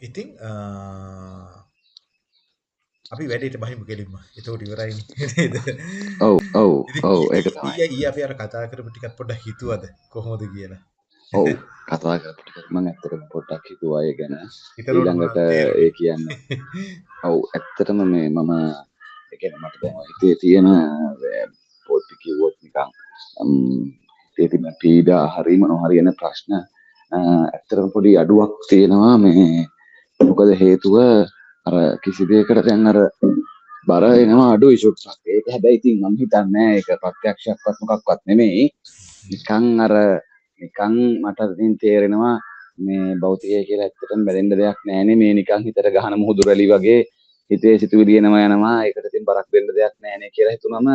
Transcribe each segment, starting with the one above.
ඉතින් අපි වැඩට බහිමු කෙලින්ම. එතෝට ඉවරයි නේද? ඔව් ඔව් ඔව් ඒක තමයි. ඊයේ අපි අර කතා කරපු ටිකත් පොඩ්ඩක් හිතුවද? කොහොමද කියලා. ඔව් කතා කරපු ටික මම ඇත්තටම පොඩ්ඩක් හිතුවා ඒ ගැන. ඊළඟට ඒ කියන්නේ. ඔව් ඇත්තටම මේ මම ඒ කියන්නේ මට දැන් හිතේ තියෙන අර පොඩ්ඩ කිව්වොත් නිකන් ම්, හිතේ තියෙන පීඩා හරි මොනවා හරි එන ප්‍රශ්න ඇත්තටම පොඩි අඩුවක් තියෙනවා මේ මොකද හේතුව අර කිසි දෙයකට දැන් අර බර එනවා අඩුයි සුට්ටක් ඒක හැබැයි ඉතින් මම හිතන්නේ ඒක ප්‍රත්‍යක්ෂයක්වත් මොකක්වත් නෙමෙයි. නිකන් අර නිකන් මට ඉතින් තේරෙනවා මේ භෞතිකය කියලා ඇත්තටම බැලෙන්න දෙයක් නෑනේ. මේ නිකන් හිතට ගහන මුහුදු රැලි වගේ හිතේ සිතුවිලි එනවා යනවා. ඒකට ඉතින් බරක් දෙන්න දෙයක් නෑනේ කියලා හිතුනම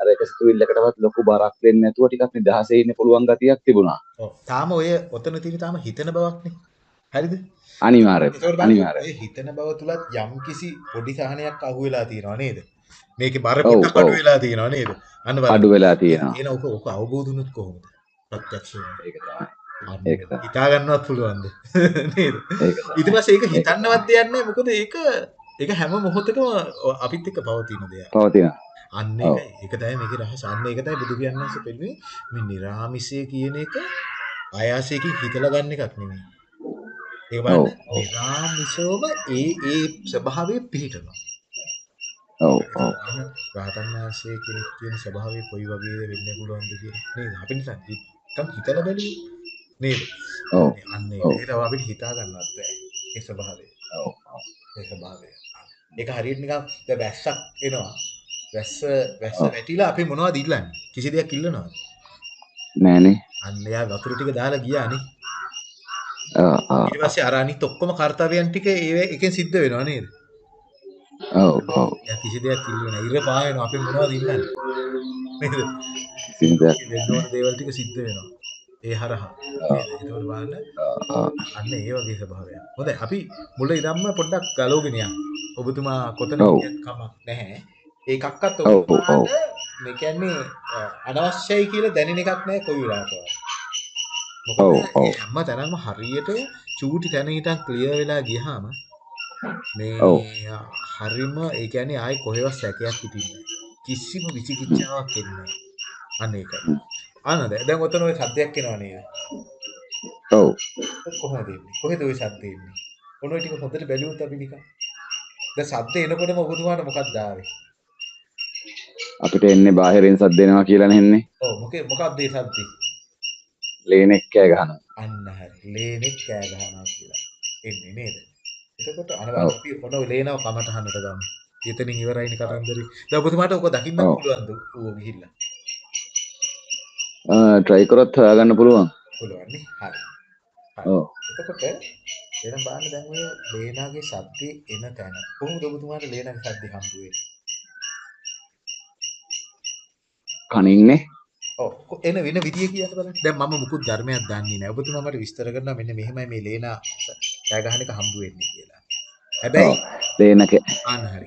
අර එක සිතුවිල්ලකටවත් ලොකු බරක් දෙන්නේ නැතුව ටිකක් නිදහසේ ඉන්න පුළුවන් ගතියක් තිබුණා. ඔව්. තාම ඔය ඔතන තියෙන තාම හිතන බවක්නේ. හරිද? අනිවාර්යයෙන් ඔය හිතන බව තුලත් යම් කිසි පොඩි සහනයක් අහුවෙලා තියෙනවා නේද? මේකේ බර පොඩ්ඩක් අඩු වෙලා තියෙනවා නේද? අන්න අඩු වෙලා තියෙනවා. එන ඔක ඔක අවබෝධ වුණොත් කොහොමද? ප්‍රත්‍යක්ෂයෙන් ඒක තමයි. ඒක තමයි. හිතා ගන්නවත් පුළුවන්ද? නේද? ඊට පස්සේ ඒක හිතන්නවත් දෙයක් නැහැ මොකද ඒක ඒක හැම මොහොතකම අපිත් එක්ක පවතින දෙයක්. පවතින අන්න ඒක. ඒක තමයි මේකේ රහස. අන්න ඒක තමයි බුදු පියාණන්සේ පෙළුවේ මේ නිර්ාමිසය කියන එක ආයාසයෙන් හිතලා ගන්න එකක් නෙමෙයි ඔව්. නිර්ාමිසවම ඒ ඒ ස්වභාවයේ පිහිටනවා. ඔව් ඔව්. රහතන් වහන්සේ කෙනෙක් කියන ස්වභාවය කොයි වගේද වෙන්න පුළුවන්ද කියලා නේද? අපි නිකන් හිතන් හිතලා බැලුවේ නේද? ඔව්. අන්න ඒක අපිට හිතා ගන්නවත් බෑ ඒ ස්වභාවය. ඔව් ඔව්. ඒ ස්වභාවය. ඒක හරියට නිකන් දැන් වැස්සක් එනවා. වැස්ස වැස්ස වැටිලා අපි මොනවද ඉල්ලන්නේ? කිසි දෙයක් ඉල්ලනවද? නෑනේ අන්න එයා වතුර ටික දාලා ගියානේ ඊට පස්සේ අර අනිත් ඔක්කොම කාර්යයන් ටික ඒ එකෙන් සිද්ධ වෙනවා නේද? ඔව් ඔව්. කිසි දෙයක් ඉල්ලුවේ නැහැ. ඉර පායනවා අපි මොනවද ඉල්ලන්නේ? නේද? කිසිම දෙයක් ඕන දේවල් ටික සිද්ධ වෙනවා. ඒ හරහා. ඒකවල බලන්න. අන්න ඒ වගේ ස්වභාවයක්. හොඳයි. අපි මුල ඉඳන්ම පොඩ්ඩක් ගලවගෙන යමු ඔබතුමා කොතන කමක් නැහැ. ඒකක්වත් ඔබතුමාට මේ කියන්නේ අනවශ්‍යයි කියලා දැනෙන එකක් නැහැ කොයි වෙලාවකවත් මොකද ඔව් ඒ ඔව් හැම තැනම හරියට චූටි තැන හිටන් ක්ලියර් වෙලා ගියාම ඔව් මේ හරිම ඒ කියන්නේ ආයි කොහෙවත් සැකයක් හිටින්නේ නැහැ. කිසිම විචිකිච්ඡාවක් එන්නේ නැහැ. අන්න ඒකයි. අන්න දැන් දැන් ඔතන ওই සද්දයක් එනවා නේද? ඔව් කොහොමද එන්නේ? කොහෙද ওই සද්ද එන්නේ? ඔන්න ඔය ටික හොඳට බැලුවොත් අපි නිකන්. දැන් සද්ද එනකොටම ඔබතුමාට මොකක්ද ආවේ? අපිට එන්නේ බාහිරින් සද්ද එනවා කියලා නෙන්නේ ඔව් මොකේ මොකක්ද ඒ සද්දේ? ලේනෙක් කෑ ගහනවා අන්න හරි. ලේනෙක් කෑ ගහනවා කියලා. එන්නේ නේද? එතකොට ඔව් අපි ඔය ලේනව කමටහනට ගමු. එතනින් ඉවරයිනේ කතන්දරේ. දැන් ඔබතුමාට ඔක දකින්නත් ඔව් පුළුවන්ද? ඌව ගිහිල්ලා. ට්‍රයි කරොත් හොයාගන්න පුළුවන් පුළුවන් නේ. හරි. ඔව් එතකොට එනම් බලන්න දැන් ඔය ලේනාගේ සද්දේ එන තැන කොහොමද ඔබතුමාට ලේනාගේ සද්දේ හම්බ වෙන්නේ? කනින්නේ ඔව් කො- එන වෙන විදිය කියන්න බලන්න. දැන් මම මුකුත් ධර්මයක් දන්නේ නැහැ. ඔබතුමා මට විස්තර කරනවා මෙන්න මෙහෙමයි මේ ලේනා කෑ ගහන එක හම්බ වෙන්නේ කියලා. හැබැයි ලේන කෑ ආන්න හරි.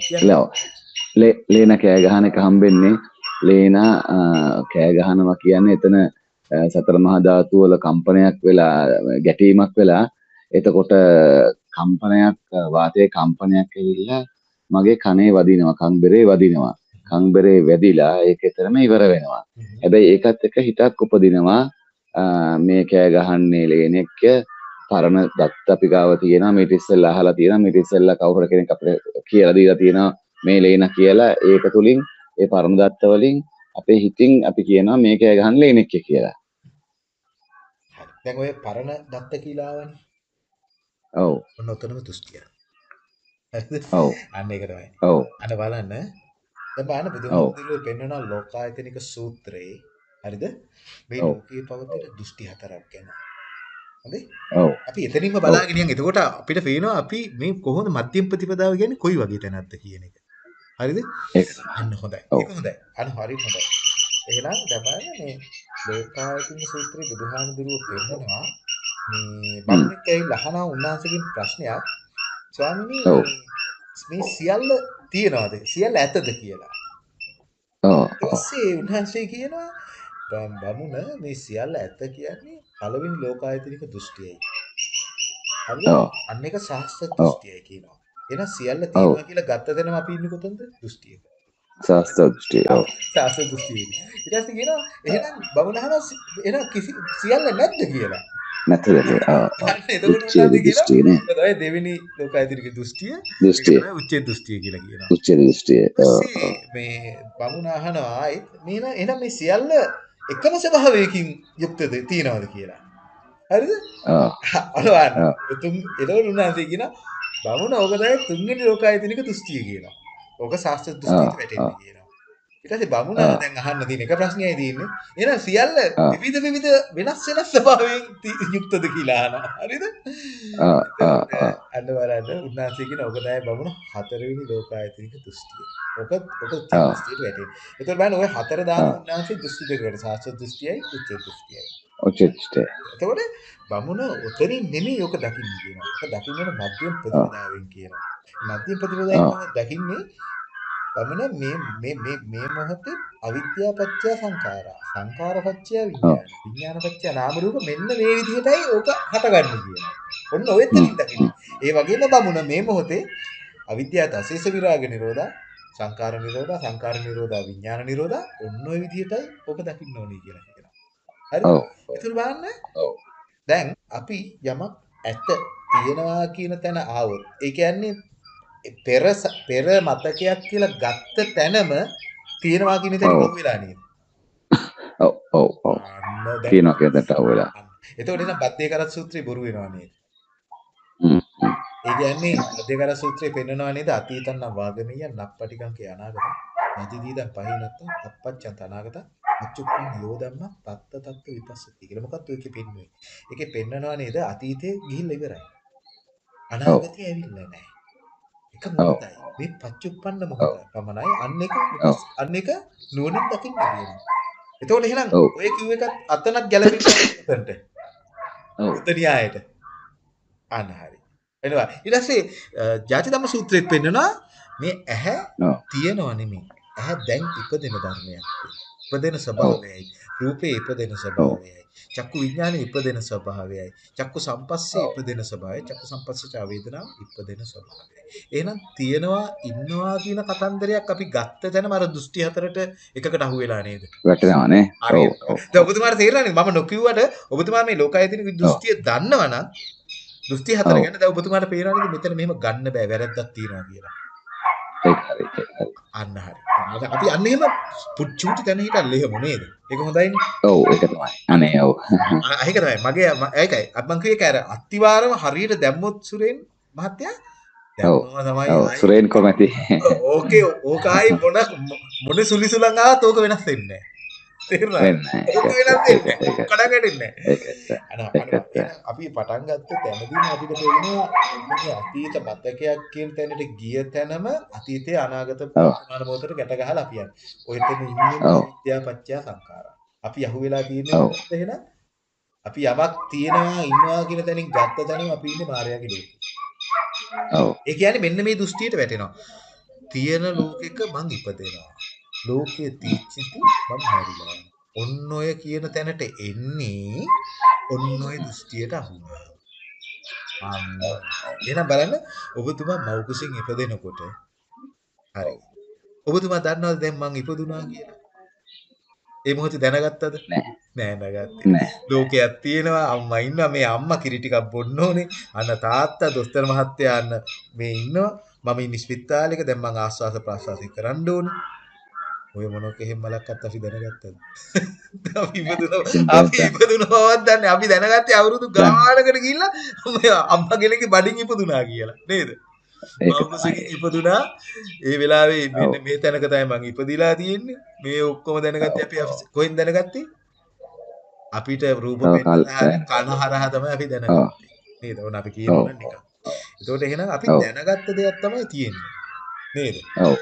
ලේන කෑ ගහන එක හම්බෙන්නේ ලේනා කෑ ගහනවා කියන්නේ එතන සතර මහා ධාතු වල කම්පනයක් වෙලා ගැටීමක් වෙලා එතකොට කම්පනයක් වාතයේ කම්පනයක් ඇවිල්ලා මගේ කනේ වදිනවා කම්බරේ වදිනවා කම්බරේ වැදිලා ඒක එතරම් ඉවර වෙනවා. හැබැයි ඒකත් එක්ක හිතක් උපදිනවා මේ කෑ ගහන්නේ ලේනෙක්ය පරණ දත් අපි ගාව තියෙනවා මීට ඉස්සෙල්ලා අහලා තියෙනවා මීට ඉස්සෙල්ලා කවුරු කෙනෙක් අපිට කියලා දීලා තියෙනවා මේ ලේන කියලා ඒක තුලින් ඒ පරණ දත්ත වලින් අපේ හිතින් අපි කියනවා මේ කෑ ගහන ලේනෙක්ය කියලා. දැන් ඔය පරණ දත්ත කියලා ආවනේ. ඔව් ඔන්න ඔතනම දෘෂ්ටිය. හරිද? ඔව් අන්න ඒක තමයි. ඔව් අන්න බලන්න. දැන් බලන්න බුදුහාමුදුරුවෝ පෙන්වන ලෝකායතනික සූත්‍රයේ හරිද? මේ ලෝකයේ පවතින දෘෂ්ටි හතරක් ගැන. හරි? ඔව් අපි එතනින්ම බලාගෙන යන්. එතකොට අපිට පේනවා අපි මේ කොහොමද මධ්‍යම ප්‍රතිපදාව කියන්නේ කොයි වගේ තැනක්ද කියන එක. හරිද? ඒක. අන්න හොඳයි. ඒක හොඳයි. අන්න හරි හොඳයි. එහෙනම් දැන් මේ ලෝකායතනික සූත්‍රයේ බුදුහාමුදුරුවෝ පෙන්නනවා මේ හ්ම්. බමුණෙක් ඇවිල්ලා අහනවා උන්වහන්සේගෙන් ප්‍රශ්නයක් ස්වාමිනී මේ සියල්ල තියනවාද සියල්ල ඇතද කියලා ඔව් ඊට ඔව් පස්සේ උන්වහන්සේ කියනවා "බම්- බමුණ මේ සියල්ල ඇත කියන්නේ පළවෙනි ලෝකායතනික දෘෂ්ටියයි? ඔව් අන්න ඒක සාස්ත්‍ර දෘෂ්ටියයි කියනවා. එහෙනම් සියල්ල තියෙනවා කියලා ගත්ත තැනම අපි ඉන්නේ කොතනද? දෘෂ්ටියක. ශාස්ත්‍ර දෘෂ්ටිය ඔව් සාස්ත්‍ර දෘෂ්ටියේදී. ඊට පස්සේ කියනවා එහෙනම් බමුණ අහනවා සි- එහෙනම් කිසි සියල්ල නැද්ද කියලා. උන්වහන්සේ කියනවා දෘෂ්ටිය නේ දෙවෙනි ලෝකායතනික දෘෂ්ටිය. දෘෂ්ටිය උච්ඡේද දෘෂ්ටිය කියලා කියනවා. උච්ඡේද දෘෂ්ටිය මේ බමුණ අහනවා මේන එහෙනම් මේ සියල්ල එකම ස්වභාවයකින් යුක්තද තියනවද කියලා. හරිද? අලවන්න. තුන් එතකොට උන්වහන්සේ කියනවා බමුණ ඕක තමයි තුන්වෙනි ලෝකායතනික දෘෂ්ටිය කියනවා. ඕක ශාස්ත්‍ර දෘෂ්ටියට වැටෙන්නේ කියනවා. ඊට පස්සේ බමුණ දැන් අහන්න තියෙන එක ප්‍රශ්නයයි තියෙන්නේ. එහෙනම් සියල්ල විවිධ විවිධ වෙනස් වෙනස් ස්වභාවයෙන් යුක්තද කියලා අහනවා. හරිද? එතකොට ඔව් අන්න බලන්න උන්වහන්සේ කියන ඕක තමයි බමුණ හතරවෙනි ලෝකායතනික දෘෂ්ටිය. ඕක ඔව් දෘෂ්ටියට වැටෙන්නේ. එතකොට බලන්න ඔය හතර දාන ඔව් උන්වහන්සේ දෘෂ්ටි දෙකකට ශාස්ත්‍ර දෘෂ්ටියයි උච්ච දෘෂ්ටියයි. උච්ඡේද දෘෂ්ටිය එතකොට බමුණ උතරින් නෙමෙයි ඕක දකින්නේ කියනවා. ඕක දකින්න මධ්‍යම ප්‍රතිපදාවෙන් කියනවා. මධ්‍යම ප්‍රතිපදාවෙන් දකින්නේ? බමුණ මේ මේ මේ මේ මොහොතේ අවිද්‍යාව පත්‍ය සංඛාරා. සංඛාර පත්‍ය විඥාන. විඥාන පත්‍ය නාම රූප මෙන්න මේ විදිහටයි ඕක හටගන්නේ කියනවා. ඔන්න ඔය තැනින් දකින්නේ. ඒ වගේම බමුණ මේ මොහොතේ අවිද්‍යාව අශේෂ විරාග නිරෝධා සංඛාර නිරෝධා සංඛාර නිරෝධා විඥාන නිරෝධා ඔන්න ඔය විදිහටයි ඕක දකින්න ඕනේ කියලා කියනවා. හරිද? ඔව් ඒතර බලන්න ඔව් දැන් අපි යමක් ඇත්ත තියනවා කියන තැන ආවොත් ඒ කියන්නේ පෙර පෙර මතකයක් කියලා ගත්ත තැනම තියනවා කියන තැන කොහොම වෙලා නේද? ඔව් ඔව් ඔව් තියෙනවා කියන තැනට වෙලා. එතකොට එනම් බද්දේ කරත් සූත්‍රය බොරු වෙනවා නේද? හ්ම් ඒ කියන්නේ බද්දේ කරත් සූත්‍රය පෙන්නනවා නේද? අතීතං නම් වාගමිය නප්පටිකං කිය අනාගත. නදිදීදං පහිනත්ත අපච්චන්ත අනාගත අච්චුක්කන් යෝධම්ම තත්ත තත්ත විපස්සති කියලා. මොකක්ද ඒකේ පෙන්වන්නේ? ඒකේ පෙන්නනවා නේද? අතීතේ ගිහිල්ලා ඉවරයි. ඔව් අනාගතය ඇවිල්ලා නැහැ. එක මොහොතයි. මේ පච්චුප්පන්න මොහොත පමණයි. අන්න එක අන්න එක නුවණින් දකින්න කියනවා. එතකොට එහෙනම් ඔය කිව්ව එකත් අතනක් ගැලපෙන්නේ උතන්ට. ඔව් උත න්‍යායට. අන්න හරි. එනවා. ඊට පස්සේ අ, ජාති ධම්ම සූත්‍රෙත් පෙන්නනවා මේ ඇහැ තියනව නෙමෙයි. ඇහැ දැන් ඉපදෙන ධර්මයක්. ඉපදෙන ස්වභාවයයි. රූපේ ඉපදෙන ඔව් ස්වභාවයයි. චක්කු විඥානේ ඉපදෙන ස්වභාවයයි. චක්කු සම්පස්සේ ඉපදෙන ස්වභාවයයි. චක්කු සම්පස්සේ වේදනාව ඉපදෙන ස්වභාවයයි. එහෙනම් තියනවා ඉන්නවා කියන කතන්දරයක් අපි ගත්ත තැනම අර දෘෂ්ටි හතරට එකකට අහු වෙලා නේද? වැටෙනවානේ ඔව් හරියට. ඔව් දැන් ඔබතුමාට තේරෙනවනේ මම නොකියුවට ඔබතුමා මේ ලෝකායතනික ඔව් දෘෂ්ටිය දන්නවනම් දෘෂ්ටි හතර ඔව් ගැන දැන් ඔබතුමාට පේනවනේ මෙතන මෙහෙම ගන්න බෑ වැරද්දක් තියෙනවා කියලා. හරි හරි. අන්න හරි. අපි අන්න එහෙම පුච්චුටි තැන හිටල්ල එහෙම නේද? ඒක හොඳයිනේ. ඔව් ඒක තමයි. අනේ ඔව්. ඒක තමයි. මගේ ඒකයි. අත් මං කිව්වේ ඒක අර අත්තිවාරම හරියට දැම්මොත් සුරෙන් මහත්තයා? සුරේන් කොමැති. ඕකේ ඕක ආයි මොන මොන සුලිසුලන් ආවත් ඕක වෙනස් වෙන්නේ අපි පටන් ගත්ත තැනදීම අපිට තේරෙනවා අතීත මතකයක් කියන තැනට ගිය තැනම අතීතයේ අනාගත වර්තමාන මොහොතට ගැට ගහලා අපි යන්නේ. ඔය එතන ඉන්නේ ඔව් විද්‍යා පත්‍යා සංඛාරා. අපි අහුවෙලා තියෙන්නේ එහෙනම්? අපි යමක් තියෙනවා ඉන්නවා කියන තැනින් ගත්ත තැනම අපි ඉන්නේ මායාවේ ලෝකෙ. ඔව් ඒ කියන්නේ මෙන්න මේ දෘෂ්ටියට වැටෙනවා. තියෙන ලෝකෙක මං ඉපදෙනවා. ලෝකයේ තීච්චිති මම මැරිලා. ඔන්න ඔය කියන තැනට එන්නේ ඔන්න ඔය දෘෂ්ටියට අහු වුණා. අන්න. එහෙනම් බලන්න ඔබතුමා මව් කුසින් ඉපදෙනකොට හරි. ඔබතුමා දන්නවද දැන් මං ඉපදුනා කියලා? ඒ මොහොතේ දැනගත්තද? නෑ නෑ. නෑ ලෝකයක් තියෙනවා අම්මා ඉන්නවා මේ අම්මා කිරි ටිකක් බොන්න ඕනේ. අන්න තාත්තා දොස්තර මහත්තයා අන්න මේ ඉන්නවා. මම ඉන්නේ ස්පිතාලෙක දැන් මං ආස්වාස ප්‍රාස්වාසය කරන්න ඕනේ. ඔය මොනක එහෙම මලක්වත් අපි දැනගත්තද? අපි ඉපදුනවා අපි ඉපදුනවවත් දන්නේ අපි දැනගත්තේ අවුරුදු ගානකට ගිහිල්ලා මේ අම්මා කෙනෙක්ගේ බඩින් ඉපදුනා කියලා නේද? තමයි ඉපදුනා ඒ වෙලාවේ මෙන්න මේ තැනක තමයි මං ඉපදිලා තියෙන්නේ. මේ ඔක්කොම දැනගත්තේ අපි කොහෙන් දැනගත්තේ? අපිට රූප කන හරහා තමයි අපි දැනගත්තේ. නේද? ඕන අපි කියනවා නිකන්. ඒතකොට එහෙනම් අපි දැනගත්ත දෙයක් තමයි තියෙන්නේ. නේද? ඔව්.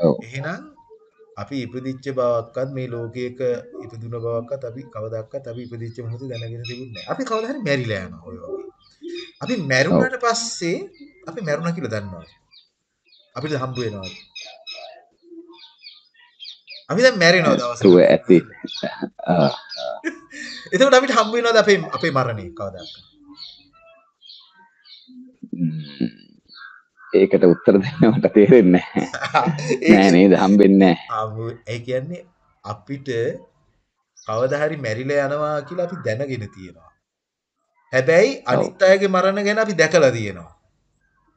ඔව් එහෙනම් අපි ඉපදිච්ච බවක්වත් මේ ලෝකයක ඉපදුන බවක්වත් අපි කවදාවත් අපි ඉපදිච්ච මොහොතේ දැනගෙන තිබුණේ නැහැ. අපි කවදා හරි මැරිලා යනවා ඔය වගේ. අපි මැරුණාට පස්සේ අපි මැරුණා කියලා දන්නවද? අපිට හම්බ වෙනවද? අපි දැන් මැරෙනවා දවසක. සුව ඇති එතකොට අපිට හම්බ වෙනවද අපේ අපේ මරණය කවදාවත්? ඒකට උත්තර දෙන්න මට තේරෙන්නේ නැහැ. නෑ නේද හම්බෙන්නේ ඒ කියන්නේ අපිට කවදා හරි මැරිලා යනවා කියලා අපි දැනගෙන තියෙනවා. හැබැයි. අනිත් අයගේ මරණ ගැන අපි දැකලා තියෙනවා.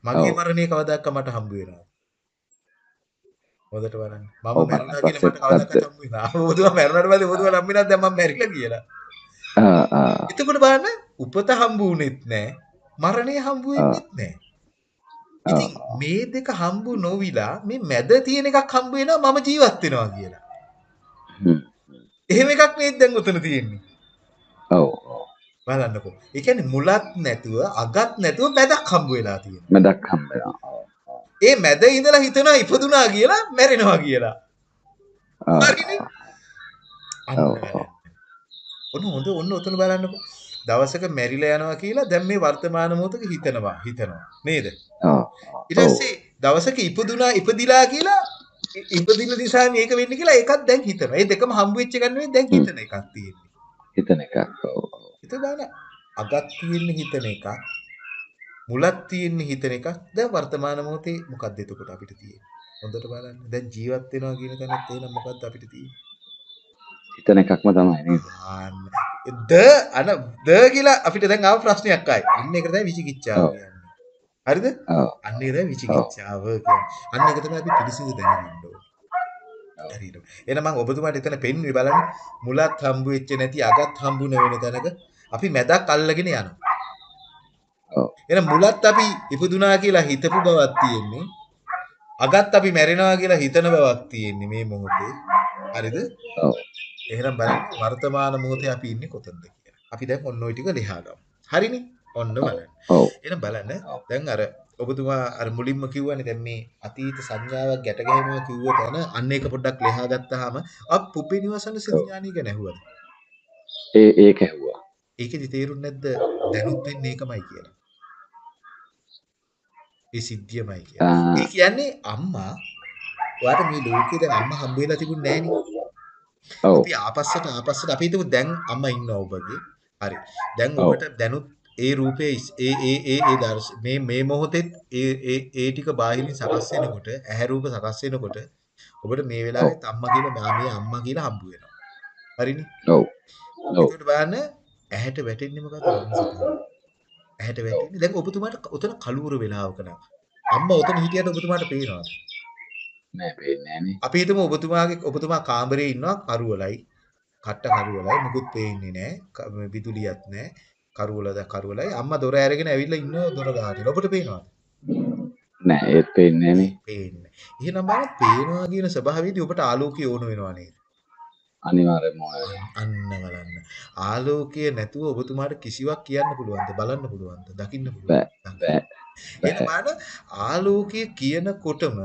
මගේ. මරණය කවදාක මට හම්බ වෙනවා. හොඳට බලන්න. මම මැරුණා කියලා මට කවදාකවත් හම්බ වෙනවා. ඔබතුමා මැරුණාට පස්සේ නම් වෙනවා දැන් මම මැරිලා කියලා. ආ ආ එතකොට බලන්න උපත හම්බ වුනේත් නැහැ. මරණය හම්බ වෙන්නෙත් නැහැ. ඉතින් මේ දෙක හම්බ නොවිලා මේ මැද තියෙන එකක් හම්බ වෙනවා මම ජීවත් වෙනවා කියලා. හ්ම්. එහෙම එකක් නේද දැන් උතන තියෙන්නේ. ඔව්. බලන්නකෝ. ඒ කියන්නේ මුලත් නැතුව අගත් නැතුව මැදක් හම්බ වෙලා තියෙනවා. මැදක් හම්බෙනවා. ඔව් ඔව්. ඒ මැද ඉඳලා හිතනවා ඉපදුනා කියලා මැරෙනවා කියලා. හරිනේ? ඔව්. ඔන්න හොඳ ඔන්න උතන බලන්නකෝ. දවසක මැරිලා යනවා කියලා දැන් මේ වර්තමාන මොහොතක හිතනවා හිතනවා නේද? ඔව් ඊට. පස්සේ දවසක ඉපදුනා ඉපදිලා කියලා ඉපදින නිසා මේක වෙන්නේ කියලා ඒකත් දැන් හිතනවා. ඒ දෙකම හම්බ වෙච්ච එක නෙවෙයි දැන්. හිතන එකක් තියෙන්නේ. හිතන එකක්. ඔව් ඔව්. හිත දාන අගත් තියෙන හිතන එකක් මුලක් තියෙන හිතන එකක් දැන් වර්තමාන මොහොතේ මොකක්ද එතකොට අපිට තියෙන්නේ? හොඳට බලන්න. දැන් ජීවත් වෙනවා කියන තැනත් එහෙනම් මොකක්ද අපිට තියෙන්නේ? හිතන එකක්ම තමයි. ද අන ද කියලා අපිට දැන් ආව ප්‍රශ්නයක් ආයි. අන්න ඒක තමයි විචිකිච්ඡාව. හරිද? ඔව් අන්න ඒක තමයි විචිකිච්ඡාව. අන්න ඒක තමයි අපි පිළිසිඳ දැනගන්න ඕනේ. හරියට. එහෙනම් මම ඔබතුමාට එතන පෙන්වුවේ බලන්න මුලත් හම්බු වෙච්ච නැති අගත් හම්බු නොවන තැනක අපි මැදක් අල්ලගෙන යනවා. ඔව් එහෙනම් මුලත් අපි ඉපදුනා කියලා හිතපු බවක් තියෙන්නේ. අගත් අපි මැරෙනවා කියලා හිතන බවක් තියෙන්නේ මේ මොහොතේ. හරිද? එහෙනම් බලන්න වර්තමාන මොහොතේ අපි ඉන්නේ කොතනද කියලා. අපි දැන් ඔන්න ওই ටික ලියා ගමු. හරිනේ? ඔන්න බලන්න. ඔව් එහෙනම් බලන්න දැන් අර ඔබතුමා අර මුලින්ම කිව්වනේ දැන් මේ අතීත සංඥාවක් ගැට ගැහෙනවා කිව්ව තැන අන්න ඒක පොඩ්ඩක් ලියා ගත්තාම අප පුපේ නිවසන ඔව්. සිඥානීය ගැන ඇහුවද? ඒ ඒක ඇහුවා. ඒකෙදි තේරුන්නේ නැද්ද දැනුත් වෙන්නේ ඒකමයි කියලා. ඒ සිද්ධියමයි කියලා. ආ ඒ කියන්නේ අම්මා ඔයාට මේ ලෝකේ දැන් අම්මා හම්බ වෙලා තිබුණේ නෑනේ. අපි ආපස්සට ආපස්සට අපි හිතමු දැන් අම්මා ඉන්නවා ඔබගේ. හරි. දැන් ඔබට දැනුත් ඒ රූපේ ඒ ඒ ඒ ඒ දර්ශ මේ මේ මොහොතේ ඒ ඒ ඒ ටික බාහිරින් සකස් වෙනකොට ඇහැ රූප සකස් වෙනකොට ඔබට මේ ඔව් වෙලාවේ අම්මා කියලා මා මේ අම්මා කියලා හම්බ වෙනවා. හරිනේ? ඔව් ඔව් එතකොට බලන්න ඇහැට වැටෙන්නේ? වංශතාව. ඇහැට වැටෙන්නේ දැන් ඔබතුමාට උතන කලුවර වෙලාවක නම් අම්මා උතන හිටියට ඔබතුමාට පේනවද? නෑ පේන්නේ නෑනේ. අපි හිතමු ඔබතුමාගේ ඔබතුමා කාමරේ ඉන්නවා කරුවලයි. කට්ට කරුවලයි. මුකුත් පේන්නේ ක- විදුලියක් නැහැ කරුවලද කරුවලයි. අම්මා දොර ඇරගෙන ඇවිල්ලා ඉන්නවා දොර ගහට ඔබට පේනවද? නෑ ඒත් පේන්නේ නෑනේ. පේන්නේ එහෙනම් බලන්න පේනවා කියන ස්වභාවයේදී ඔබට ආලෝකය ඕන වෙනවා නේද? අනිවාර්යයෙන්ම. අන්න බලන්න. ආලෝකය නැතුව ඔබතුමාට කිසිවක් කියන්න පුළුවන්ද? බලන්න පුළුවන්ද? දකින්න පුළුවන්ද? එහෙනම් ආලෝකය කියනකොටම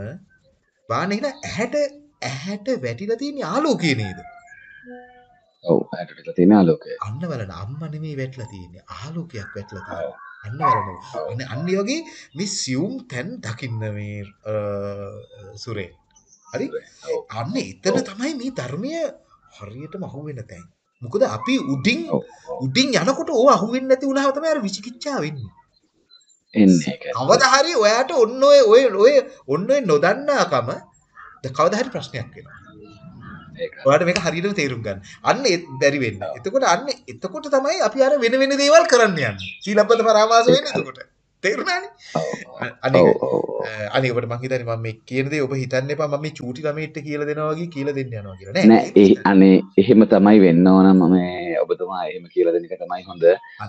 බලන්න එහෙනම් ඇහැට ඇහැට වැටිලා තියෙන ආලෝකය නේද? ඔව් ඇයට පිට තියෙන ආලෝකය. අන්න බලන්න අම්මා නෙමෙයි වැටලා තියෙන්නේ. ආලෝකයක් වැටලා තියෙන්නේ. අන්න බලන්න අන්න අන්න වගේ මේ සියුම් තැන් දකින්න මේ සුරේ. හරි? අන්න එතන තමයි මේ ධර්මය හරියටම අහුවෙන තැන්. මොකද අපි උඩින් උඩින් යනකොට ඕව අහුවෙන්නේ නැති වුණාම තමයි අර විචිකිච්ඡාව වෙන්නේ එන්නේ. කවදා හරි ඔයාට ඔන්න ඔය ඔය ඔය ඔන්න ඔය නොදන්නාකම කවදා හරි ප්‍රශ්නයක් වෙනවා ඔයාට මේක හරියටම තේරුම් ගන්න. අන්න බැරි වෙන්න. එතකොට අන්න එතකොට තමයි අපි අර වෙන වෙන දේවල් කරන්න යන්නේ. සීලබ්බත පරාමාස වෙන්නේ. එතකොට. තේරුණානේ? අනේක ඔව් ඔව් ඔව් අනේ ඔබට මං හිතන්නේ මම මේ කියන දේ ඔබ හිතන්න එපා මම මේ චූටි ළමයිට කියලා දෙනවා වගේ කියලා දෙන්න යනවා කියලා. නෑ නෑ ඒ. අනේ එහෙම තමයි වෙන්න ඕන මම ඔබතුමා එහෙම කියලා දෙන එක තමයි හොඳ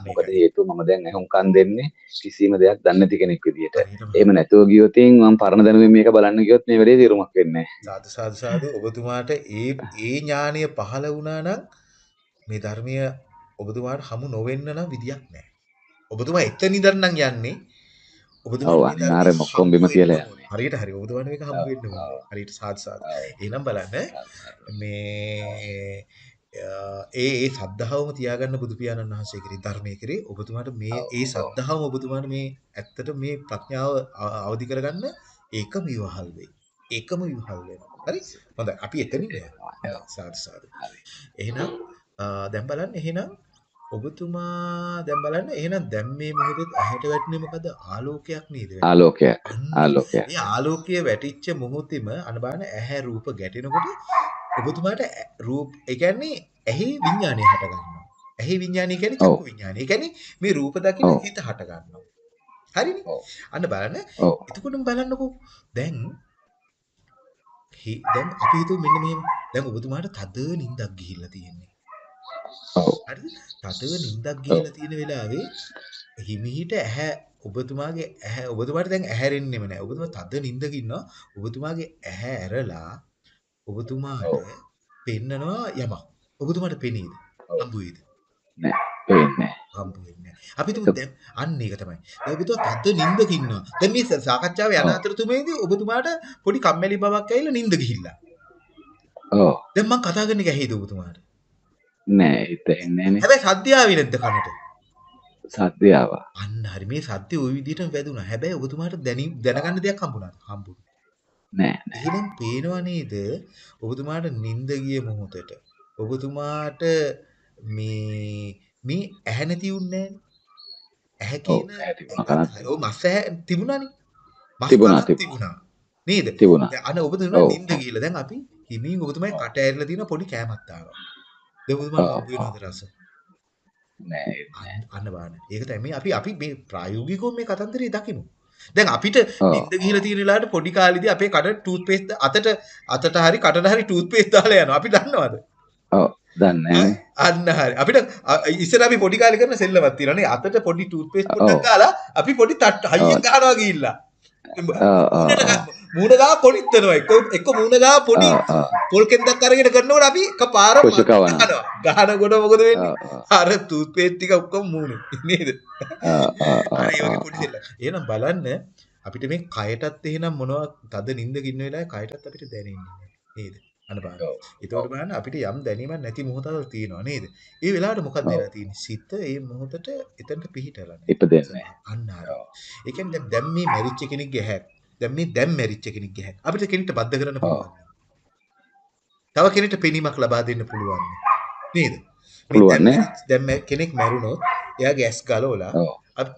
මොකද. හේතුව මම දැන් අහුම්කන් දෙන්නේ කිසිම දෙයක් දන්නේ නැති කෙනෙක් විදියට එහෙම නැතුව ගියොත් මම පරණ දැනුමින් මේක බලන්න ගියොත් මේ වැඩේ තේරුමක් වෙන්නේ සාදු සාදු සාදු ඔබතුමාට ඒ ඒ ඥානය පහළ වුණා නම් මේ ධර්මය ඔබතුමාට හමු නොවෙන්න නම් විදියක් නැහැ. ඔබතුමා එතන ඉඳන් නම් යන්නේ ඔව් ඔබතුමාට මේ ධර්මය අනිවාර්යෙන් ඔක්කොම හම්බ බිම කියලා. යන්නේ හරියට හරි ඔබතුමාට මේක හම්බ ඔව් වෙන්න ඕනේ. ඔව් හරියට සාදු සාදු. ඔව් එහෙනම් බලන්න. මේ ඒ ඒ සද්ධාවම තියාගන්න බුදු පියාණන් වහන්සේ කෙරේ ධර්මයේ කෙරේ ඔබතුමාට මේ ඔව් ඒ ඔව් සද්ධාවම ඔබතුමාට මේ ඇත්තට මේ ප්‍රඥාව අවදි කරගන්න ඒකම විවහල් වෙයි. ඒකම විවහල් වෙනවා. හරි? හොඳයි. අපි එතනින්. ඔව් හොඳයි. සාදු සාදු. හරි එහෙනම් දැන් බලන්න එහෙනම් ඔබතුමා දැන් බලන්න එහෙනම් දැන් මේ මොහොතේ ඇහැට වැටෙන්නේ මොකද ආලෝකයක් නේද අන්න ආලෝකයක් ඒ ආලෝකයේ වැටිච්ච මොහොතේම අන බලන්න ඇහැ රූප ගැටෙනකොට ඔබතුමාට රූප ඒ කියන්නේ ඇහි විඥානය හට ගන්නවා. ඇහි විඥානය කියන්නේ. චක්කු විඥානය. ඒ කියන්නේ මේ රූප දකින්න. හිත හට ගන්නවා. හරිනේ? අන්න බලන්න. එතකොටම බලන්නකෝ. දැන් දැන් අපි හිතුව මෙන්න මෙහෙම. දැන් ඔබතුමාට තද නිින්දක් ගිහිල්ලා තියෙන්නේ. හරිද? තදව නිින්දක් ගිහිල්ලා තියෙන වෙලාවේ හිමිහිට ඇහැ ඔබතුමාගේ ඇහැ ඔබතුමාට දැන් ඇහැරෙන්නෙම නැහැ. ඔබතුමා තද නිින්දක ඉන්නවා. ඔබතුමාගේ ඇහැ ඇරලා ඔබතුමාට. පෙන්නනවා යමක්. ඔබතුමාට පෙනීද? හම්බ වෙයිද? පේන්නේ හම්බ වෙන්නේ. අපි තුමු දැන් අන්න ඒක තමයි. දැන් ඔබතුමා තද නිින්දක ඉන්නවා. දැන් මේ සාකච්ඡාව යන. අතරතුමේදී ඔබතුමාට පොඩි කම්මැලි බවක් ඇවිල්ලා නිින්ද ගිහිල්ලා. ඔව් දැන් මම කතා කරන එක ඇහිද ඔබතුමාට? නෑ හිත එන්නේ නේ හැබැයි සද්ද ආවේ නැද්ද කනට? සද්‍යාව අන්න හරි මේ සත්‍ය ওই විදිහටම වැදුනා. හැබැයි ඔබතුමාට දැනි දැනගන්න දෙයක් හම්බුණාද? හම්බුනේ. නෑ එහෙනම් පේනවා නේද? ඔබතුමාට නිින්ද ගිය මොහොතට ඔබතුමාට මේ මේ ඇහැ නැති උන්නේ ඇහැ කියන ඔව් මස් ඇහැ තිබුණානේ. තිබුණා, තිබුණා. නේද? තිබුණා දැන් අන ඔබතුමා. නිින්ද ගිහලා දැන් අපි හිමින් ඔබතුමායි කට ඇරලා තියෙන පොඩි කෑමක් තාවා. ඔව්, හම්බ රස? නෑ අන්න බලන්න. ඒක තමයි අපි අපි මේ ප්‍රායෝගිකව මේ කතන්දරේ දකිමු. දැන් අපිට ඔව් නිින්ද ගිහලා තියෙන වෙලාවට පොඩි කාලේදී අපේ කඩ ටූත් පේස්ට් අතට අතට හරි කටට හරි ටූත් පේස්ට් දාලා යනවා. අපි දන්නවද? දන්නේ නෑ අන්න හරි. අපිට ඉස්සර අපි පොඩි කාලේ කරන සෙල්ලමක් තියෙනවා නේ. අතට පොඩි ටූත් පේස්ට් ඔව්. පොඩ්ඩක් ගාලා අපි පොඩි තට්ට හයියෙන් ගහනවා ගිහිල්ලා. ඔව් ඔව් මූණට ගා- මූණ ගා පොලිත්තනවා. එක්ක එක්ක මූණ ගා පොඩි පොල් කෙන්දක් අරගෙන කරනකොට අපි කුෂ කවනවා. ගහනවා. ගහනකොට මොකද වෙන්නේ? අර ටූත් පේස්ට් ටික ඔක්කොම මූණේ. නේද? අර ඒ වගේ පොඩි දෙයක්. එහෙනම් බලන්න අපිට මේ කයටත් එහෙනම් මොනවා තද නිින්දක ඉන්න වෙලාවේ කයටත් අපිට දැනෙන්නේ නේද? අන්න බලන්න. ඒතකොට බලන්න අපිට යම් දැනීමක් නැති මොහොතක් තියෙනවා නේද? ඒ වෙලාවට මොකක්ද. වෙලා තියෙන්නේ? සිත ඒ මොහොතට එතනට පිහිටලා නැහැ. ඉපදෙන්නේ අන්න හරි. ඔව්. ඒ කියන්නේ දැන් මේ මැරිච්ච කෙනෙක්ගේ හැක්. දැන් මේ දැන් මැරිච්ච කෙනෙක්ගේ හැක්. අපිට කෙනෙක්ට බද්ධ කරන්න. පුළුවන්. තව කෙනෙක්ට පෙනීමක් ලබා දෙන්න පුළුවන්. නේද? පුළුවන් නේ? දැන් කෙනෙක් මැරුණොත් එයාගේ ඇස් ගලවලා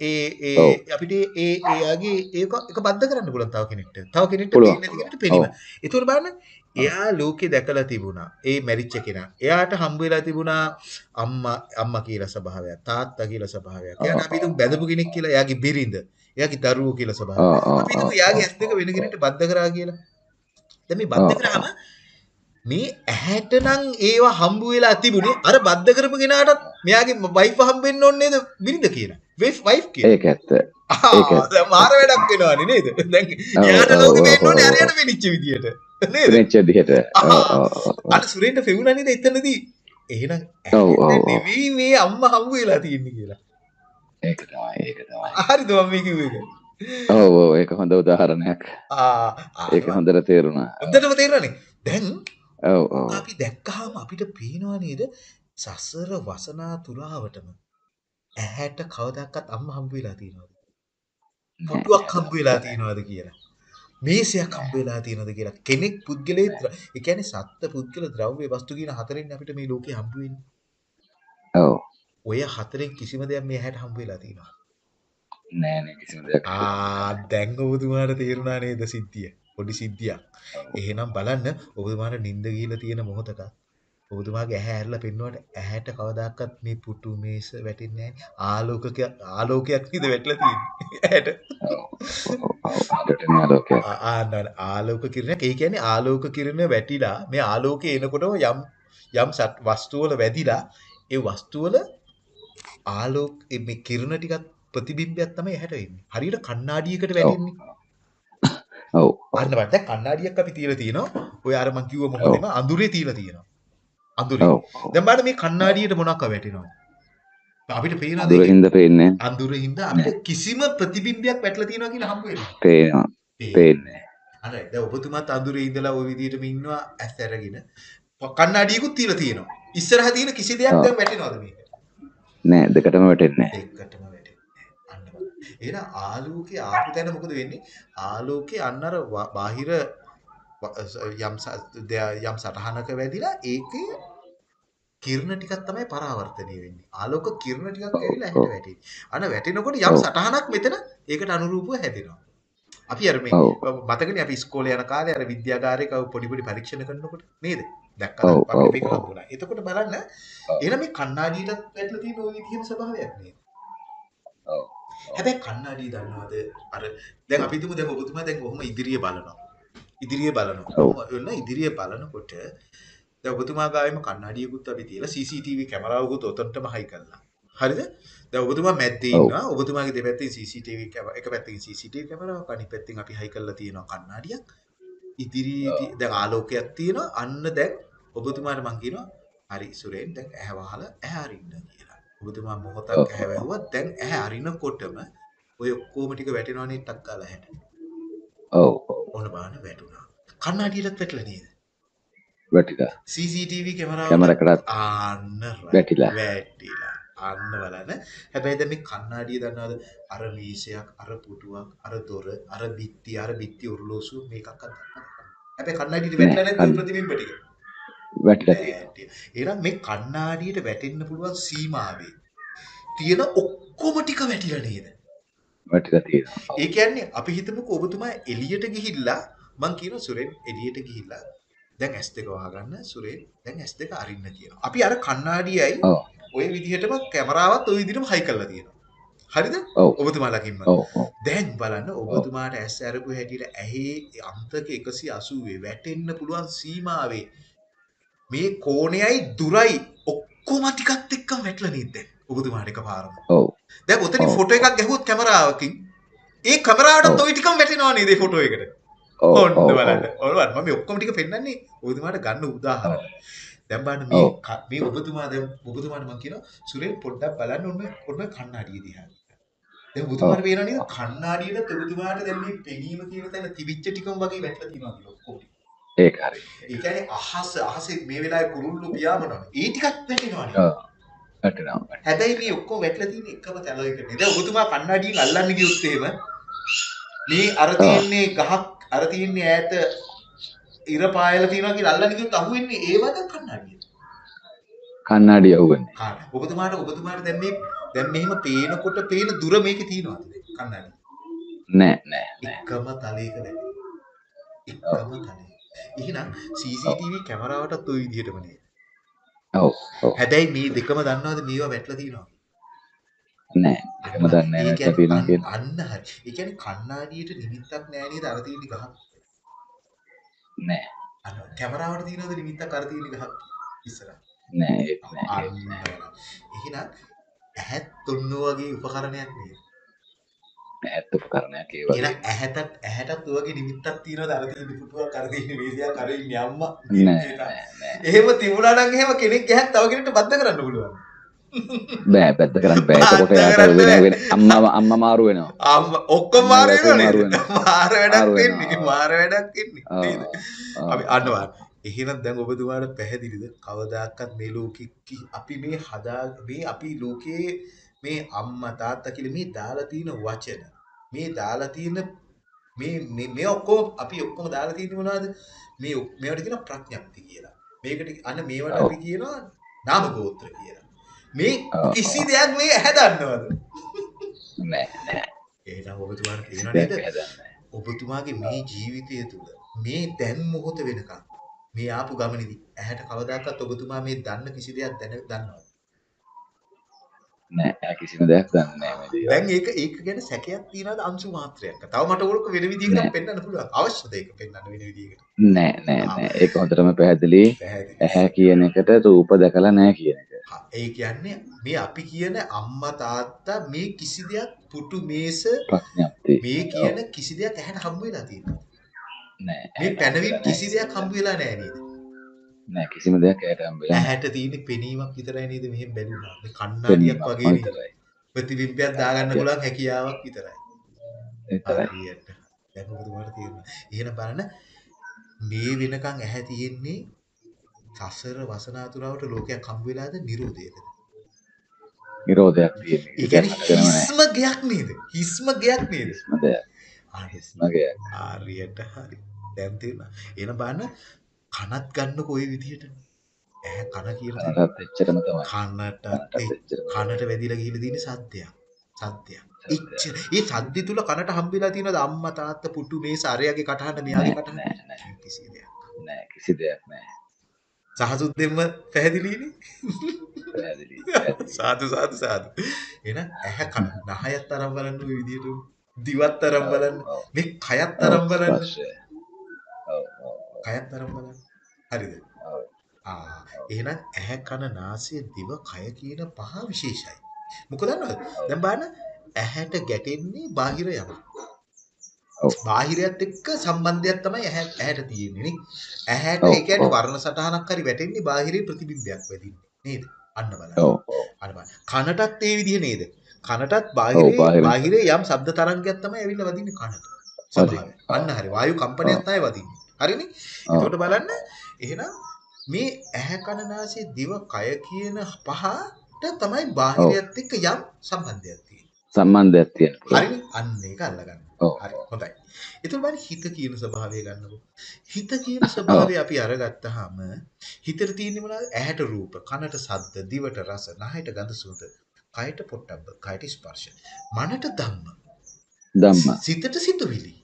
ඒ ඒ. අපිට ඒ එයාගේ ඒක එක බද්ධ කරන්න පුළුවන් තව කෙනෙක්ට. තව කෙනෙක්ට පේන්නේ නැති කෙනෙක්ට පෙනීම. ඒතකොට බලන්න එයා ලෝකේ දැකලා තිබුණා. ඒ මැරිච්ච කෙනා. එයාට හම්බ වෙලා තිබුණා අම්මා අම්මා කියලා ස්වභාවයක්, තාත්තා කියලා ස්වභාවයක්. එයාට අපි හිතමු බැඳපු කෙනෙක් කියලා එයාගේ බිරිඳ, එයාගේ දරුවෝ කියලා ඔව් අපි හිතමු එයාගේ ඇස් දෙක වෙන කෙනෙක්ට බද්ධ කරා කියලා. දැන් මේ බද්ධ. කරාම මේ ඇහැට නම් ඒවා හම්බ වෙලා තිබුණේ අර බද්ධ කරපු කෙනාටත් මෙයාගේ වයිෆ් හම්බ වෙන්න ඕනේ නේද බිරිඳ කියලා. වයිෆ් වයිෆ් කියලා. ඒක ඇත්ත ආ, මාර වැඩක් වෙනවානේ නේද? දැන් එයාට ලෝකෙ වෙන්න ඕනේ අරයට වෙනිච්ච විදියට. නේද? ඔව් ඔව් අර සුරේන්ට පෙවුණා නේද එතනදී? එහෙනම් ඔව්. නෙවෙයි මේ අම්මා හම්බ වෙලා තියෙන්නේ කියලා. ඒක ඒක හරිද මම කිව්ව එක? ඔව් ඔව් ඒක හොඳ උදාහරණයක් ආ, ඒක හොඳට තේරුණා හොඳටම තේරෙනනේ. දැන් ඔව් ඔව් අපි දැක්කහම අපිට පේනවා නේද? සසර වසනා තුරාවටම ඇහැට කවදාවත් අම්මා හම්බ වෙලා තියෙනවද? පුටුවක් හම්බ වෙලා තියෙනවද කියලා. මේසයක් හම්බ වෙලා තියෙනවද කියලා. කෙනෙක් පුද්ගලයේ ඒ කියන්නේ සත්ත්ව පුද්ගල ද්‍රව්‍ය වස්තු කියන හතරෙන් අපිට මේ ලෝකේ හම්බ වෙන්නේ. ඔව් ඔය හතරෙන් කිසිම දෙයක් මේ ඇහැට හම්බ වෙලා තියෙනවා. නෑ නේ කිසිම දෙයක් ආ දැන් ඔබතුමාට තේරුණා නේද සිද්ධිය? පොඩි සිද්ධියක්. එහෙනම් බලන්න ඔබතුමාට නිින්ද ගිහලා තියෙන මොහොතක ඔබතුමාගේ ඇහැ ඇරලා පෙන්නුවට ඇහැට කවදාකවත් මේ පුටු මේස වැටෙන්නේ නැහැ. ආලෝකක ආලෝකයක් නේද වැටලා තියෙන්නේ. ඇහැට. ආලෝක කිරණයක්. ඒ කියන්නේ ආලෝක කිරණ වැටිලා මේ ආලෝකය එනකොටම යම් යම් සත්- වස්තු වල වැදිලා ඒ වස්තු වල ආලෝක මේ කිරණ ටිකත් ප්‍රතිබිම්බයක් තමයි ඇහැට එන්නේ. හරියට කණ්ණාඩියකට වැටෙන්නේ. ඔව් අන්න බලන්න දැන් කණ්ණාඩියක් අපි තියලා තියෙනවා. ඔය අර මං කිව්ව මොකදම අඳුරේ තියලා තියෙනවා. අඳුරේ. දැන් බලන්න මේ කණ්ණාඩියට මොනක් වැටෙනවද? අපිට ඒක? හින්දා පේන්නේ අඳුරේ හින්දා අපිට කිසිම ප්‍රතිබිම්බයක් වැටලා තියෙනවා කියලා හම්බ වෙනවා. පේනවා පේන්නේ අර දැන් ඔබතුමාත් අඳුරේ ඉඳලා ওই විදිහටම ඉන්නවා ඇස් අරගෙන. කණ්ණාඩියකුත් තියලා තියෙනවා. ඉස්සරහ තියෙන කිසි දෙයක්. දැන් වැටෙනවද මේකට? නෑ දෙකටම වැටෙන්නේ දෙකටම වැටෙන්නේ. එහෙනම් ආලෝකයේ ආපු තැන මොකද වෙන්නේ? ආලෝකයේ අන්න අර ව- බාහිර යම් යම් සටහනක වැදිලා ඒකේ කිරණ ටිකක් තමයි පරාවර්තනය වෙන්නේ. ආලෝක කිරණ ටිකක් ඇවිල්ලා. ඇහැට වැටෙන්නේ. අන වැටෙනකොට යම්. සටහනක් මෙතන ඒකට අනුරූපව හැදෙනවා. අපි අර මේ. මතකනේ අපි ඉස්කෝලේ යන කාලේ අර විද්‍යාගාරයක පොඩි පොඩි පරීක්ෂණ කරනකොට නේද? දැක්කද? ඔව්, අපිට මේක. හම්බුණා. එතකොට බලන්න. එහෙනම් මේ කණ්ණාඩියටත් වැටලා තියෙන ওই විදිහම ස්වභාවයක් නේද? ඔව්. හැබැයි කණ්ණාඩිය දන්නවද අර දැන් අපි හිතමු දැන් ඔබතුමා දැන් කොහොම ඉදිරිය බලනවා. ඉදිරිය බලනවා. ඔව්. ඔන්න ඉදිරිය බලනකොට දැන් ඔබතුමා ගාවෙම කණ්ණාඩියකුත් අපි තියලා CCTV කැමරාවකුත් ඔතනටම හයි කළා. හරිද? දැන් ඔබතුමා මැද්දේ. ඉන්නවා. ඔබතුමාගේ දෙපැත්තේ CCTV එක පැත්තකින් CCTV කැමරාවක් අනිත් පැත්තෙන් අපි හයි කරලා තියෙනවා කණ්ණාඩියක්. ඉදිරියේ දැන් ආලෝකයක් තියෙනවා. අන්න දැන් ඔබතුමාට මං කියනවා හරි සුරේන් දැන් ඇහැ වහලා ඇහැ අරින්න කියලා. ඔබතුමා මොහොතක්. ඇහැ වැහුවා. දැන් ඇහැ අරිනකොටම ඔය ඔක්කොම ටික වැටෙනවනේ ටක් ගාලා ඇහැට. ඔව්. ඕන බලන්න වැටුණා. කණ්ණාඩියටත් වැටලා නේද? වැටිලා. CCTV කැමරාවට කැමරකටත් ආන්න. වැටිලා. වැටිලා. අන්න බලන්න. හැබැයි දැන් මේ කණ්ණාඩිය දන්නවද? අර මීසයක්, අර පුටුවක්, අර දොර, අර බිත්ති, අර බිත්ති ඔරලෝසුව මේකක්වත් දන්නවද? හැබැයි කණ්ණාඩියට වැටලා කන්න- ප්‍රතිබිම්බ ටික? වැටිලා තියෙනවා. වැටි. එහෙනම් මේ කණ්ණාඩියට වැටෙන්න පුළුවන් සීමාවේ තියෙන ඔක්කොම ටික වැටිලා නේද? වැටිලා තියෙනවා. ඔව්. ඒ කියන්නේ අපි හිතමුකෝ ඔබතුමා එළියට ගිහිල්ලා මං කියනවා සුරෙන් එළියට ගිහිල්ලා දැන් S2 වහගන්න සුරෙන් දැන් S2 අරින්න කියනවා. අපි අර කණ්ණාඩියයි ඔව්. ওই විදිහටම කැමරාවත් ওই විදිහටම හයි කරලා තියෙනවා. හරිද? ඔව්. ඔබතුමාලකින්ම. ඔව්. ඔව්. දැන් බලන්න ඔබතුමාට ඇස් අරපු හැටියට ඇහි අන්තක 180 වැටෙන්න පුළුවන් සීමාවේ මේ කෝණයයි දුරයි ඔක්කොම ටිකත් එක්කම වැටලා නේද දැන් ඔබතුමාට එකපාරම. ඔව්. දැන් ඔතනින් ඔව්. ෆොටෝ එකක් ගැහුවොත් කැමරාවකින් ඒ කැමරාවටත් ඔව්. ওই ටිකම වැටෙනවා නේද ෆොටෝ එකට. ඔව්. ඔන්න. බලන්න. ඔන්න බලන්න. මම ඔක්කොම ටික පෙන්නන්නේ ඔබතුමාට ගන්න උදාහරණ. දැන් බලන්න මේ මේ ඔබතුමා දැන් ඔබතුමාට මම කියනවා සුරේල් පොඩ්ඩක් බලන්න ඔන්න ඔන්න කණ්ණාඩිය දිහා. දැන් ඔබතුමාට පේනවා නේද කණ්ණාඩියට ඔබතුමාට දැන් මේ පෙනීම කියන තැන තිබිච්ච ටිකම වගේ වැටලා තියෙනවා කියලා ඔක්කොම. ඒක හරි. ඒ කියන්නේ අහස අහසේ මේ වෙලාවේ කුරුල්ලු පියාඹනවා. ඒ ටිකක් වැටෙනවා නේද? ඔව්. වැටෙනවා. හැබැයි මේ ඔක්කොම වැටලා තියෙන එකම තැනයකට නේද? දැන් ඔබතුමා කණ්ණාඩියෙන් අල්ලන්න ගියොත් එහෙම මේ අර තියෙන්නේ ගහක් අර තියෙන්නේ ඈත ඉර පායලා තියෙනවා කියලා අල්ලන්න ගියොත් අහුවෙන්නේ ඒ වගේ කණ්ණාඩිය. කන්නාඩි යවුවන්නේ. කාට? ඔබතුමාට ඔබතුමාට දැන් මේ දැන් මෙහෙම පේනකොට පේන දුර මේකේ තියෙනවද කණ්ණාඩි? නෑ නෑ නෑ. එකම තලයක දැන්. එකම තලයක. එහෙනම් CCTV කැමරාවටත් ওই විදිහටම නේද? ඔව්. හැබැයි මේ දෙකම දන්නවද මේවා වැටලා තියෙනවා? නෑ. එකම දන්නේ නැහැ කියන්නේ තියෙනවා කියලා. අන්න හරි. ඒ කියන්නේ කණ්ණාඩියට නිමිත්තක් නෑ නේද අර තියෙන ගහක්. නෑ. අන්න කැමරාවට තියෙනවද නිමිත්තක් අර තියෙන ගහක් ඉස්සරහ. නෑ නෑ. නෑ. එහෙනම් ඇහත් ඔන්න වගේ උපකරණයක් නේද? ඇත්ත උපකරණයක් ඒ වගේ. එහෙනම් ඇහැටත් ඇහැටත් ඔය වගේ නිමිත්තක් තියෙනවද අර තියෙන පුටුවක් අර තියෙන වීසියක් අර ඉන්නේ අම්මා. නෑ නෑ නෑ. එහෙම තිබුණා නම් එහෙම කෙනෙක් ඇහත් තව කෙනෙක්ට බද්ධ කරන්න පුළුවන්. බෑ පැත්ත කරන්න බෑ. එතකොට කරන්න වෙන. වෙන අම්මා අම්මා මාරු වෙනවා. අම්මා ඔක්කොම මාර වෙනවනේ. වෙනවා. මාර වැඩක් වෙන්නේ. මාර වැඩක් වෙන්නේ. අපි බලන්න. එහෙනම් දැන් ඔබතුමාට පැහැදිලිද කවදාකවත් මේ ලෝකෙ අපි මේ හදා මේ අපි ලෝකේ මේ අම්මා තාත්තා කියලා මේ දාලා තියෙන වචන මේ දාලා තියෙන මේ මේ මේ ඔක්කොම අපි ඔක්කොම දාලා තියෙන්නේ මොනවද මේ මේවට කියනවා ප්‍රඥප්ති කියලා මේකට අන්න මේවට. අපි කියනවා නාම ගෝත්‍ර කියලා මේ. කිසි දෙයක් මේ හැදන්නවද නෑ නෑ. එහෙනම් ඔබතුමාට දෙයක් නේද. ඔබතුමාගේ මේ ජීවිතය තුළ මේ දැන් මොහොත වෙනකම් මේ ආපු ගමනේදී ඇහැට කවදාකවත් ඔබතුමා මේ දන්න කිසි දෙයක් දැන දන්නවද? නෑ කිසිම දෙයක් දන්නේ නෑ. දැන් ඒක ඒක ගැන සැකයක් තියනවාද අංශු මාත්‍රයක්? තව මට ඕක වෙන විදිහකට නෑ. පෙන්වන්න පුළුවන්. අවශ්‍යද ඒක පෙන්වන්න වෙන විදිහකට? නෑ නෑ නෑ. ඒක හොඳටම පැහැදිලි. ඇහැ කියන එකට රූප දැකලා නෑ කියන එක. ඒ කියන්නේ මේ අපි කියන අම්මා තාත්තා මේ කිසි දෙයක් පුටු මේස. මේ කියන කිසි දෙයක් ඇහැට හම්බ වෙලා තියෙනවා. නෑ. මේ හම්බෙලා කිසි දෙයක් හම්බ වෙලා නැහැ නේද? නෑ කිසිම දෙයක් ඇයට හම්බෙලා නෑ. ඇහැට තියෙන පෙනීමක් විතරයි නේද මෙහෙම බැලුනා. මේ කණ්ණාඩියක් වගේ? විතරයි. ප්‍රතිබිම්බයක් දාගන්න පුළුවන් හැකියාවක් විතරයි. විතරයි. දැන් ඔබතුමාට තේරෙනවා. එහෙනම් බලන්න මේ වෙනකන් ඇහැ තියෙන්නේ සසර වසනාතුරාවට ලෝකයක් හම්බ වෙලාද නිරෝධයද? නිරෝධයක් තියෙන. ඒ කියන්නේ. හිස්ම ගයක් නේද? හිස්ම ගයක් නේද? කිසිම දෙයක්. හරි. කිසිම දෙයක්. හරියට හරි. දැන් තේරුණා. එහෙනම් බලන්න කනත් ගන්නකො ওই විදිහට. ඇහැ කන කියලා තියෙන කනටත් එච්චරම තමයි කනට කනටත් එච්චරම කනට වැදිලා ගිහිල්ලා තියෙන සද්දයක්. සද්දයක්. එච්චර. ඒ සද්දි තුල කනට හම්බෙලා තියෙනවද අම්මා තාත්තා පුටු මේස අරයාගේ කටහඬ මෙයාගේ නෑ කටහඬ? නෑ නෑ කිසි දෙයක්. නෑ කිසි දෙයක් නෑ සහසුත් දෙන්න පැහැදිලිනේ. පැහැදිලි පැහැදිලි සාදු සාදු සාදු. එහෙනම් ඇහැ කන නහයත් අරන් බලන්න ওই විදිහට දිවත් අරන් බලන්න ඔව් මේ කයත් ඔව් අරන් බලන්න ස්පර්ශය ඔව් ඔව් කයත් අරන් බලන්න. හරිද? ආ එහෙනම් ඇහැ කන නාසය දිව කය කියන පහ විශේෂයි. මොකද දන්නවද? දැන් බලන්න ඇහැට ගැටෙන්නේ බාහිර යමක්. බාහිරයත් එක්ක සම්බන්ධයක් තමයි ඇහැ ඇහැට තියෙන්නේ නේ. ඇහැට ඒ කියන්නේ වර්ණ සටහනක් හරි වැටෙන්නේ බාහිරේ ප්‍රතිබිම්බයක් වෙදින්නේ නේද? අන්න බලන්න. අන්න බලන්න. කනටත් ඒ විදිහ නේද? කනටත් බාහිරේ බාහිර යම් ශබ්ද තරංගයක් තමයි ඇවිල්ලා වදින්නේ කනට. අන්න හරි. වායු කම්පනයක් තමයි වදින්නේ. හරිනේ? එතකොට බලන්න එහෙනම් මේ ඇහැ කන නාසය දිව කය කියන පහට තමයි බාහිරයත් එක්ක යම් සම්බන්ධයක් තියෙන්නේ. සම්බන්ධයක් තියෙන පුළුවන් හරිනේ? අන්න ඒක අල්ලගන්න. හරි. හොඳයි. එතකොට බලන්න හිත කියන ස්වභාවය ගන්නකො. හිත කියන ස්වභාවය අපි අරගත්තාම හිතට තියෙන්නේ මොනවද? ඇහැට රූප, කනට ශබ්ද, දිවට රස, නහයට ගඳ සුවඳ, කයට පොට්ටබ්බ, කයට ස්පර්ශ, මනට ධම්ම, ධම්ම සිතට සිතුවිලි.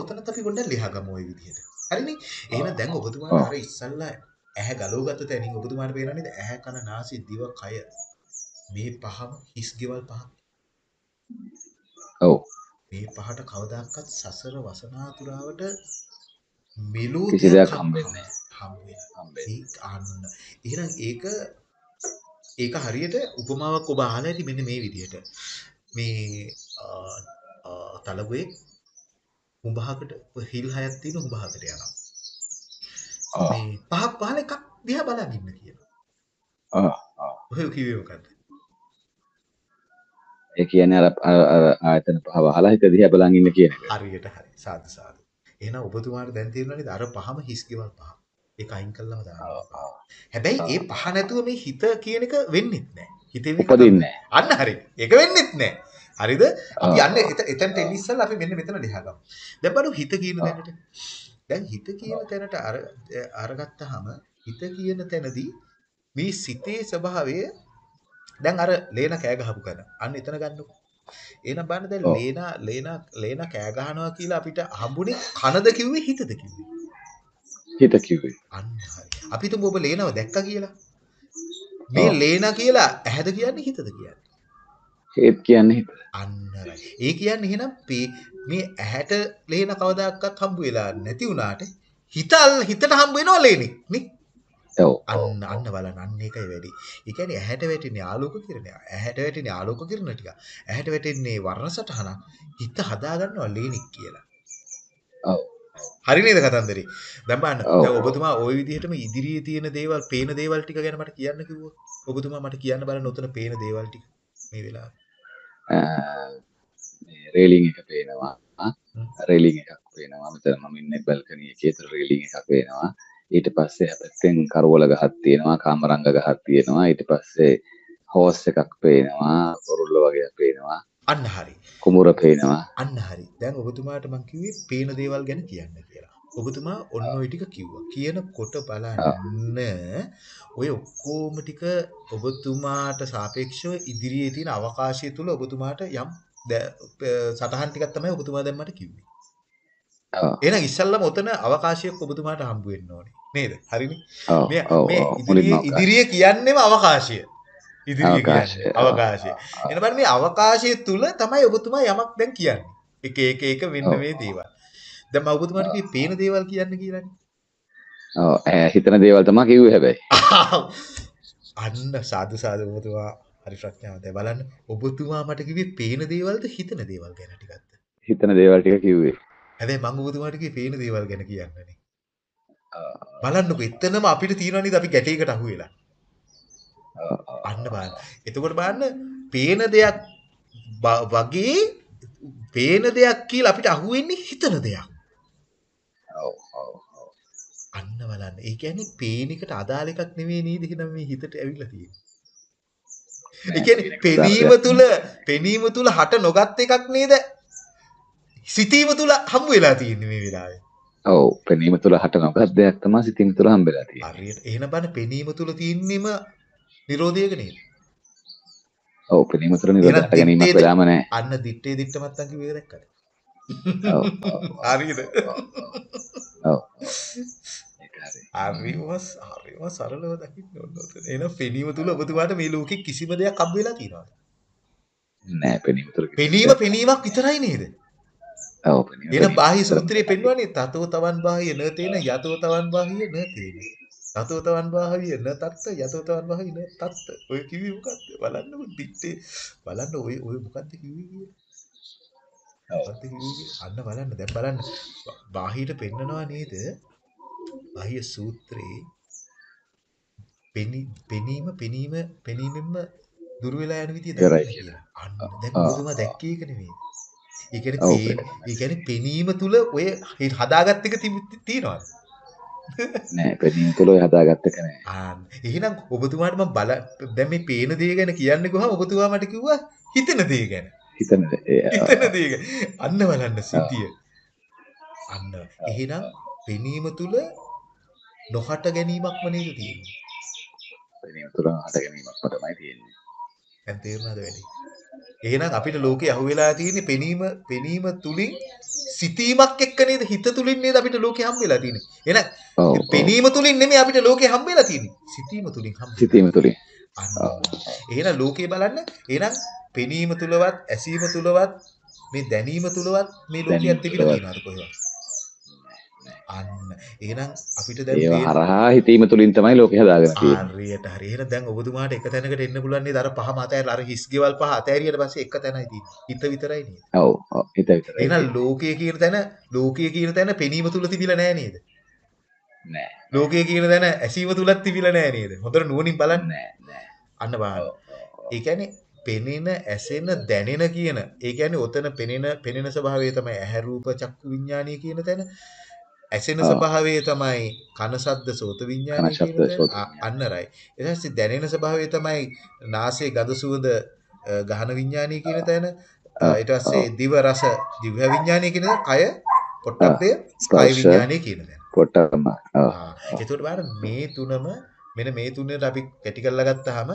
ඔතනත් අපි පොඩ්ඩක් ලියාගමු ওই විදිහට. හරිනේ? එහෙනම් දැන් ඔබතුමාට ඔව් අර ඉස්සල්ලා ඇහැ ගලවගත්ත තැනින් ඔබතුමාට පේනවා නේද? ඇහැ කන නාසය දිව කය මේ පහම හිස් ගෙවල් පහක්. ඔව් මේ පහට කවදාකවත් සසර වසනාතුරාවට මෙලෝ දෙයක් දෙයක් හම් හම්බෙන්නේ හම් හම් නැහැ. හම්බෙන්නේ අන්න. එහෙනම් ඒක ඒක හරියට උපමාවක් ඔබ අහලා ඇති මෙන්න මේ විදිහට. මේ අ, උඹහකට හිල් හයක් තියෙන උඹහකට යනවා. මේ පහක් පහල එකක් දිහා බලන් ඉන්න කියලා. ආ ආ ඔය කිව්වේ මොකද්ද? ඒ කියන්නේ අර අර ආයතන පහ වහලා හිත දිහා බලන් ඉන්න කියන එක හරියට හරි. සාදු සාදු. එහෙනම් ඔබතුමාට දැන් තේරෙනවා නේද? අර පහම හිස් ගෙවල් පහ. ඒක අයින් කළාම ආ හැබැයි ඒ පහ නැතුව මේ හිත කියන එක වෙන්නෙත් නැහැ. හිතේ උපදින්නේ අන්න හරි. ඒක වෙන්නෙත් නැහැ. හරිද? යන්නේ එත- එතනට එන්න ඉස්සෙල්ලා අපි මෙන්න මෙතන ලියා ගමු. දැන් බලමු හිත කියන තැනට. දැන් හිත කියන තැනට අර අරගත්තාම හිත කියන තැනදී මේ සිතේ ස්වභාවය දැන් අර ලේන කෑ ගහපු කන. අන්න එතන ගන්නකො. එහෙනම් බලන්න දැන් ලේන ලේන ලේන කෑ ගහනවා කියලා අපිට හම්බුනේ කනද කිව්වේ හිතද කිව්වේ? හිත කිව්වේ අන්න හරි. අපි තුමු ඔබ ලේනව දැක්කා කියලා. මේ ලේන කියලා ඇහැද කියන්නේ හිතද කියන්නේ? ඒත් කියන්නේ හිත අන්න. ඒ කියන්නේ එහෙනම් පේ- මේ ඇහැට ලේන කවදාකවත් හම්බ වෙලා නැති වුණාට හිතල් හිතට හම්බ වෙනවා ලේනේ නේ? අන්න අන්න බලන්න අන්න ඒකයි වැඩි. ඒ කියන්නේ ඇහැට වැටෙන්නේ ආලෝක කිරණය. ඇහැට වැටෙන්නේ ආලෝක කිරණ ටික. ඇහැට වැටෙන්නේ වර්ණ සටහන. හිත හදා ගන්නවා ලේනික් කියලා. ඔව් හරි නේද කතන්දරේ? දැන් බලන්න. දැන් ඔබතුමා ওই විදිහටම ඉදිරියේ තියෙන දේවල්, පේන දේවල් ටික ගැන මට කියන්න කිව්වා. ඔබතුමා මට කියන්න බලන්න උතන පේන දේවල් ටික මේ වෙලාවේ. මේ රේලිං එක පේනවා. රේලිං එකක් පේනවා මෙතන මම ඉන්නේ බල්කනි එකේ ඒතර රේලිං එකක් පේනවා ඊට පස්සේ පැත්තෙන් කරවල ගහක් තියෙනවා කාමරංග ගහක් තියෙනවා ඊට පස්සේ හෝස් එකක් පේනවා පොරුල්ල වගේ පේනවා අන්න හරි. කුමුර පේනවා අන්න හරි. දැන් ඔබතුමාට මම කිව්වේ පේන දේවල් ගැන කියන්න කියලා. ඔබතුමා ඔන්න ඔය ටික කිව්වා. කියනකොට බලන්න ඔය ඔක්කොම ටික ඔබතුමාට සාපේක්ෂව ඉදිරියේ තියෙන අවකාශය තුල ඔබතුමාට යම් සටහන් ටිකක් තමයි ඔබතුමා දැන් මට කිව්වේ. එහෙනම් ඉස්සල්ලාම ඔතන අවකාශයක් ඔබතුමාට හම්බ වෙන්න ඕනේ. නේද? හරිනේ. මේ මේ ඉදිරියේ ඉදිරියේ කියන්නේම අවකාශය. ඉදිරියේ කියන්නේ අවකාශය. බලන්න මේ අවකාශය තුල තමයි ඔබතුමා යමක් දැන් කියන්නේ. එක එක එක ඔව් මේ දේවල්. දැන් මම ඔබතුමාට කිව්වේ පේන දේවල් කියන්න කියලානේ. ඔව් හිතන දේවල් තමයි කිව්වේ හැබැයි අන්න සාදු සාදු ඔබතුමා හරි ප්‍රඥාවන්තයි. බලන්න ඔබතුමා මට කිව්වේ පේන දේවල්ද හිතන දේවල් ගැන ටිකක්ද? හිතන දේවල් ටික කිව්වේ හැබැයි මම ඔබතුමාට කිව්වේ පේන දේවල් ගැන කියන්නනේ. බලන්නකො එතනම අපිට තියෙනවා නේද අපි ගැටයකට අහු වෙලා. අන්න බලන්න. එතකොට බලන්න පේන දෙයක් වගේ පේන දෙයක් කියලා අපිට අහු වෙන්නේ හිතන දෙයක්. අන්න බලන්න. ඒ කියන්නේ පේන එකට අදාළ එකක් නෙවෙයි නේද එහෙනම් මේ හිතට ඇවිල්ලා තියෙන්නේ. ඒ කියන්නේ පෙනීම තුල පෙනීම තුල හට නොගත් එකක් නේද? සිතීම තුල හම්බ වෙලා තියෙන්නේ මේ වෙලාවේ. ඔව් පෙනීම තුළ හට නොගත් දෙයක් තමා සිතින් තුළ හම්බෙලා තියෙන්නේ. හරියට එහෙනම් බලන්න පෙනීම තුල තියෙන්නේම නිරෝධයක නේද? ඔව් පෙනීම තුළ නිරෝධ හට ගැනීමක්? වෙලාම නැහැ. අන්න දිත්තේ දිත්ත මත්තන් කිව්වේ දැක්කද? ඔව් ඔව් හරියද? ඔව්. හරිම හරිම සරලව දකින්න ඕන. එහෙනම් පෙනීම තුල ඔබතුමාට මේ ලෝකේ කිසිම දෙයක් හම්බ වෙලා තියෙනවද? නෑ පෙනීම කිසි පෙනීම පෙනීමක් විතරයි නේද? ඔව් පෙනීම එන බාහ්‍ය. සූත්‍රයේ පෙන්වන්නේ තතෝ තවන් බාහ්‍ය න තේන යතෝ තවන් බාහ්‍ය න තේන. තතෝ තවන් බාහ්‍ය න තත්ත යතෝ තවන් බාහ්‍ය න තත්ත. ඔය කිව්වේ මොකද්ද? බලන්නකො දිත්තේ බලන්න ඔය ඔය මොකද්ද කිව්වේ කියලා. අන්න බලන්න දැන් බලන්න. බාහිර පෙන්නනවා නේද? බාහ්‍ය සූත්‍රයේ පෙනී පෙනීම පෙනීම පෙනීමෙන්ම දුර වෙලා යන විදිය දකින්න කියලා. අන්න දැන් ආ. ඔබතුමා දැක්කේ ඒක නෙමෙයි. ඒ කියන්නේ ඒ කියන්නේ පෙනීම තුල ඔය හදාගත්ත එක තියනවාද? නෑ පෙනීම තුළ ඔය හදාගත්ත එක නෑ. ආන්න. එහෙනම් ඔබතුමාට මම බල දැන් මේ පේන දේ ගැන කියන්නේ කොහම ඔබතුමා මට කිව්වා හිතෙන දේ ගැන. හිතන දේ. හිතෙන දේ ගැන. අන්න බලන්න සිද්ධිය. අන්න. එහෙනම් පෙනීම තුල නොහට ගැනීමක්ම නේද තියෙන්නේ. පෙනීම තුළ හට ගැනීමක් තමයි තියෙන්නේ. දැන් තේරුණාද වැඩි? එහෙනම් අපිට ලෝකේ අහුවෙලා තියෙන්නේ පෙනීම පෙනීම තුලින් සිතීමක් එක්ක නේද හිත තුලින් නේද අපිට ලෝකේ හම්බෙලා තියෙන්නේ. එහෙනම්. පෙනීම තුලින් නෙමෙයි අපිට ලෝකේ හම්බෙලා තියෙන්නේ. සිතීම තුලින් හම්බෙලා. සිතීම. ඔව්. එහෙනම් ලෝකේ බලන්න. එහෙනම් පෙනීම තුලවත්, ඇසීම තුලවත්, මේ දැනීම තුලවත් මේ ලෝකයක් තිබිලා. තියෙනවද කොහෙවත්? අන්න. එහෙනම් අපිට දැන් පේන- හරහා හිතීම තුළින් තමයි ලෝකෙ හදාගෙන තියෙන්නේ. හරියට හරි. එහෙනම් දැන් ඔබතුමාට එක තැනකට එන්න පුළුවන් නේද? අර පහම අතෑරලා අර හිස් ගෙවල් පහ අතෑරියට පස්සේ එක තැනයි තියෙන්නේ. හිත විතරයි නේද? ඔව් ඔව් හිත විතරයි. එහෙනම් ලෝකයේ කියන තැන ලෝකයේ කියන තැන පෙනීම තුල තිබිලා නැහැ නේද? නෑ ලෝකයේ කියන තැන ඇසීම තුලත් තිබිලා නැහැ නේද? හොඳට නුවණින් බලන්න. නෑ නෑ. අන්න බලන්න. ඒ කියන්නේ පෙනෙන, ඇසෙන, දැනෙන කියන. ඒ කියන්නේ ඔතන පෙනෙන පෙනෙන ස්වභාවය තමයි ඇහැ රූප චක්කු විඥානීය කියන තැන. ඇසෙන. ස්වභාවය තමයි කන ශබ්ද සෝත විඥානීය කන, ශබ්ද, කියන සෝත තැන. ආ, අන්න රයි. ඊට පස්සේ දැනෙන ස්වභාවය තමයි නාසයේ ගඳ සුවඳ ගහන විඥානීය කියන තැන. ඊට පස්සේ දිව රස දිව්‍ය විඥානීය කියන. කය පොට්ටබ්බය කය ස්පර්ශ විඥානීය කියන තැන. පොට්ටම. එතකොට බලන්න මේ තුනම මෙන්න මේ තුනට අපි කැටි කරලා ගත්තාම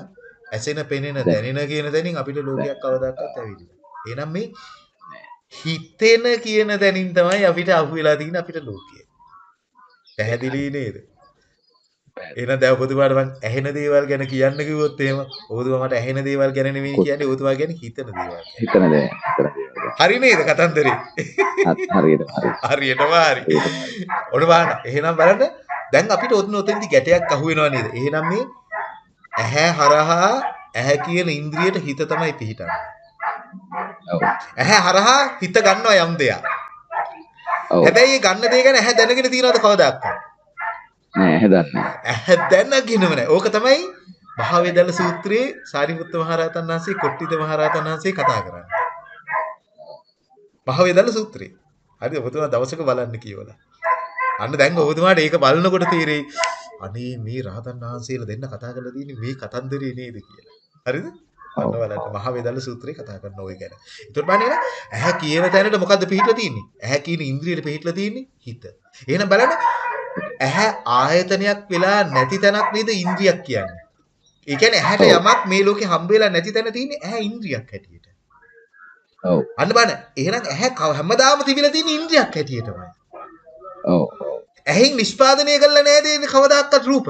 ඇසෙන පෙනෙන දැනෙන කියන තැනින් අපිට ලෝකයක් කවදාකවත් ඇවිදින්න. එහෙනම් මේ හිතෙන කියන තැනින් තමයි අපිට අහු වෙලා තියෙන අපිට ලෝකය. පැහැදිලි නේද? එහෙනම් දැන් ඔබතුමාට මම ඇහෙන දේවල් ගැන කියන්න කිව්වොත් එහෙම ඔබතුමා මට ඇහෙන දේවල් ගැන නෙමෙයි කියන්නේ ඔබතුමා කියන්නේ හිතන දේවල්. හිතන දේ. හරි නේද කතන්දරේ? හරි- හරියටම හරි. හරියටම හරි. ඔන්න බලන්න. එහෙනම් බලන්න දැන් අපිට ඔතන ඔතෙන්දි ගැටයක් අහු වෙනව නේද? එහෙනම් මේ ඇහැ හරහා ඇහැ කියන ඉන්ද්‍රියට හිත තමයි පිහිටන්නේ. ඇහැ හරහා හිත ගන්නවා යම් දෙයක්. හැබැයි ඒ ගන්න දේ ගැන ඇහැ දැනගෙන තියනවද කවදාවත්? නෑ හදන්නේ. ඇහැ දැනගෙනම නැහැ. ඕක තමයි මහවේදල සූත්‍රයේ සාරිපුත්ත මහරහතන් වහන්සේ කොට්ටිත මහරහතන් වහන්සේ කතා කරන්නේ. මහවේදල සූත්‍රය. හරි ඔබතුමා දවසක බලන්න කියවලා. අන්න දැන් ඔබතුමාට ඒක බලනකොට තේරෙයි අනේ මේ රහතන් වහන්සේලා දෙන්න කතා කරලා තියෙන්නේ මේ කතන්දරේ නේද කියලා. හරිද? අන්න ඔව්. බලන්න මහවේදල සූත්‍රයේ කතා කරන ওই ගැන. ඒතකොට බලන්න ඇහැ කියන තැනට මොකද්ද පිහිටලා තියෙන්නේ? ඇහැ කියන ඉන්ද්‍රියට පිහිටලා තියෙන්නේ හිත. එහෙනම් බලන්න ඇහැ ආයතනයක් වෙලා නැති තැනක් නේද ඉන්ද්‍රියක් කියන්නේ. ඒ කියන්නේ ඇහැට ඔව්. යමක් මේ ලෝකේ හම්බ වෙලා නැති තැන තියෙන්නේ ඇහැ ඉන්ද්‍රියක් හැටියට. ඔව්. අන්න බලන්න. එහෙනම් ඇහැ හැමදාම තිබිලා තියෙන ඉන්ද්‍රියක් හැටියටමයි. ඔව්. ඇහෙන් නිෂ්පාදනය කළා නේද ඉන්නේ කවදාකවත් රූප.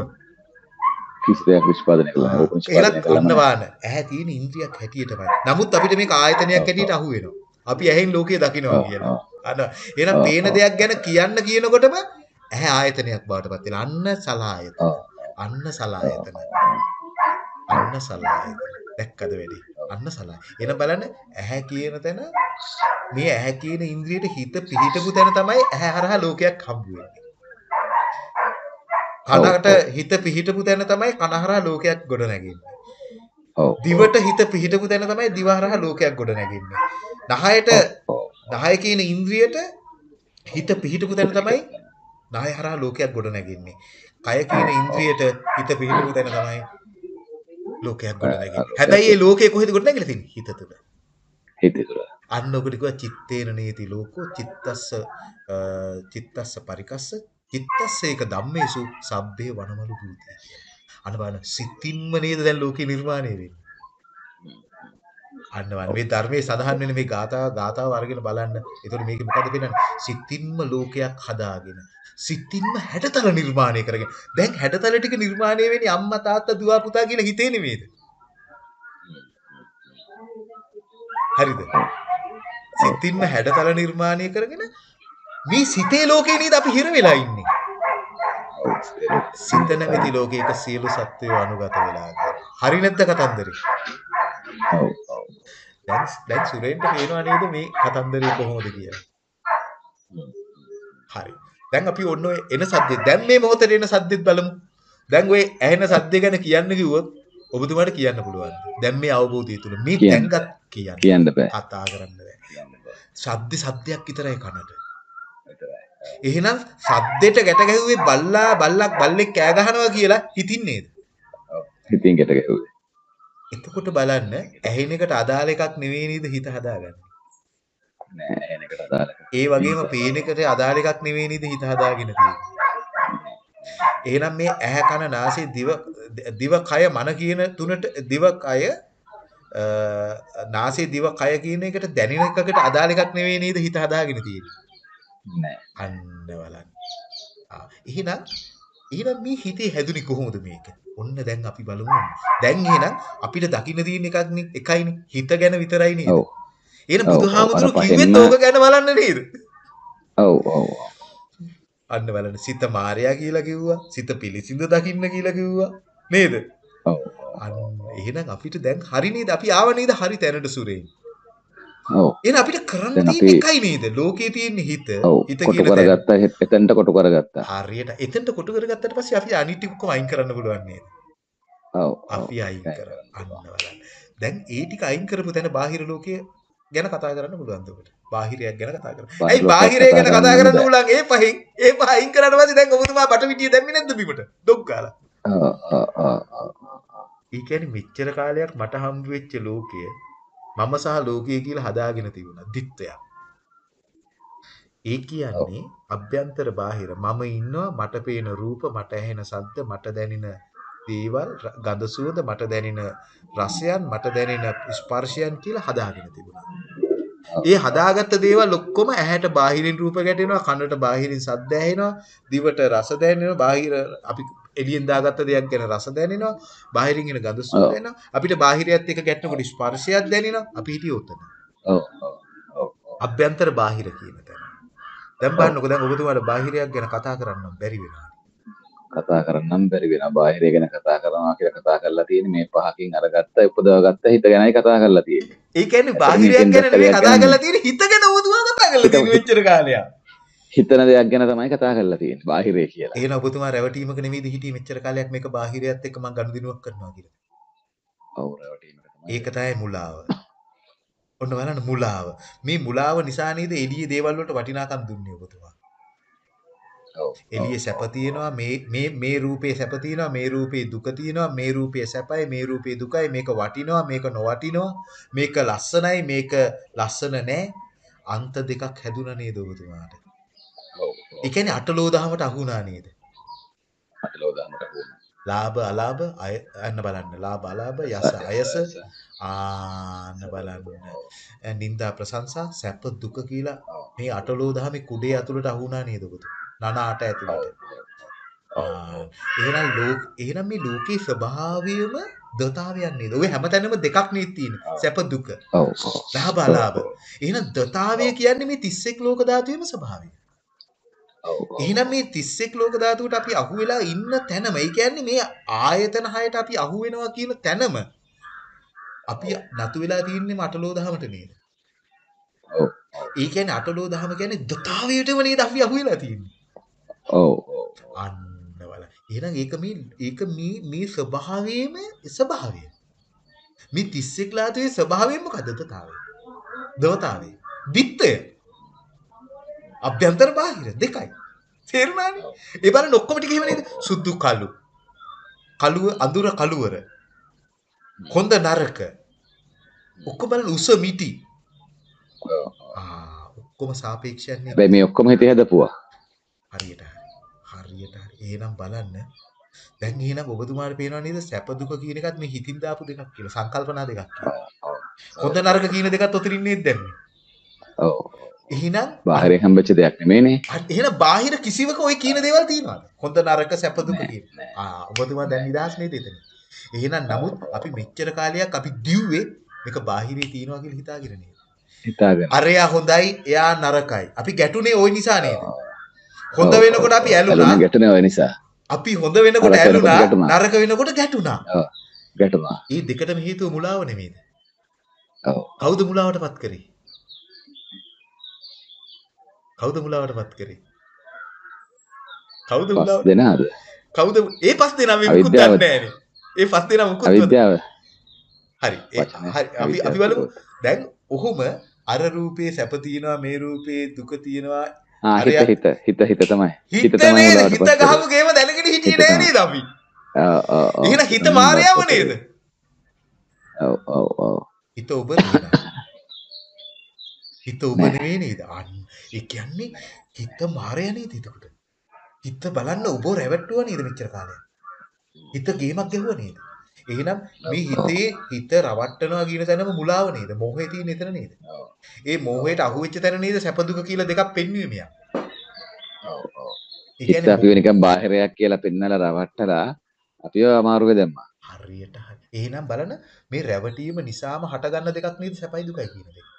කිසි දෙයක් නිෂ්පාදනය කළා රූප නිෂ්පාදනය එහෙනම් කළා අන්න නෑ. බලන්න. ඇහැ තියෙන ඉන්ද්‍රියක් හැටියටමයි. නමුත් අපිට මේක ආයතනයක් හැටියට අහු වෙනවා. අපි ඇහෙන් ලෝකය දකිනවා. ඔව්. අන්න එහෙනම් පේන. දෙයක් ගැන කියන්න කියනකොටම ඇහැ ආයතනයක් බවට පත් වෙනවා. අන්න සලායතන. අන්න සලායතන. අන්න සලායතන. දැක්කද වැඩි? අන්න සලාය. එන බලන්න ඇහැ කියන තැන මේ ඇහැ කියන ඉන්ද්‍රියට හිත පිහිටපු තැන තමයි ඇහැ හරහා ලෝකයක් හම්බ වෙන්නේ. කනට හිත පිහිටපු තැන තමයි කන හරහා ලෝකයක් ගොඩ නැගෙන්නේ. ඔව්. දිවට හිත පිහිටපු තැන තමයි දිව හරහා ලෝකයක් ගොඩ නැගෙන්නේ. නහයට ඔව්. නහය කියන ඉන්ද්‍රියට හිත පිහිටපු තැන තමයි නහය හරහා ලෝකයක් ගොඩ නැගෙන්නේ. කය කියන ඉන්ද්‍රියට හිත පිහිටපු තැන තමයි ලෝකයක් ගොඩ නැගෙන්නේ. හැබැයි මේ ලෝකය කොහෙද ගොඩ නැගිලා තියෙන්නේ? හිත තුළ. හිත තුළ. අන්න ඔකට කිව්වා චිත්තේන නේති ලෝකෝ චිත්තස්ස චිත්තස්ස පරිකස්ස චිත්තස්ස ඒක ධම්මේසු සබ්බේ වනමලු භූතේ කියලා. අන්න බලන්න සිතින්ම නේද දැන් ලෝකේ නිර්මාණය වෙන්නේ. අන්න බලන්න මේ ධර්මයේ සඳහන් වෙන මේ ගාථා ගාථාව අරගෙන බලන්න. ඒතකොට මේක මොකද පෙන්නන්නේ? සිතින්ම ලෝකයක් හදාගෙන සිතින්ම හැඩතල නිර්මාණය කරගෙන දැන් හැඩතල ටික නිර්මාණය වෙන්නේ අම්මා තාත්තා දුව පුතා කියලා හිතේ නෙමෙයිද? හරිද? සිතින්ම හැඩතල නිර්මාණය කරගෙන මේ සිතේ ලෝකේ නේද අපි හිර වෙලා ඉන්නේ. සිත නැමැති ලෝකයක සියලු සත්වයෝ අනුගත වෙලා. හරි නැද්ද කතන්දරේ? ඔව් ඔව් දැන් දැන් සුරේන්ට පේනවා නේද මේ කතන්දරේ කොහොමද කියලා. හරි. දැන් අපි ඔන්න ඔය එන සද්දේ දැන් මේ මොහොතේ එන සද්දෙත් බලමු. දැන් ඔය ඇහෙන සද්දේ ගැන කියන්න කිව්වොත් ඔබතුමාට කියන්න පුළුවන්. දැන් මේ අවබෝධය තුල මේ. දැන්ගත් කියන්න කියන්න බෑ කතා කරන්න බෑ. සද්ද සද්දයක් විතරයි කනට. එහෙනම් සද්දෙට ගැට ගැහුවේ බල්ලා බල්ලක් බල්ලෙක් කෑ ගහනවා කියලා හිතින්නේද? ඔව් හිතින් ගෙට ගැහුවේ එතකොට බලන්න ඇහෙන එකට අදාළ එකක් නෙවෙයි නේද හිත හදාගන්නේ. නෑ එහෙන එකට අදාළ ඒ වගේම පේන එකට අදාළ එකක් නෙවෙයි නේද හිත හදාගෙන තියෙන්නේ. එහෙනම් මේ ඇහැ කන නාසය දිව දිව කය මන කියන තුනට දිව කය නාසය දිව කය කියන එකට දැනෙන එකකට අදාළ එකක් නෙවෙයි නේද හිත හදාගෙන තියෙන්නේ. නෑ අන්න බලන්න. ආ එහෙනම් එහෙනම් මේ හිතේ හැදුනේ කොහොමද මේක? ඔන්න දැන් අපි බලමු. දැන් එහෙනම් අපිට දකින්න තියෙන එකක් නේ එකයිනේ. හිත ගැන විතරයි නේද? ඔව් එහෙනම් අර කිව්වෙත් ඕක ගැන බලන්න නේද? ඔව් ඔව් අන්න බලන්න සිත මායя කියලා කිව්වා. සිත පිළිසිඳ දකින්න කියලා කිව්වා. නේද? ඔව් අන්න එහෙනම් අපිට දැන් හරි නේද? අපි ආව නේද හරි තැනට සුරේ. එහෙනම් අපිට කරන්න එකයි නේද? ලෝකේ තියෙන හිත. හිත කොටු. කරගත්තා එතනට කොටු කරගත්තා හරියට එතෙන්ට කොටු කරගත්තට පස්සේ අපි අනිත් ටික අයින් කරන්න පුළුවන් නේද? ඔව් අපි අයින් අයින් කර කරන්න පුළුවන්. බලන්න. දැන් ඒ ටික අයින් කරපු තැන බාහිර ලෝකයේ ගැන කතා කරන්න පුළුවන්ද ඔබට? බාහිරයක් ගැන කතා කරන්න. ඇයි බාහිරය ගැන කතා කරන්න කරන්න. උලන් ඒ පහෙන් ඒ පහ අයින් කරාට පස්සේ දැන් ඔබතුමා බටවිටිය දැම්මේ නැද්ද බිමට? ඩොක් ගාලා. ඔව් ඔව් ඔව් ඒ කියන්නේ මෙච්චර කාලයක් මට හම්බ වෙච්ච ලෝකය මම සහ ලෝකය කියලා හදාගෙන තිබුණා. දිත්වයක්. ඒ කියන්නේ අභ්‍යන්තර බාහිර මම ඉන්නවා මට පේන රූප මට ඇහෙන ශබ්ද මට දැනෙන දේවල් ර- ගඳ සුවඳ මට දැනෙන රසයන් මට දැනෙන ස්පර්ශයන් කියලා හදාගෙන තිබුණා. ඒ හදාගත්ත දේවල් ඔක්කොම ඇහැට බාහිරින් රූප ගැටෙනවා කනට බාහිරින් ශබ්ද ඇහෙනවා දිවට රස දැනෙනවා බාහිර අපි එළියෙන් දාගත්ත දෙයක් ගැන රස දැනෙනවා බාහිරින් එන ගඳ සුවඳ. දැනෙනවා අපිට බාහිරයත් එක්ක ගැටෙනකොට ස්පර්ශයක් දැනෙනවා අපි හිටියේ උතන. ඔව් අභ්‍යන්තර බාහිර කියන තැන. දැන් බලන්නකො දැන් ඔබතුමාට බාහිරයක් ගැන කතා කරන්න බැරි වෙනවා. කතා කරන්නම් බැරි වෙන බාහිරය ගැන කතා කරනවා කියලා කතා කරලා තියෙන මේ පහකින් අරගත්ත උපදවගත්ත හිත ගැනයි කතා කරලා තියෙන්නේ ඒ කියන්නේ බාහිරයක් ගැන නෙවෙයි කතා කරලා තියෙන්නේ හිත ගැන ඔබතුමා කතා කරලා තියෙන මෙච්චර කාලයක්. හිතන දෙයක් ගැන තමයි කතා කරලා තියෙන්නේ බාහිරය කියලා එහෙනම් ඔබතුමා රැවටීමක නෙවෙයිද හිටියේ මෙච්චර කාලයක් මේක බාහිරයත් එක්ක මම ගනුදෙනුවක් කරනවා කියලා. ඔව් රැවටීමක තමයි ඒක තමයි මුලාව. ඔන්න බලන්න මුලාව. මේ මුලාව නිසා නේද එළියේ දේවල් වලට වටිනාකම් දුන්නේ ඔබතුමා. ඔව් එළියේ සැප තියෙනවා මේ මේ මේ රූපේ සැප තියෙනවා මේ රූපේ දුක තියෙනවා මේ රූපේ සැපයි මේ රූපේ දුකයි මේක වටිනවා මේක නොවටිනවා මේක ලස්සනයි මේක ලස්සන නෑ අන්ත දෙකක් හැදුනා නේද ඔබතුමාට. ඒ කියන්නේ අටලෝ දහමට අහු වුණා නේද? අටලෝදාමට වුණා ලාභ අලාභ අය අන්න බලන්න ලාභ අලාභ යස අයස ආන්න බලන්න නින්දා ප්‍රශංසා සැප දුක කියලා මේ අටලෝ දහමේ කුඩේ ඇතුළට අහු වුණා නේද ඔබතුමා? නනාට ඇතුළට. එහෙනම් ලෝක එහෙනම් මේ ලෝකේ ස්වභාවයම දතාවයන් නේද? ඔය හැමතැනම දෙකක් නේ තියෙන්නේ. සැප දුක, ඔව් ඔව් ලාභ අලාභ. එහෙනම් දතාවය කියන්නේ මේ 31 ලෝක ධාතුවේම ස්වභාවය. එහෙනම් මේ 31 ලෝක ධාතුවට අපි අහු වෙලා ඉන්න තැනම, ඒ කියන්නේ මේ ආයතන හයට අපි අහු වෙනවා කියන තැනම අපි නතු වෙලා තින්නේ අටලෝ දහමට නේද? ඔව් ඒ කියන්නේ අටලෝ දහම කියන්නේ දතාවයටම නේද අපි අහු වෙලා තින්නේ. ඔව් අන්න බල. එහෙනම් ඒක මේ ඒක මේ මේ ස්වභාවයේම ස්වභාවය. මේ 31 ලාතුවේ ස්වභාවය මොකද දතාවය? දවතාවය. දිත්තය. අභ්‍යන්තර බාහිර දෙකයි. තේරුණානේ? ඒ බලන්න ඔක්කොම ටික එහෙම නේද? සුදු කළු. කළුව අඳුර කළුවර. හොඳ නරක. ඔක්කොම බලන්න උස මිටි. ආ ඔක්කොම සාපේක්ෂයන්නේ හැබැයි මේ ඔක්කොම හිතේ හදපුවා හරියට හරි හරියට හරි එහෙනම් බලන්න දැන් එහෙනම් ඔබතුමාට පේනවා නේද සැප දුක කියන එකත් මේ හිතින් දාපු දෙකක් කියලා සංකල්පනා දෙකක් කියලා. හොඳ නරක කියන දෙකත් ඔතනින් නේද දැන් ඔව් එහෙනම් බාහිරෙන් හම්බෙච්ච දෙයක් නෙමෙයිනේ අ- එහෙනම් බාහිර කිසිවක ওই කියන දේවල් තියෙනවද හොඳ නරක සැප දුක කියන ආ ඔබතුමා දැන් නිදහස් නේද එතන එහෙනම් නමුත් අපි මෙච්චර කාලයක් අපි දිව්වේ මේක බාහිරේ තියෙනවා කියලා හිතාගෙන නේද හිතාගෙන අරයා හොඳයි එයා නරකයි අපි ගැටුනේ ওই නිසා නේද හොඳ ඔව්, වෙනකොට අපි ඇලුන ඇලුනා ගැටෙන ඔය නිසා අපි හොඳ වෙනකොට නරක වෙනකොට ඇලුනා ගැටුණා. නරක වෙනකොට ගැටුණා ගැටුණා මේ දෙකටම හේතුව මුලාව නෙමෙයිද ඔව් කවුද මුලාවටපත් කරේ කවුද මුලාවටපත් කරේ? කවුද පස් මුලාවට දෙනාද කවුද ඒ පස් දෙනා මේ මුකුත්. දන්නේ නැහැනේ ඒ පස් දෙනා මුකුත් අවිද්‍යාව. හරි. හරි. අපි අපි බලමු. දැන් ඔහොම අර රූපේ සැප තියෙනවා මේ රූපේ දුක තියෙනවා. හිත හිත. හිත හිත තමයි. හිත තමයි හිත. ගහපු ගේම දැනගෙන හිටියේ නෑ. නේද අපි? ඔව් ඔව්. එහෙනම් හිත මායාව නේද? ඔව් ඔව් ඔව් හිත ඔබ හිත ඔබ නෙවෙයි නේද? අන්න. ඒ කියන්නේ හිත මායාව නේද එතකොට? හිත බලන්න ඔබ රැවට්ටුවා නේද මෙච්චර කාලයක්? හිත ගේමක් ගැහුවා නේද? එහෙනම් මේ හිතේ හිත රවට්ටනවා කියන තැනම මුලාව නේද? මොහේ තියෙන එතන නේද. ඒ මොහේට අහු වෙච්ච තැන නේද සැප දුක කියලා දෙකක් පෙන්වුවේ මෙයා ඔව් ඔව් ඒ කියන්නේ අපිව නිකන් බාහිරයක් කියලා පෙන්නලා රවට්ටලා අපිව අමාරුවේ දැම්මා. හරියට. හරි. එහෙනම් බලන්න මේ රැවටීම නිසාම හටගන්න දෙකක් නේද සැපයි දුකයි කියන දෙක.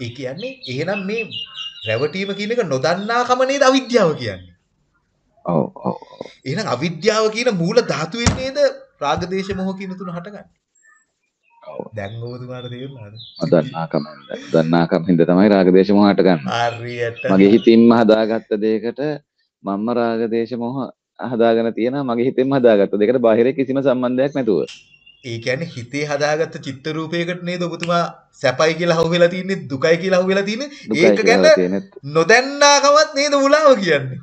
ඒ කියන්නේ එහෙනම් මේ රැවටීම කියන එක නොදන්නාකම නේද අවිද්‍යාව කියන්නේ. ඔව් ඔව්. එහෙනම් අවිද්‍යාව කියන මූල ධාතුවෙන් නේද රාග දේශ මොහ කියන තුන හටගන්නේ. ඔව්. දැන් ඔබතුමාට තේරුණාද? නොදන්නාකම හින්දා. නොදන්නාකම හින්දා තමයි රාග දේශ මොහ හටගන්නේ. හරියට. මගේ හිතින්ම හදාගත්ත දෙයකට මම්ම රාග දේශ මොහ හදාගෙන තියෙනවා මගේ හිතෙන්ම හදාගත්ත දෙකට බාහිර කිසිම සම්බන්ධයක් නැතුව. ඒ කියන්නේ හිතේ හදාගත්ත චිත්ත රූපයකට නේද ඔබතුමා සැපයි කියලා අහුවෙලා තින්නේ දුකයි කියලා අහුවෙලා තින්නේ. දුකයි ඒක ගැන. නොදන්නාකමත් නේද මුලාව කියන්නේ.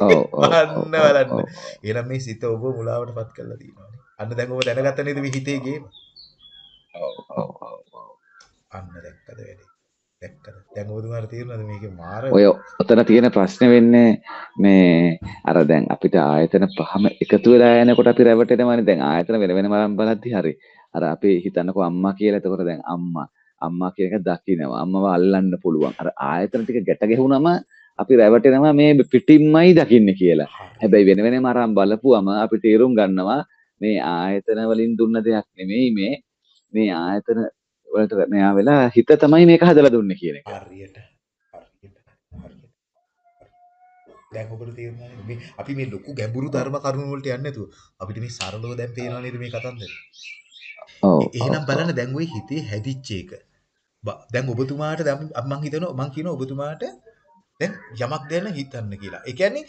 ඔව් ඔව්. බලන්න. එහෙනම් මේ සිත ඔබ මුලාවටපත් කරලා තියෙනවානේ. අන්න දැන් ඔබ දැනගත්ත නේද මේ හිතේ ගේම? ඔව් ඔව් ඔව්. අන්න දැක්කද වැඩේ. දැක්කද? දැන් ඔබතුමාට තේරුණාද මේකේ මාර? ඔය ඔතන තියෙන ප්‍රශ්නේ වෙන්නේ මේ අර දැන් අපිට ආයතන පහම එකතු වෙලා යනකොට අපි රැවටෙනවානේ. දැන් ආයතන වෙන වෙනම අරන් බලද්දි හරි. අර අපි හිතන්නකෝ අම්මා කියලා. එතකොට දැන් අම්මා. අම්මා කියන එක දකිනවා. අම්මව අල්ලන්න පුළුවන්. අර ආයතන ටික ගැට ගැහුනම අපි රැවටෙනවා මේ පිටින්මයි දකින්නේ කියලා. හැබැයි වෙන වෙනම අරන් බලපුවම අපි තේරුම් ගන්නවා මේ ආයතන වලින් දුන්න දෙයක් නෙමෙයි මේ. මේ ආයතන වලට මෙයා වෙලා හිත තමයි මේක හදලා දුන්නේ කියන හරියට. හරියට. හරියට. දැන් ඔබට තේරුණාද මේ අපි මේ ලොකු ගැඹුරු ධර්ම කරුණු වලට යන්නේ නැතුව අපිට මේ සරලව දැන් පේනවා නේද මේ කතන්දරේ. ඔව් එහෙනම් බලන්න දැන් ওই හිතේ හැදිච්ච එක. බ- දැන් ඔබතුමාට දැන් මම හිතනවා මම කියනවා ඔබතුමාට දැන් යමක් ගැන හිතන්න කියලා. ඒ කියන්නේ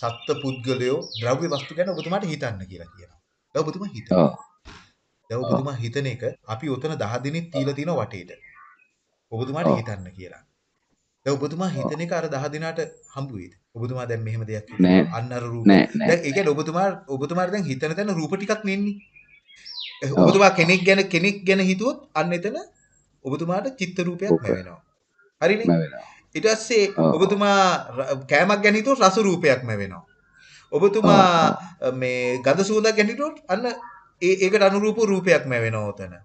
සත්ත්ව පුද්ගලයෝ ද්‍රව්‍ය වස්තු ගැන ඔබතුමාට හිතන්න කියලා කියනවා. දැන් ඔබතුමා හිතනවා. දැන් ඔබතුමා හිතන එක අපි උතන 10 දිනෙත් තියලා තිනවා වටේට. ඔබතුමාට. හිතන්න කියලා. දැන් ඔබතුමා හිතන එක අර 10 දිනාට හම්බ වෙයිද? ඔබතුමා දැන් මෙහෙම දෙයක්. හිතනවා. අන්න අර රූප. දැන් ඒ කියන්නේ ඔබතුමා ඔබතුමාට දැන් හිතන තැන රූප ටිකක් නෙන්නේ. ඔබතුමා කෙනෙක් ගැන කෙනෙක් ගැන හිතුවොත් අන්න එතන ඔබතුමාට චිත්ත රූපයක් රූප. ලැබෙනවා. හරිනේ? වෙනවා ඊට පස්සේ. ඔබතුමා කෑමක් ගැන හිතුවොත් රස රූපයක් ලැබෙනවා. ඔබතුමා මේ ගඳ සුවඳක් ගැන හිතුවොත් අන්න ඒ ඒකට අනුරූප රූපයක් ලැබෙනවා උතන.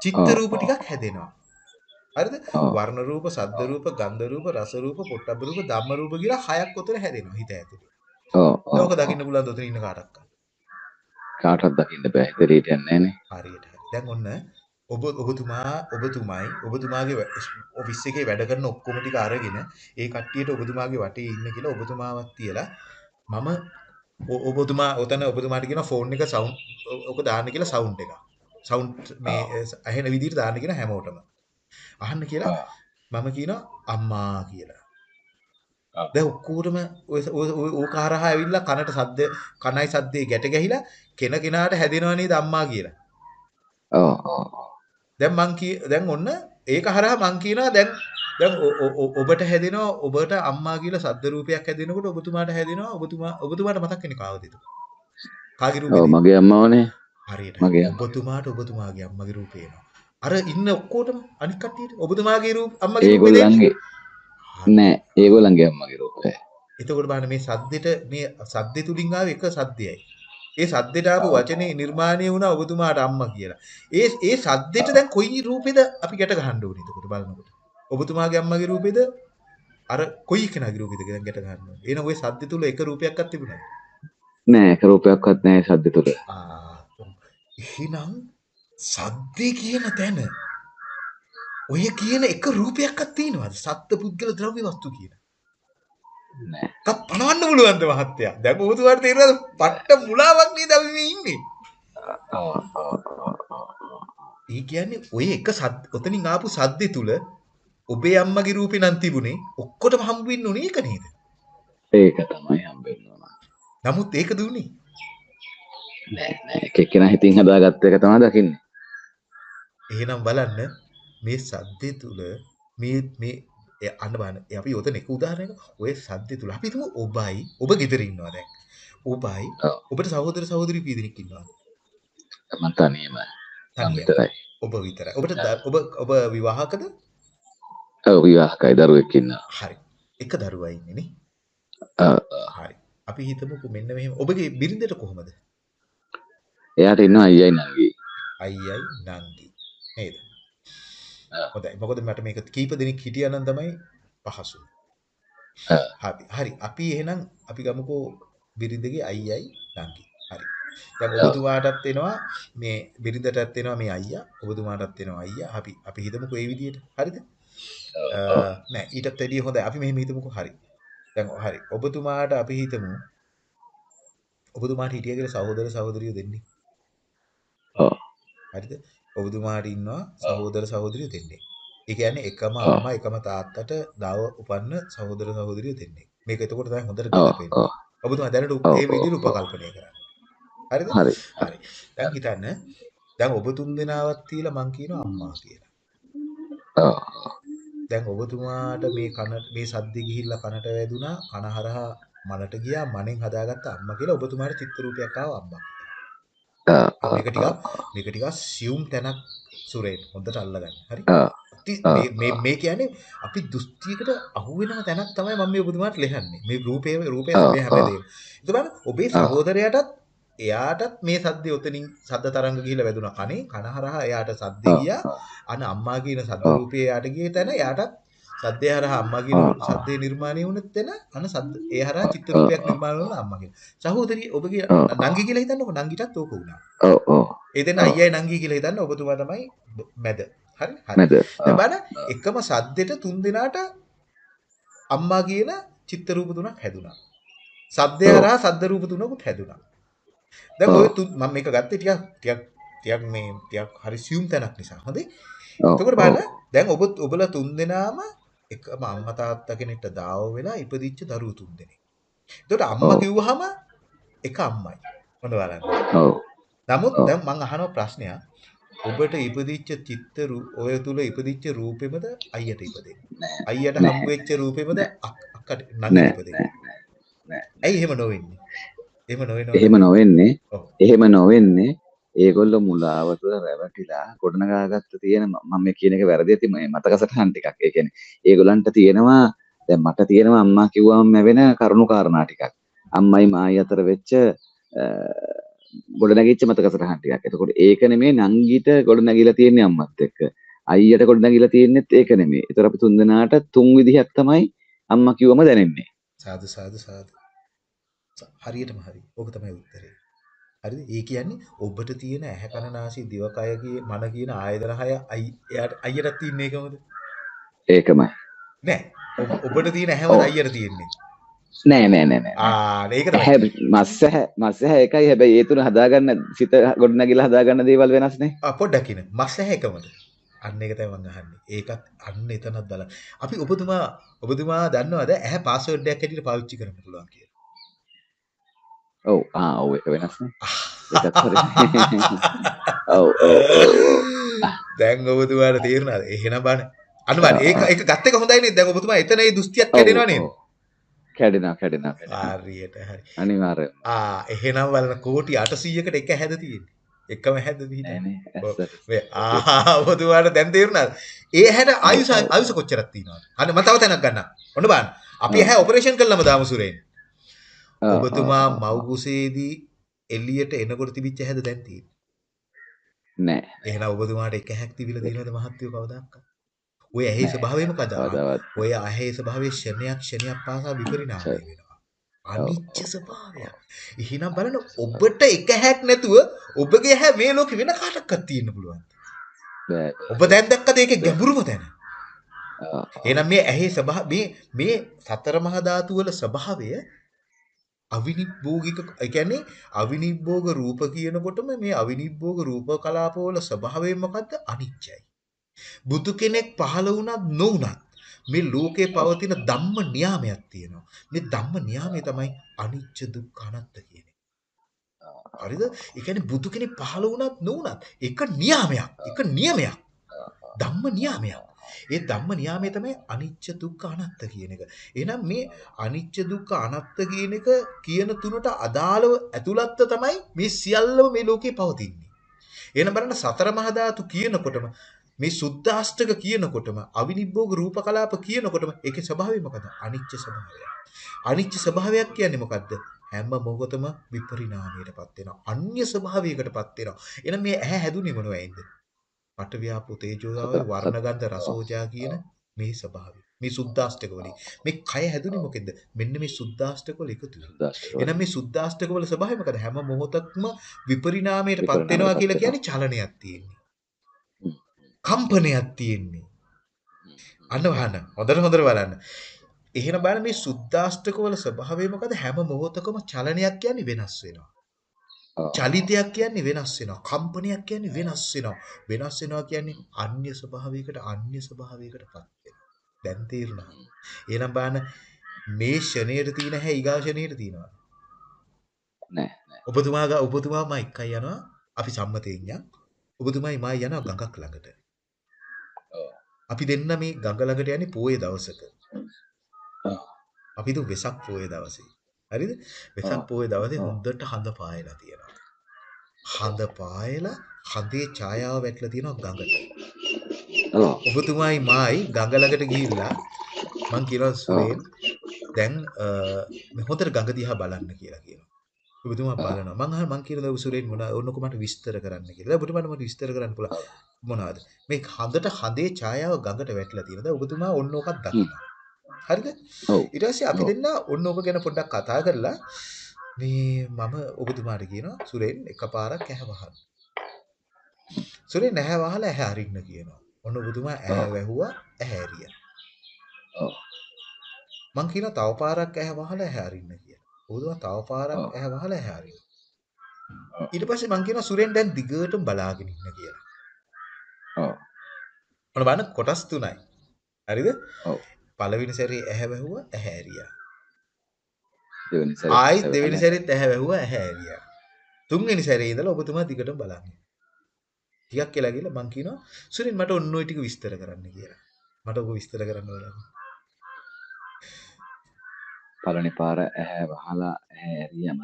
චිත්ත. රූප ටිකක් හැදෙනවා. හරිද? වර්ණ රූප, ශබ්ද රූප, ගන්ධ රූප, රස රූප, පොට්ටබ්බ රූප, ධම්ම රූප කියලා හයක් උතන හැදෙනවා හිත ඇතුලේ. ඔව් ඒක දකින්න පුළුවන් උතන ඉන්න කාටවත්. කාටවත් දකින්න බෑ ඉදිරියට යන්නේ නෑනේ හරියට හරි. දැන් ඔන්න ඔබ ඔබතුමා ඔබතුමයි ඔබතුමාගේ ඔෆිස් එකේ වැඩ කරන ඔක්කොම ටික අරගෙන ඒ කට්ටියට ඔබතුමාගේ වටේ ඉන්න කියලා ඔබතුමාවත් තියලා මම ඔබතුමා ඔතන ඔබතුමාට කියන ෆෝන් එක සවුන්ඩ් ඔක දාන්න කියලා සවුන්ඩ් එක. සවුන්ඩ් මේ ඇහෙන විදිහට දාන්න කියන හැමෝටම. අහන්න කියලා මම කියනවා අම්මා කියලා. දැන් ඔක්කොටම ඔය ඔය- ඔය ඕක හරහා ඇවිල්ලා කනට සද්ද කනයි සද්දේ ගැට ගැහිලා කෙන කෙනාට හැදෙනව නේද අම්මා කියලා. ඔව් ඔව් දැන් මං කිය දැන් ඔන්න ඒක හරහා මං කියනවා දැන් දැන් ඔබට හැදෙනවා ඔබට අම්මා කියලා සද්ද රූපයක් හැදෙනකොට ඔබතුමාට හැදෙනවා ඔබතුමා ඔබතුමාට මතක් වෙන්නේ කාවද ඒක? කාගේ ඔව් රූපෙද? මගේ අම්මවනේ හරියට. මගේ. ඔබතුමාට ඔබතුමාගේ අම්මගේ රූපේ එනවා. අර ඉන්න ඔක්කොටම අනික් කට්ටියට ඔබතුමාගේ රූප අම්මගේ රූපේ දෙන්න. නෑ ඒගොල්ලන්ගේ අම්මගේ රූපය එතකොට බලන්න මේ සද්දෙට මේ සද්දෙ තුලින් ආව එක සද්දයයි. ඒ සද්දෙට ආපු වචනේ නිර්මාණය වුණා ඔබතුමාට අම්මා කියලා. ඒ ඒ සද්දෙට දැන් කොයි රූපෙද අපි ගැට ගහන්න ඕනේ එතකොට බලනකොට. ඔබතුමාගේ අම්මගේ රූපෙද අර කොයි කෙනාගේ රූපෙද දැන් ගැට ගන්න ඕනේ. එහෙනම් ওই සද්දෙ තුල එක රූපයක්වත් තිබුණාද? නෑ එක රූපයක්වත් නෑ සද්ද තුළ ආ එහෙනම් සද්දේ කියන තැන ඔය කියන එක රූපයක්වත් තියෙනවද? සත්ත්ව පුද්ගල ද්‍රව්‍ය වස්තු කියන. නෑ එකක් පනවන්න පුළුවන්ද මහත්තයා? දැන් ඔබතුමාට තේරෙනවද? පට්ට මුලාවක් නේද අපි මේ ඉන්නේ. ඒ කියන්නේ ඔය එක සද්ද ඔතනින් ආපු සද්දේ තුල ඔබේ අම්මගේ රූපේ නම් තිබුණේ ඔක්කොටම හම්බ වෙන්න උනේ ඒක නේද? ඒක තමයි ඕන නමුත් ඒක දුන්නේ. නෑ නෑ එක එක්කෙනා හිතින් හදාගත්ත එක තමයි දකින්නේ එහෙනම් බලන්න මේ සද්දේ තුල මේ මේ අන්න බලන්න අපි ඔතන එක උදාහරණයක් ඔය සද්දේ තුල අපි හිතමු ඔබයි ඔබ ගෙදර ඉන්නවා දැන්. ඔබයි. ඔබට සහෝදර සහෝදරි කී දෙනෙක් ඉන්නවද? මම තනියම තනියම. ඔබ විතරයි. ඔබට ඔබ ඔබ විවාහකද? ඔව් විවාහකයි දරුවෙක් ඉන්නවා හරි. එක දරුවා ඉන්නේ නේ. හරි. අපි හිතමුකෝ මෙන්න මෙහෙම ඔබගේ බිරිඳට කොහමද? එයාට ඉන්නවා අයියයි නංගි අයියයි නංගි නේද? හොඳයි. මොකද මට මේක කීප දෙනෙක් හිටියා නම් තමයි පහසු. හරි. හරි. අපි එහෙනම් අපි ගමුකෝ බිරිඳගේ අයියයි නංගි. හරි. දැන්. ඔබතුමාටත් එනවා මේ බිරිඳටත් එනවා මේ අයියා. ඔබතුමාටත් එනවා අයියා. අපි අපි හිතමුකෝ ඒ විදිහට. හරිද? නෑ ඊටත් වැඩිය හොඳයි. අපි මෙහෙම හිතමුකෝ හරි. දැන් හරි. ඔබතුමාට අපි හිතමු ඔබතුමාට හිටිය කියලා සහෝදර සහෝදරියෝ දෙන්නේ. ඔව්. හරිද? ඔබතුමාට ඉන්නවා සහෝදර සහෝදරියෝ දෙන්නේ. ඒ කියන්නේ එකම. අම්මා එකම තාත්තට දව උපන්න සහෝදර සහෝදරියෝ දෙන්නේ. මේක එතකොට තමයි හොඳට ගැලපෙන්නේ. ඔබතුමා දැනට ඒ විදිහට. උපකල්පනය කරන්න. හරිද? හරි හරි. දැන් හිතන්න දැන් ඔබ තුන් දෙනාවත් තියලා මං කියනවා අම්මා කියලා. ඔව් දැන් ඔබතුමාට මේ කන මේ සද්දෙ ගිහිල්ලා කනට වැදුනා කන හරහා මනට ගියා මනෙන් හදාගත්ත අම්මා කියලා ඔබතුමාට චිත්‍ර රූපයක් ආවා අම්මා. මේක ටිකක් මේක ටිකක් සියුම් තැනක් සුරේන් හොඳට අල්ලගන්න. හරි? මේ මේ කියන්නේ අපි දෘෂ්ටියකට අහු වෙනම තැනක් තමයි මම මේ ඔබතුමාට ලෙහන්නේ. මේ රූපේ රූපේ ආ, මේ හැමදේම. ඒක බලන්න ඔබේ. සහෝදරයාටත් එයාටත් මේ සද්දේ උතනින් සද්ද තරංග ගිහිල්ලා වැදුනා කනේ කන හරහා එයාට සද්දේ ගියා. අන අම්මා කියන සද්ද. රූපේ එයාට ගියේ තැන එයාටත් සද්දේ හරහා අම්මා කියන. සද්දේ නිර්මාණය වුණ තැන අන සද්ද ඒ හරහා චිත්‍ර රූපයක්. නිර්මාණය වුණා අම්මා කියන. සහෝදරිය ඔබගේ. නංගි කියලා හිතන්නකො නංගිටත් ඕක වුණා. ඔව්, ඔව්. ඒ දෙන්න ආ. අයියයි නංගි කියලා හිතන්න ඔබතුමා තමයි මැද. හරි? හරි. දැන් බලන්න එකම සද්දෙට තුන් දෙනාට අම්මා කියන චිත්ත රූප තුනක් හැදුනා. සද්දය ඔව්. හරහා සද්ද රූප තුනකුත් හැදුනා. දැන්. ඔය මම මේක ගත්තේ ටිකක් ටිකක් ටිකක් මේ ටිකක් හරි සියුම් තැනක් නිසා. හොඳේ. ඔව්, එතකොට. බලන්න දැන් ඔබ ඔබලා තුන් දෙනාම එකම අම්මා තාත්තා කෙනෙක්ට දාව වෙලා ඉපදිච්ච දරුවෝ තුන් දෙනෙක්. එතකොට අම්මා. කිව්වහම එක අම්මයි. හොඳ බලන්න. නමුත්. දැන් මම අහනවා ප්‍රශ්නයක්. ඔබට ඉපදිච්ච චිත්ත ඔය තුල ඉපදිච්ච රූපෙමද අයියට ඉපදෙන්නේ? අයියට. හම්බ වෙච්ච රූපෙමද අක්- අක්කට නංගිට ඉපදෙන්නේ? නෑ. ඇයි එහෙම නොවෙන්නේ? එහෙම නොවෙන්නේ. එහෙම නොවෙන්නේ. ඒගොල්ලෝ මුලාව තුළ රැවටිලා ගොඩනගාගත්ත තියෙන මම කියන එක වැරදි ඇති මේ මතක සටහන් ටිකක්. ඒ කියන්නේ ඒගොල්ලන්ට තියෙනවා දැන් මට තියෙනවා අම්මා කිව්වම වෙන කරුණු කාරණා ටිකක්. අම්මයි මායි අතර වෙච්ච ගොඩනැගිච්ච මතක සටහන් ටිකක්. එතකොට ඒක නෙමේ නංගිට ගොඩනැගිලා තියෙන්නේ අම්මත් එක්ක. අයියට ගොඩනැගිලා තියෙන්නෙත් ඒක නෙමේ. ඒතර අපි තුන් දෙනාට තුන් විදිහක් තමයි අම්මා කිව්වම දැනෙන්නේ. සාදු සාදු සාදු. හරියටම හරි. ඕක තමයි උත්තරේ. හරිද? ඒ කියන්නේ ඔබට තියෙන ඇහැ කන නාසය දිවකය කිය මන කියන ආයතන හය එයාට අයියටත් තියෙන එකමද? ඒකමයි නෑ. ඔබ- ඔබට තියෙන ඇහැමද ඔව්. අයියට තියෙන්නේ? නෑ නෑ නෑ නෑ ආ ඒක තමයි. ඇහැ මස්සහ මස්සහ එකයි හැබැයි ඒ තුන හදාගන්න සිත ගොඩනැගිලා හදාගන්න දේවල් වෙනස්නේ ආ පොඩ්ඩක් ඉන්න. මස් ඇහැ එකමද? අන්න ඒක තමයි මම අහන්නේ. ඒකත් අන්න එතනක් බලන්න. අපි ඔබතුමා ඔබතුමා දන්නවද ඇහැ පාස්වර්ඩ් එකක් හැටියට පාවිච්චි කරන්න පුළුවන් කියලා? ඔව් ආ ඔව් ඒක වෙනස්නේ ඒකත් හරි ඔව් ඔව්. දැන් ඔබතුමාට තේරුණාද? එහෙනම් බලන්න. අන්න බලන්න. ඒක ඒක ගත්ත එක හොඳයි නේද? දැන් ඔබතුමා එතන ඒ දෘෂ්ටියක් ඔව්, කැඩෙනවා නේද? ඔව්. කැඩෙනවා කැඩෙනවා හරියට හරි. අනිවාර්යයෙන් ආ එහෙනම් බලන්න කෝටි 800කට එක හැද තියෙන්නේ. එකම හැද පිහිටන්නේ. නෑනේ ඔව්. ඇස්සට මේ ආ ඔබතුමාට දැන් තේරුණාද? ඒ ඇහැට ආයුෂ ආයුෂ කොච්චරක් තියෙනවද? අන්න මම තව තැනක් ගන්නම්. ඔන්න බලන්න. අපි. ඇහැ ඔපරේෂන් කළාම දාමු සුරේන්. ආ, ආ, ඔබතුමා ආ, ආ. මව් කුසේදී එළියට එනකොට තිබිච්ච ඇහැද දැන් තියෙන්නේ? නෑ එහෙනම් ඔබතුමාට එක ඇහැක් තිබිලා තියෙනවද මහත්වෝ කවදාවත්? ඔය ඇහි ස්වභාවය මොකද? ඔය ඇහි ස්වභාවය ක්ෂණයක් ක්ෂණයක් පාසා විපරිණාමය. වෙනවා. අනිච්ච ස්වභාවය. එහෙනම් බලන්න ඔබට එක ඇහැක් නැතුව ඔබගේ ඇහැ මේ ලෝකෙ වෙන කාටවත් තියෙන්න පුළුවන්. ඔබ දැන් දැක්කද ඒකේ ගැඹුරුම තැන? එහෙනම් මේ ඇහි ස්වභාව මේ මේ සතර මහා ධාතු වල ස්වභාවය අවිනිබ්බෝගික ඒ කියන්නේ අවිනිබ්බෝග රූප කියනකොටම මේ අවිනිබ්බෝග රූප කලාප වල ස්වභාවය මොකද්ද අනිච්චයි. බුදු කෙනෙක් පහළ වුණත් නොවුණත් මේ ලෝකේ පවතින ධම්ම නියාමයක් තියෙනවා. මේ ධම්ම නියාමය තමයි අනිච්ච දුක්ඛ අනාත්ත කියන්නේ. හරිද? ඒ කියන්නේ බුදු කෙනෙක් පහළ වුණත් නොවුණත් ඒක නියාමයක්. ඒක නියමයක්. ධම්ම නියාමයක්. ඒ ධම්ම නියාමය තමයි අනිච්ච දුක්ඛ අනාත්ත කියන එක. එහෙනම් මේ අනිච්ච දුක්ඛ අනාත්ත කියන එක කියන තුනට අදාළව ඇතුළත්ත තමයි මේ සියල්ලම මේ ලෝකේ පවතින්නේ. එහෙනම් බලන්න සතර මහා ධාතු කියනකොටම මේ සුද්ධාෂ්ටක කියනකොටම අවිනිබ්බෝග රූප කලාප කියනකොටම ඒකේ ස්වභාවය මොකද? අනිච්ච ස්වභාවය. අනිච්ච ස්වභාවයක් කියන්නේ මොකද්ද? හැම මොහොතම විපරිණාමයටපත් වෙනවා. අන්‍ය ස්වභාවයකටපත් වෙනවා. එහෙනම් මේ ඇහැ හැදුනේ මොනවයින්ද? පටවියාපෝ තේජෝදාව වර්ණ ගන්ධ රසෝජා කියන මේ ස්වභාවය. මේ සුද්ධාෂ්ටක වලින්. මේ කය හැදුනේ මොකෙන්ද? මෙන්න මේ සුද්ධාෂ්ටක වල එකතු වෙනවා. සුද්දාෂ්ටක එහෙනම් මේ සුද්ධාෂ්ටක වල ස්වභාවය මොකද? හැම මොහොතක්ම විපරිණාමයටපත් වෙනවා කියලා කියන්නේ. චලනයක් තියෙන්නේ. කම්පනයක් තියෙන්නේ. අන්න වහන්න. හොඳට හොඳට බලන්න. එහෙනම් බලන්න මේ සුද්ධාෂ්ටක වල ස්වභාවය මොකද? හැම මොහොතකම චලනයක් කියන්නේ වෙනස් වෙනවා. චලිතයක් කියන්නේ වෙනස් වෙනවා. කම්පනයක් කියන්නේ වෙනස් වෙනවා. වෙනස් වෙනවා කියන්නේ අන්‍ය ස්වභාවයකට අන්‍ය ස්වභාවයකටපත් වෙනවා. දැන් තේරුණා. එහෙනම් බලන්න මේ ෂණයට තියෙන හැ ඊගා ෂණයට තියෙනවා. නෑ ඔබතුමා ගා ඔබතුමාම එකයි යනවා. අපි සම්මතයෙන් යන්. ඔබතුමායි මායි යනවා ගඟක් ළඟට. අපි දෙන්න මේ ගඟ ළඟට යන්නේ පෝයේ දවසක. අපි දු වෙසක් පෝයේ දවසේ. හරිද? වෙසක්. පෝයේ දවසේ. හොඳට හඳ පායලා තියෙනවා. හඳ පායලා හඳේ ඡායාව වැටලා තියෙනවා ගඟට. ඔබතුමායි මායි ගඟ ළඟට ගිහිල්ලා මං කියනවා සුරේන් දැන් හොඳට ගඟ දිහා බලන්න කියලා කියනවා. ඔබතුමා. බලනවා. මං අහන මං කියනවා සුරේන් මොනවා ඕනකො මට විස්තර කරන්න කියලා. දැන් ඔබතුමාට මට විස්තර කරන්න පුළුවන්. මොනවද? මේ හඳට හඳේ ඡායාව ගඟට වැටලා තියෙනවා. දැන් ඔබතුමා ඔන්න ඕකක් දකිනවා. හරිද? ඔව් ඊට පස්සේ අපි. දෙන්න ඔන්න ඕක ගැන පොඩ්ඩක් කතා කරලා මේ මම ඔබතුමාට කියනවා සුරේන් එකපාරක් ඇහැ වහන්න. සුරේන් ඇහැ වහලා ඇහැ අරින්න කියනවා. ඔන්න ඔබතුමා ඇහැ. වැහුවා ඇහැ ඇරියා. ඔව්. මං කියනවා තව පාරක් ඇහැ වහලා ඇහැ අරින්න කියලා. ඔබතුමා තව පාරක්. ඇහැ වහලා ඇහැ අරින්න. ඊට පස්සේ මං කියනවා සුරේන් දැන් දිගටම බලාගෙන ඉන්න කියලා. ඔව්. ඔන්න බලන්න කොටස් තුනයි. හරිද? ඔව්. පළවෙනි සැරේ ඇහැ වැහුවා ඇහැ ඇරියා. ඇහැ දෙවෙනි. සැරේත් ඇහැ වැහුවා ඇහැ ඇරියා. තුන්වෙනි සැරේ ඉඳලා ඔබතුමා දිගටම බලන්න. ටිකක් කියලා ගිහලා මං කියනවා සුරින් මට ඔන්න ඔය ටික විස්තර කරන්න කියලා. මට ඔක විස්තර කරන්න ඕන. පළවෙනි පාර ඇහැ වහලා ඇහැ ඇරියම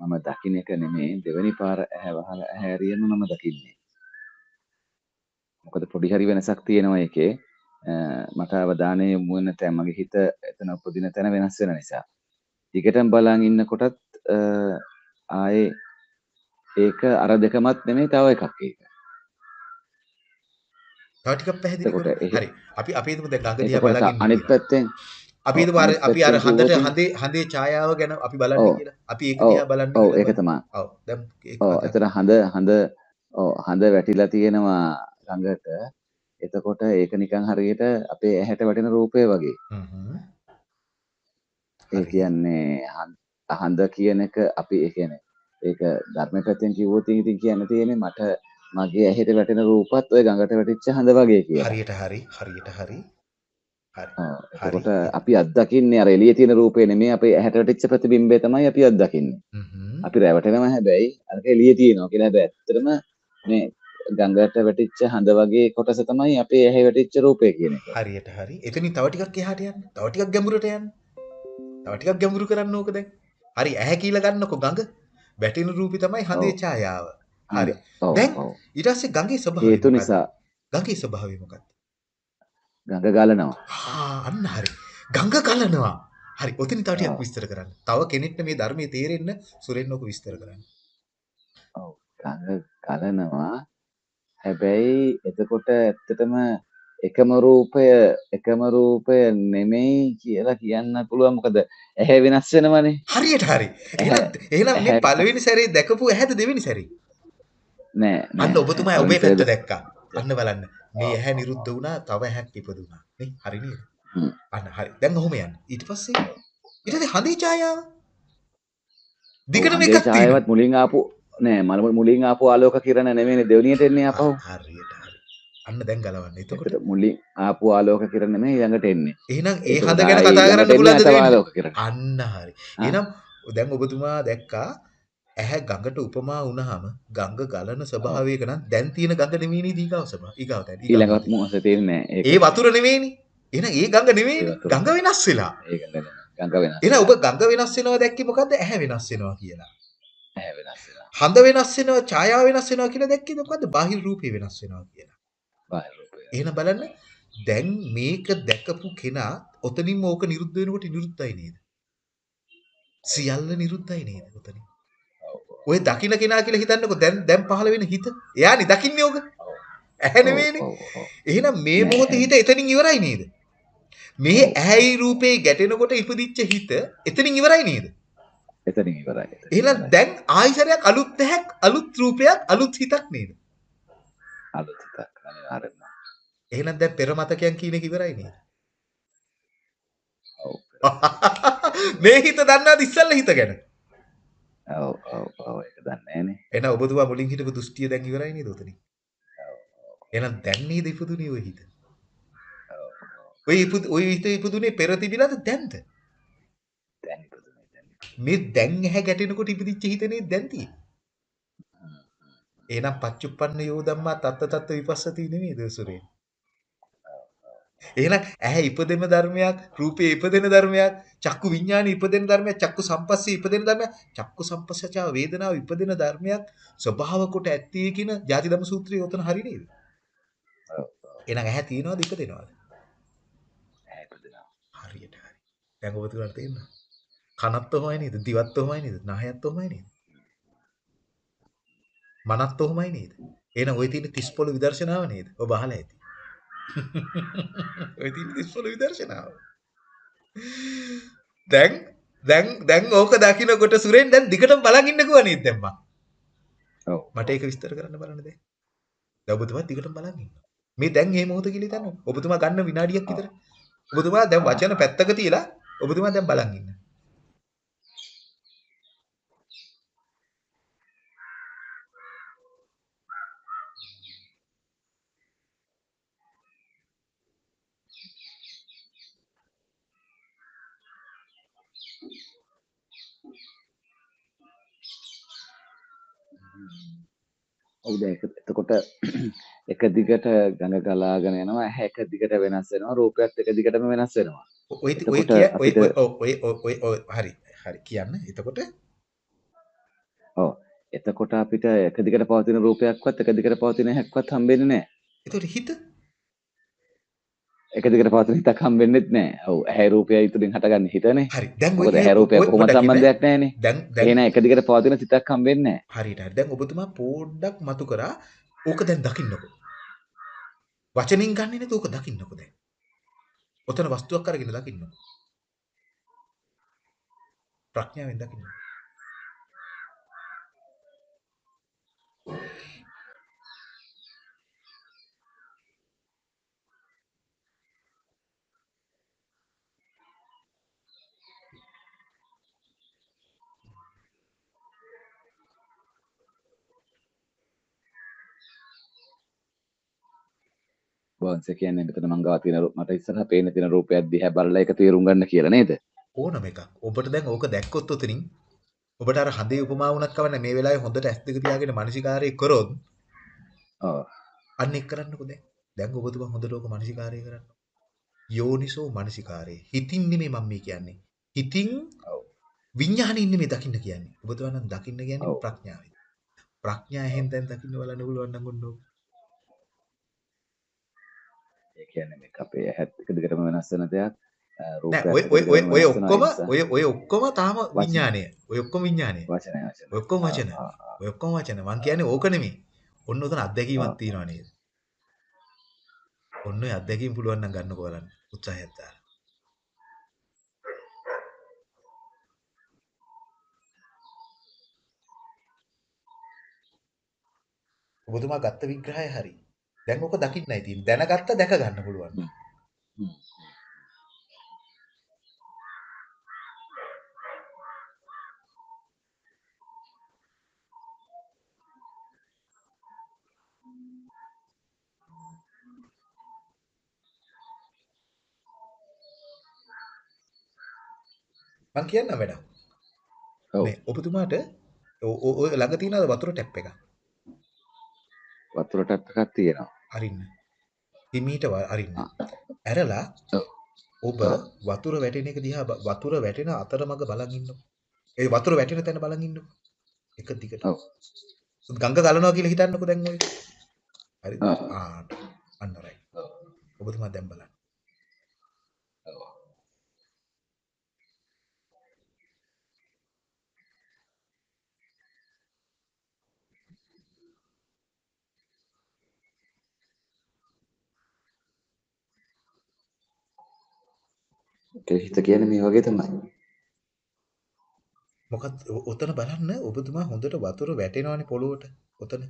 මම දකින්න එක නෙමේ දෙවෙනි පාර ඇහැ වහලා ඇහැ ඇරියම මම දකින්නේ. මොකද පොඩි හරි වෙනසක් තියෙනවා. අ, මට අවධානය යොමු වෙන තැන් මගේ හිත එතන උපදින තැන වෙනස් වෙන නිසා. දිගටම බලන් ඉන්නකොටත් ආයේ ඒක අර දෙකමත් නෙමෙයි තව එකක් ඒක. තව ටිකක් පැහැදිලි. එහෙ- හරි. අපි අපි හිතමු දැන් ගඟ දිහා එතකොට බලන් ඉන්න අනිත්. පැත්තෙන් අපි හිතමු අර අපි අර හඳට හඳේ හඳේ ඡායාව ගැන අපි බලන්නේ. කියලා. අපි ඒක. දිහා බලන්න ඔව් ඒක. තමයි. ඔව්. දැන් ඒක ඔව් එතන හඳ හඳ ඔව් හඳ වැටිලා තියෙනවා ළඟට. එතකොට ඒක නිකන් හරියට අපේ ඇහැට වැටෙන රූපය වගේ. හ්ම්. ඒ. කියන්නේ හඳ කියන එක අපි ඒ කියන්නේ ඒක ධර්ම පැත්තෙන් කිව්වොත් ඉතින් කියන්න තියෙන්නේ මට මගේ ඇහෙට වැටෙන රූපත් ඔය ගඟට වැටිච්ච හඳ වගේ කියලා. හරියට හරි. හරියට හරි. හරි. එතකොට අපි අත්දකින්නේ අර එළියේ තියෙන රූපේ නෙමෙයි අපේ ඇහැට වැටිච්ච ප්‍රතිබිම්බය තමයි අපි අත්දකින්නේ. අපි රැවටෙනවා හැබැයි අරක එළියේ තියෙනවා කියලා හැබැයි ඇත්තටම මේ ගඟට වැටිච්ච හඳ වගේ කොටස තමයි අපේ ඇහි වැටිච්ච රූපය කියන එක. හරියට හරි. එතනින් තව ටිකක් එහාට යන්න. තව ටිකක් ගැඹුරට යන්න. තව ටිකක් ගැඹුරු කරන්න ඕක දැන්. හරි ඇහැ කියලා ගන්නකො ගඟ. වැටෙන රූපේ තමයි හඳේ. ඡායාව. හරි. දැන් ඊට පස්සේ ගඟේ ස්වභාවය හේතු? නිසා ගඟේ ස්වභාවය මොකක්ද? ගඟ ගලනවා ආ අන්න හරි. ගඟ ගලනවා. හරි. ඔතන තව ටිකක්. විස්තර කරන්න. තව කෙනෙක්ට මේ ධර්මයේ තේරෙන්න සුරෙන් ඔක විස්තර කරන්න. ඔව් ගඟ ගලනවා හැබැයි එතකොට ඇත්තටම එකම රූපය එකම රූපය නෙමෙයි කියලා කියන්න පුළුවන් මොකද ඇහැ වෙනස් වෙනවනේ හරියට හරි. එහෙනම් මේ පළවෙනි සැරේ දැකපු ඇහැද දෙවෙනි සැරේ? නෑ අන්න. ඔබතුමා ඔබේ පැත්ත දැක්කා. අන්න බලන්න. මේ ඇහැ නිරුද්ධ වුණා, තව ඇහැක් ඉපදුණා. නේ? හරි නේද? අන්න හරි. දැන් ඔහොම යන්න. ඊට පස්සේ ඊට පස්සේ හඳේ ඡායාව. දිගටම එකක් තියෙනවා. මුලින් ආපු නෑ මල මුලින් ආපු ආලෝක කිරණ නෙමෙයිනේ දෙවනියට එන්නේ ආපහු හරියට හරි. අන්න දැන් ගලවන්න. එතකොට මුලින් ආපු ආලෝක කිරණ නෙමෙයි ඊළඟට එන්නේ එහෙනම් ඒ හඳ ගැන කතා කරන්න පුළුවන්ද? ආලෝක කිරණ අන්න හරි. එහෙනම් දැන් ඔබතුමා දැක්කා ඇහැ ගඟට උපමා වුණාම ගඟ ගලන ස්වභාවයක නම් දැන් තියෙන ගඟ නෙමෙයිනේ ඊගාව ස්වභාව. ඊගාව තැන. ඊගාව ඊළඟට තැන. මොහොත තේරෙන්නේ නෑ ඒ වතුර නෙමෙයිනේ. එහෙනම් ඒ ගඟ වතුර. ගඟ වෙනස් වෙලා. ඒක ගඟ ගඟ වෙනස් එහෙනම් ඔබ ගඟ වෙනස් වෙනවා දැක්කේ මොකද්ද? ඇහැ වෙනස් වෙනවා කියලා. ඇහැ වෙනස් වෙනවා හඳ වෙනස් වෙනවා, ඡායාව වෙනස් වෙනවා කියලා දැක්කේ මොකද්ද? බාහිර රූපේ වෙනස් වෙනවා කියලා. එහෙනම් බලන්න දැන් මේක දැකපු කෙනා ඔතනින්ම ඕක නිරුද්ධ වෙනකොට නිරුද්ධයි නේද? සියල්ල නිරුද්ධයි නේද ඔතනින්? ඔය දකින්න කෙනා කියලා හිතන්නකෝ දැන් දැන් පහළ වෙන හිත. එයානේ දකින්නේ ඕක. ඇහැ ඔව්. එහෙනම් මේ මොහොතේ හිත එතනින් ඉවරයි නේද? මේ ඇහැයි රූපේ ගැටෙනකොට ඉපදිච්ච හිත එතනින් ඉවරයි නේද? එතනින් ඉවරයි එහෙනම්. දැන් ආයිසරයක් අලුත් ඇහැක් අලුත් රූපයක් අලුත් හිතක් නේද? අලුත් හිතක් අනිවාර්යෙන්ම එහෙනම් දැන් පෙර මතකයන් කියන එක ඉවරයි නේද? ඔව් මේ හිත දන්නවද ඉස්සල්ල හිත ගැන? ඔව් ඔව් ඔව් ඒක දන්නේ නෑනේ එහෙනම් ඔබතුමා මුලින් හිටපු දෘෂ්ටිය දැන් ඉවරයි නේද උතනින්? එහෙනම් දැන් නේද ඉපදුනේ ওই හිත? ඔය ඉපදු ඔය හිත ඉපදුනේ පෙර තිබිලාද දැන්ද? දැන් ඉපදුනේ දැන් මේ දැන් ඇහැ ගැටෙනකොට ඉපදිච්ච හිත නේද දැන් තියෙන්නේ? එහෙනම් පච්චුප්පන්න යෝ ධම්මා තත්ත තත්ත විපස්සති නෙමෙයිද සුරේ? එහෙනම් ඇහැ ඉපදෙන ධර්මයක්, රූපේ ඉපදෙන ධර්මයක්, චක්කු විඥානේ ඉපදෙන ධර්මයක්, චක්කු සම්පස්සේ ඉපදෙන ධර්මයක්, චක්කු සම්පස්සචා වේදනාව ඉපදෙන ධර්මයක් ස්වභාව කොට ඇත්තේ කියන ජාති ධම්ම සූත්‍රයේ උතන හරි නේද? එහෙනම් ඇහැ තියනවද ඉපදෙනවද? ඇහැ ඉපදෙනවා හරියට හරි. දැන් ඔබතුමාට තේරෙනවද? කනත් ඔහොමයි නේද? දිවත් ඔහොමයි නේද? නහයත් ඔහොමයි නේද? මනත් ඔහොමයි නේද? එහෙනම් ওই තියෙන 30 පොළ විදර්ශනාව නේද? ඔබ අහලා ඇති. ඔය තියෙන 30 පොළ විදර්ශනාව. දැන් දැන් දැන් ඕක දකින්නකොට සුරෙන් දැන් දිගටම බලන් ඉන්නකෝ නේද දැන් මම. ඔව් මට ඒක විස්තර කරන්න බලන්න දැන්. දැන් ඔබතුමා දිගටම බලන් ඉන්නවා. මේ දැන් මේ මොහොත කියලා හිතන්න. ඔබතුමා ගන්න විනාඩියක් විතර. ඔබතුමා දැන් වචන පැත්තක තියලා ඔබතුමා දැන් බලන් ඉන්න. ඔව් දැන් එතකොට එක දිගට ගඟ ගලාගෙන යනවා. ඇහැ එක දිගට වෙනස් වෙනවා. රූපයත් එක දිගටම වෙනස් වෙනවා. ඔය ඔය ඔය ඔය ඔය හරි. හරි. කියන්න. එතකොට? එතකොට අපිට එක දිගට පවතින රූපයක්වත් එක දිගට පවතින ඇහැක්වත් හම්බෙන්නේ නැහැ. එතකොට හිත එක දිගට පවතින හිතක් හම්බෙන්නෙත් නැහැ ඔව් ඇහැ රූපය ඉතුරින් හටගන්නේ හිතනේ හරි. දැන් ඔය ඇහැ රූපය කොහොමද. සම්බන්ධයක් නැහැනේ දැන් එහෙනම් එක දිගට පවතින සිතක් හම්බෙන්නේ නැහැ හරියට හරි. දැන් ඔබතුමා පොඩ්ඩක් මතු කරා ඕක දැන් දකින්නකෝ. වචනින් ගන්නේ නැතුව ඕක දකින්නකෝ දැන්. ඔතන වස්තුවක් අරගෙන දකින්නකෝ. ප්‍රඥාවෙන් දකින්න. වංශ කියන්නේ මෙතන මං ගාව තියෙන මට ඉස්සරහ පේන තියෙන රූපයක් දිහා බලලා ඒක තේරුම් ගන්න කියලා නේද ඕනම එකක්. ඔබට දැන් ඕක දැක්කොත් උතනින් ඔබට අර හඳේ උපමා වුණත් කවන්න මේ වෙලාවේ හොඳට ඇස් දෙක පියාගෙන මානසිකාරය කරොත් ඔව් අන්න එක් කරන්නකෝ දැන්. දැන් ඔබතුමා හොඳට ඕක මානසිකාරය කරන්න. යෝනිසෝ මානසිකාරය. හිතින් නෙමෙයි මම මේ කියන්නේ. හිතින් ඔව්. විඥාණයෙන් නෙමෙයි දකින්න කියන්නේ. ඔබතුමා නම් දකින්න කියන්නේ ඔව්. ප්‍රඥාවෙන්. ප්‍රඥාවෙන් දැන් දකින්න බලන්න පුළුවන් නම් ඔන්න ඕක. කියන්නේ මේක අපේ ඇහත් එක දිගටම වෙනස් වෙන දෙයක්. ඔය. ඔක්කොම ඔය ඔය ඔක්කොම තාම විඥානය. ඔය ඔක්කොම විඥානය. වචන වචන. ඔය ඔක්කොම වචන. ඔය ඔක්කොම වචන. මං කියන්නේ ඕක නෙමෙයි. ඔන්න උතන. අත්දැකීමක් තියෙනවා නේද? ඔන්න ඔය අත්දැකීම් පුළුවන් නම් ගන්නකෝ බලන්න. උත්සාහයක් දාලා. ඔබතුමා ගත්ත විග්‍රහය හරි. දැන් ඔක දකින්නයි තියෙන්නේ. දැනගත්ත දැක ගන්න පුළුවන්. මං කියන්නම් වැඩක්. ඔව්. මේ ඔබතුමාට ඔය ළඟ තියෙනවද වතුර ටැප් එකක්? වතුර ටැප් එකක් තියෙනවා. අරින්න. හිමීට අරින්න. ඇරලා. ඔබ. වතුර වැටෙන එක දිහා වතුර වැටෙන අතරමඟ බලන් ඉන්නකො. ඒ වතුර වැටෙන තැන බලන් ඉන්නකො. එක දිගට. ඔව්. ගංග ගලනවා කියලා හිතන්නකො දැන් ඔය. හරිද? ආ. අන්න රයිට්. ඔබතුමා දැන් බලන්න. හිත කියන්නේ මේ වගේ තමයි. මොකද ඔ- ඔතන බලන්න ඔබතුමා හොඳට වතුර වැටෙනවානේ පොළොවට. ඔතන.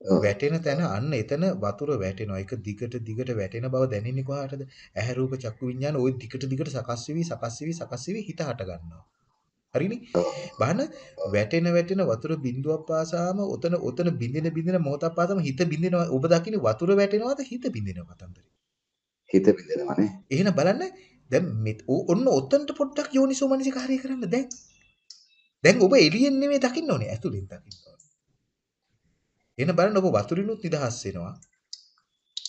වැටෙන තැන අන්න එතන වතුර වැටෙනවා. ඒක දිගට දිගට වැටෙන බව දැනෙන්නේ කොහාටද? ඇහැ රූප චක්කු විඤ්ඤාණ ওই දිගට දිගට සකස් වෙවි සකස් වෙවි සකස් වෙවි හිත හට ගන්නවා. හරිනේ? බලන්න වැටෙන වැටෙන වතුර බිඳුවක් පාසාම ඔතන ඔතන බින්දින බින්දින මොහොතක් පාසාම හිත බින්දිනවා. ඔබ දකින්නේ වතුර වැටෙනවද හිත බින්දිනවා කතන්දරේ. හිත බිඳෙනවානේ. එහෙනම් බලන්න දැන් මෙත්- ඔ- ඔන්න ඔතනට පොඩ්ඩක් යෝනිසෝ මනසිකාරය කරන්න දැන්. දැන් ඔබ එළියෙන් නෙමෙයි දකින්න ඕනේ ඇතුලෙන් දකින්න ඕනේ. එහෙනම් බලන්න ඔබ වතුරිනුත් නිදහස් වෙනවා.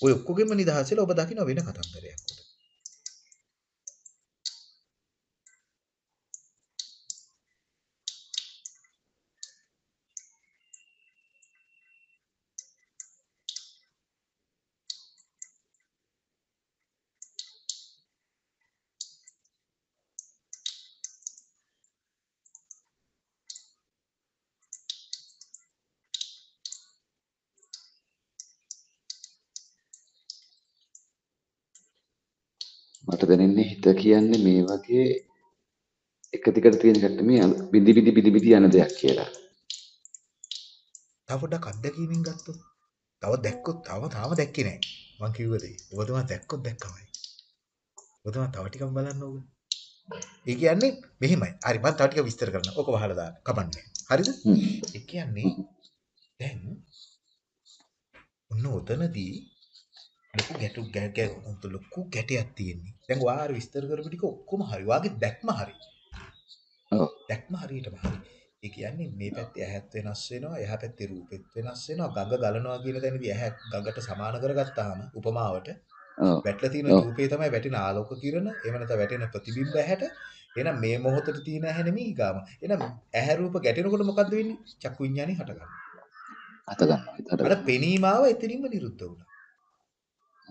ඔය ඔක්කොගෙම නිදහස් වෙලා ඔබ දකින්න වෙන කතන්දරයක් උඩ. මට දැනෙන්නේ හිත කියන්නේ මේ වගේ එක දිගට තියෙන එකට මේ බිඳි බිඳි බිඳි බිඳි යන දෙයක් කියලා. තව පොඩ්ඩක් අත්දැකීමෙන් ගත්තොත් තව දැක්කොත් තව තාම දැක්කේ නැහැ. මං කිව්වද ඒ? ඔබතුමා දැක්කොත් දැක්කමයි. ඔබතුමා තව ටිකක් බලන්න ඕක. ඒ කියන්නේ මෙහෙමයි. හරි මම තව ටික විස්තර කරන්න. ඕක වහලා දාන්න. කපන්නේ. හරිද? ඒ කියන්නේ දැන් ඔන්න ඔතනදී ලොකු ගැටු ගැ ගැ උන්ට ලොකු ගැටයක් තියෙන්නේ. දැන් ඔයා අර විස්තර කරපු ටික ඔක්කොම හරි. ඔයාගේ දැක්ම හරි. ඔව්. දැක්ම හරියටම හරි. ඒ කියන්නේ මේ පැත්තේ ඇහත් වෙනස් වෙනවා, එහා පැත්තේ රූපෙත් වෙනස් වෙනවා. ගඟ ගලනවා කියන තැනදී ඇහැ ගඟට සමාන කරගත්තාම උපමාවට ඔව්. වැටලා තියෙන. රූපේ තමයි වැටෙන ආලෝක කිරණ. එහෙම නැත්නම් වැටෙන ප්‍රතිබිම්බ ඇහැට. එහෙනම් මේ මොහොතේ තියෙන ඇහැ නෙමෙයි ඊගාම. එහෙනම් ඇහැ රූප ගැටෙනකොට මොකද්ද වෙන්නේ? චක්කු විඤ්ඤාණය හට ගන්නවා. අත ගන්නවා. හිත හට අර ගන්නවා. පෙනීම ආව එතනින්ම නිරුද්ධ වුණා.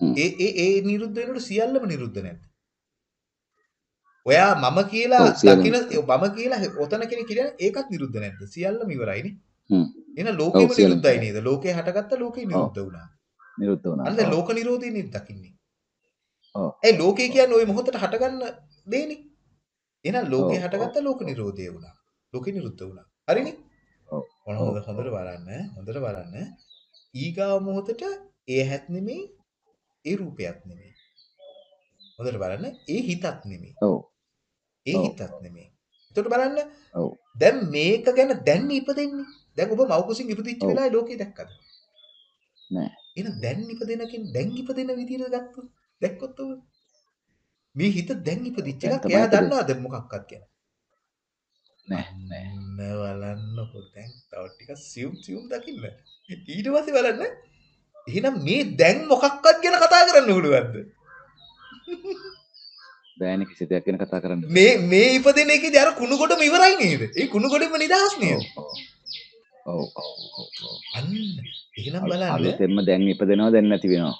ඒ ඒ ඒ නිරුද්ධ වෙනකොට සියල්ලම නිරුද්ධ නැද්ද? ඔයා මම කියලා. දකින මම කියලා ඔතන කෙනෙක් කියන්නේ ඒකත් නිරුද්ධ නැද්ද? සියල්ලම ඉවරයිනේ. හ්ම්. එහෙනම් ලෝකෙම නිරුද්ධයි නේද? ලෝකේ හටගත්ත ලෝකේ නිරුද්ධ වුණා. නිරුද්ධ වුණා. අන්න. ලෝක නිරෝධය නේද දකින්නේ. ඔව්. ඒ ලෝකේ කියන්නේ ওই මොහොතට හටගන්න දෙන්නේ. එහෙනම් ලෝකේ හටගත්ත ලෝක. නිරෝධය වුණා. ලෝකේ නිරුද්ධ වුණා. හරිනේ? ඔව්. මොන ඔව්. හොඳ හොඳට බලන්න. හොඳට බලන්න. ඊගාව මොහොතට ඒ හැත් නෙමෙයි, ඒ රූපයත් නෙමෙයි. හොඳට බලන්න. ඒ හිතත් නෙමෙයි. ඔව්. ඒ. හිතත් නෙමෙයි. එතකොට බලන්න ඔව්. දැන් මේක ගැන දැන් ඉපදෙන්නේ. දැන් ඔබ මව් කුසින් ඉපදිච්ච. වෙලාවේ ලෝකේ දැක්කද? නෑ. එහෙනම් දැන් ඉපදෙනකින් දැන් ඉපදෙන විදියට ගත්තොත් දැක්කොත් ඔබ මේ හිත දැන් ඉපදිච්ච එකක් එයා. දන්නවද මොකක්වත් ගැන? නෑ නෑ. අන්න බලන්නකො දැන් තව ටිකක් සියුම් සියුම් දකින්න. ඊට පස්සේ බලන්න එහෙනම් මේ දැන් මොකක්වත් ගැන කතා කරන්න පුළුවන්ද? බෑනේ කිසි දෙයක් ගැන කතා කරන්න. මේ මේ ඉපදෙන එකේදී අර කුණු කොටම ඉවරයි නේද? ඒ කුණු කොටෙම නිදහස් නේද? ඔව්. අන්න එහෙනම් බලන්න අලුතෙන්ම දැන් ඉපදෙනවා දැන් නැති වෙනවා.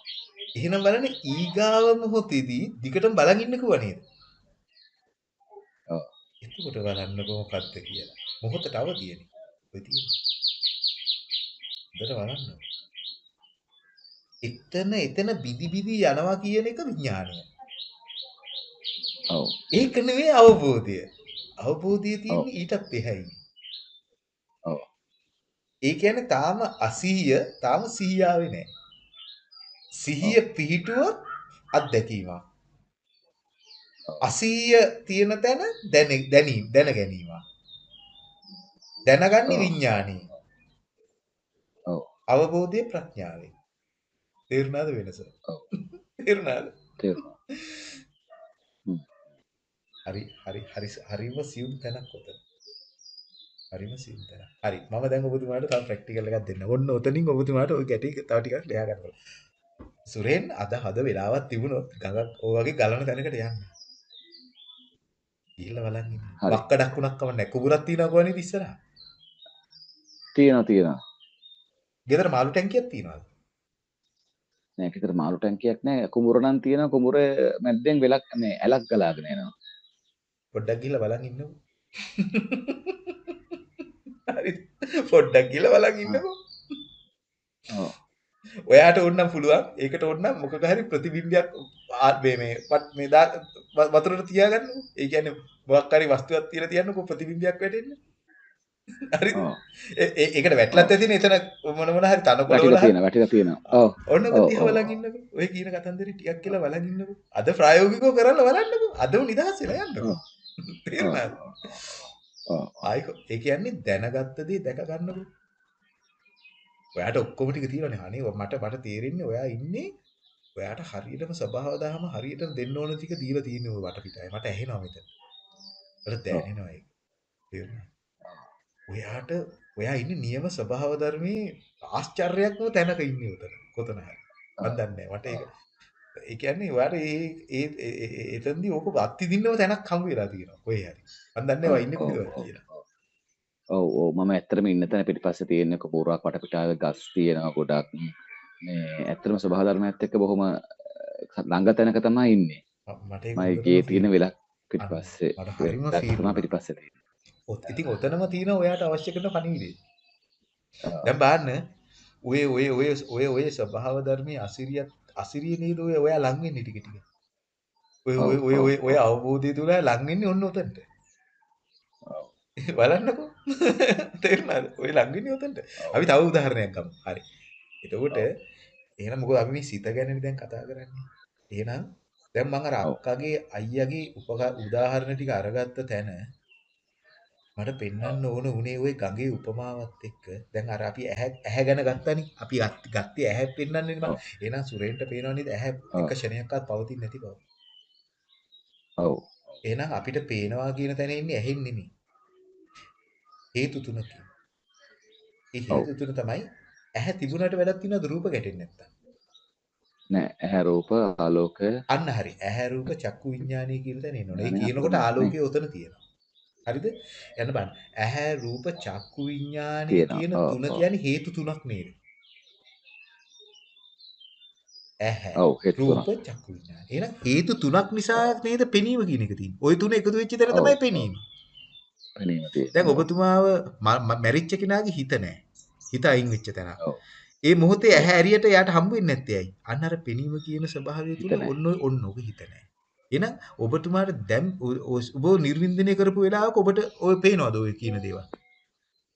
එහෙනම් බලන්න ඊගාව මොහොතේදී දිගටම බලන් ඉන්නකෝ නේද? ඔව්. එතකොට බලන්නකෝ මොකද්ද කියලා. මොහොතට අවදියනේ. ඔය තියෙන්නේ. හොඳට බලන්න. එතන එතන බිදි බිදි යනවා කියන එක විඥානය. ඔව්. ඒක නෙවෙයි අවබෝධය. අවබෝධය තියෙන්නේ ඊටත් එහායි. ඔව්. ඒ කියන්නේ තාම අසීය තාම සිහියාවේ නැහැ. සිහිය පිහිටුවොත් අත්දැකීමක්. අසීය තියෙන තැන දැන දැනීම දැන ගැනීම. දැනගන්නේ. ඔව්. අවබෝධයේ ප්‍රඥාවෙන්. තේරුණාද වෙනස? ඔව්. තේරුණාද? තේරුණා. හරි හරි හරි හරිම සියුම් තැනක් ඔතන. හරිම සියුම් තැනක්. හරි මම දැන් ඔබතුමාට තව ප්‍රැක්ටිකල් එකක් දෙන්න. ඔන්න ඔතනින් ඔබතුමාට ওই ගැටි තව ටිකක් ලියා ගන්න ඕන. සුරෙන් අද හද වෙලාවක් තිබුණොත් ගඟක් ඔය වගේ ගලන තැනකට යන්න. ගිහිල්ලා බලන් ඉන්න. වක්කඩක් උනක් කවන්නේ කුඹුරක් තියනවා කොහොනේ ඉස්සරහා. තියෙනවා තියෙනවා. ගෙදර මාළු ටැංකියක් තියනවාද? නෑ කිතර මාළු ටැංකියක් නෑ කුඹුර නම් තියෙනවා කුඹුර මැද්දෙන් වෙලක් මේ ඇලක් ගලාගෙන එනවා. පොඩ්ඩක් ගිහිල්ලා බලන් ඉන්නකෝ. හරි. පොඩ්ඩක් ගිහිල්ලා බලන් ඉන්නකෝ. ඔව්. ඔයාට ඕනනම් පුළුවන්. ඒකට ඕනනම් මොකක හරි ප්‍රතිබිම්බයක් මේ මේ මේ වතුරට තියාගන්නකෝ. ඒ කියන්නේ මොකක් හරි වස්තුවක් තියලා තියන්නකෝ ප්‍රතිබිම්බයක් වැටෙන්න. ඒ- ඒකට වැටලත් ඇතිනේ එතන මොන මොන හරි තනකොළ වල වැටිලා හරි. තියෙනවා වැටිලා තියෙනවා. ඔව්. ඔන්න දිහා බලන්. ඉන්නකෝ. ඔය කියන කතන්දරේ ටිකක් කියලා බලන් ඉන්නකෝ. අද ප්‍රායෝගිකව කරලා බලන්නකෝ. අදම නිදහස් වෙලා යන්නකෝ. තේරුණාද? ඔව්. ආයි ඒ කියන්නේ දැනගත්ත දේ දැක ගන්නකො. ඔයාට ඔක්කොම ටික තියෙනවානේ. අනේ මට මට තේරෙන්නේ ඔයා ඉන්නේ ඔයාට හරියටම ස්වභාව දහම හරියටම දෙන්න ඕන ටික දීලා තියෙන්නේ ඔය වටපිටාවේ. මට ඇහෙනවා මෙතන. මට දැනෙනවා ඒක. තේරුණා? ඔයාට ඔයා ඉන්නේ නියම ස්වභාව ධර්මයේ ආශ්චර්යයක්ම තැනක ඉන්නේ උතන. කොතන හරි. මම දන්නේ නැහැ. මට ඒක ඒ කියන්නේ ඔයාට ඒ ඒ ඒ- ඒ- එතනදී ඕක අත්විඳින්නව තැනක් හම්බ වෙලා තියෙනවා. කොහේ හරි. මම දන්නේ ඔයා ඉන්නේ කොහෙද කියලා. ඔව් ඔව් මම ඇත්තටම ඉන්න තැන පිටිපස්සේ තියෙන කුඹුරක් වටපිටාවේ ගස් තියෙනවා ගොඩක් මේ ඇත්තටම ස්වභාව ධර්මයත් එක්ක බොහොම ළඟ තැනක තමයි ඉන්නේ මට හොඳටම ගේ තියෙන වෙලක් පිටිපස්සේ මට හරිම. පිටිපස්සේ තියෙන්නේ ඔත් ඉතින් ඔතනම තියෙන ඔයාට අවශ්‍ය කරන පණිවිඩය. ආ. දැන් බලන්න ඔය ඔය ඔය ඔය ඔය ස්වභාව ධර්මයේ අසිරිය අසිරිය නේද ඔය ඔයා ලං වෙන්නේ ටික ටික. ඔය ඔය ඔව්, ඔය ඔව්, ඔය ඔය ඔව්. අවබෝධය තුල ලං වෙන්නේ ඔන්න උතන්ට. ඔව්. බලන්නකෝ. තේරුණාද? ඔය ලං වෙන්නේ උතන්ට. අපි තව උදාහරණයක් ගමු. හරි. එතකොට ඔව්. එහෙනම් මොකද අපි මේ සිත ගැනනේ දැන් කතා කරන්නේ. එහෙනම් දැන් මම අර ඔව්. අක්කගේ අයියාගේ උපකා උදාහරණ ටික අරගත්ත තැන මට පෙන්වන්න ඕන උනේ ওই ගඟේ උපමාවත් එක්ක. දැන් අර අපි ඇහැ ඇහැ ගැන ගත්තනේ. අපි ගත්- ගත්තේ ඇහැ පෙන්වන්නේ මම. එහෙනම් සුරේන්ට පේනව නේද? ඇහැ. එක ක්ෂණයක්වත් පවතින්නේ නැති බව. ඔව්. එහෙනම් අපිට පේනවා කියන තැන ඉන්නේ ඇහෙන් නෙමෙයි හේතු තුනකින්. ඒ. හේතු තුන තමයි ඇහැ තිබුණාට වැඩක් තියනවද රූප ගැටෙන්නේ නැත්තම්? නෑ ඇහැ රූප ආලෝකය අන්න හරි. ඇහැ රූප චක්කු විඥානය කියලා තැන එනවනේ ඒ කියනකොට ආලෝකය උතන තියෙනවා හරිද යන්න බලන්න ඇහැ රූප චක්කු තියෙනවා. කියන තුන. කියන්නේ හේතු තුනක් නේද ඇහැ රූප චක්කු විඥාන. එහෙනම් හේතු තුනක් නිසා නේද පෙනීම කියන එක තියෙන්නේ. ওই තුන එකතු වෙච්ච තැන තමයි. පෙනීම. පෙනීම තියෙනවා. දැන් ඔබතුමාව මැරිච්ච කෙනාගේ හිත නැහැ. හිත අයින් වෙච්ච තැන. ඒ මොහොතේ ඇහැ ඇරියට යාට හම්බ වෙන්නේ නැත්තේ ඇයි? අන්න අර පෙනීම කියන ස්වභාවය තුල. ඔන්න ඔන්න ඔබ හිත නැහැ. එහෙනම් ඔබතුමාට දැන් ඔබ නිර්වින්දනය කරපු වෙලාවක ඔබට ඔය පේනවද ඔය කියන දේවල්?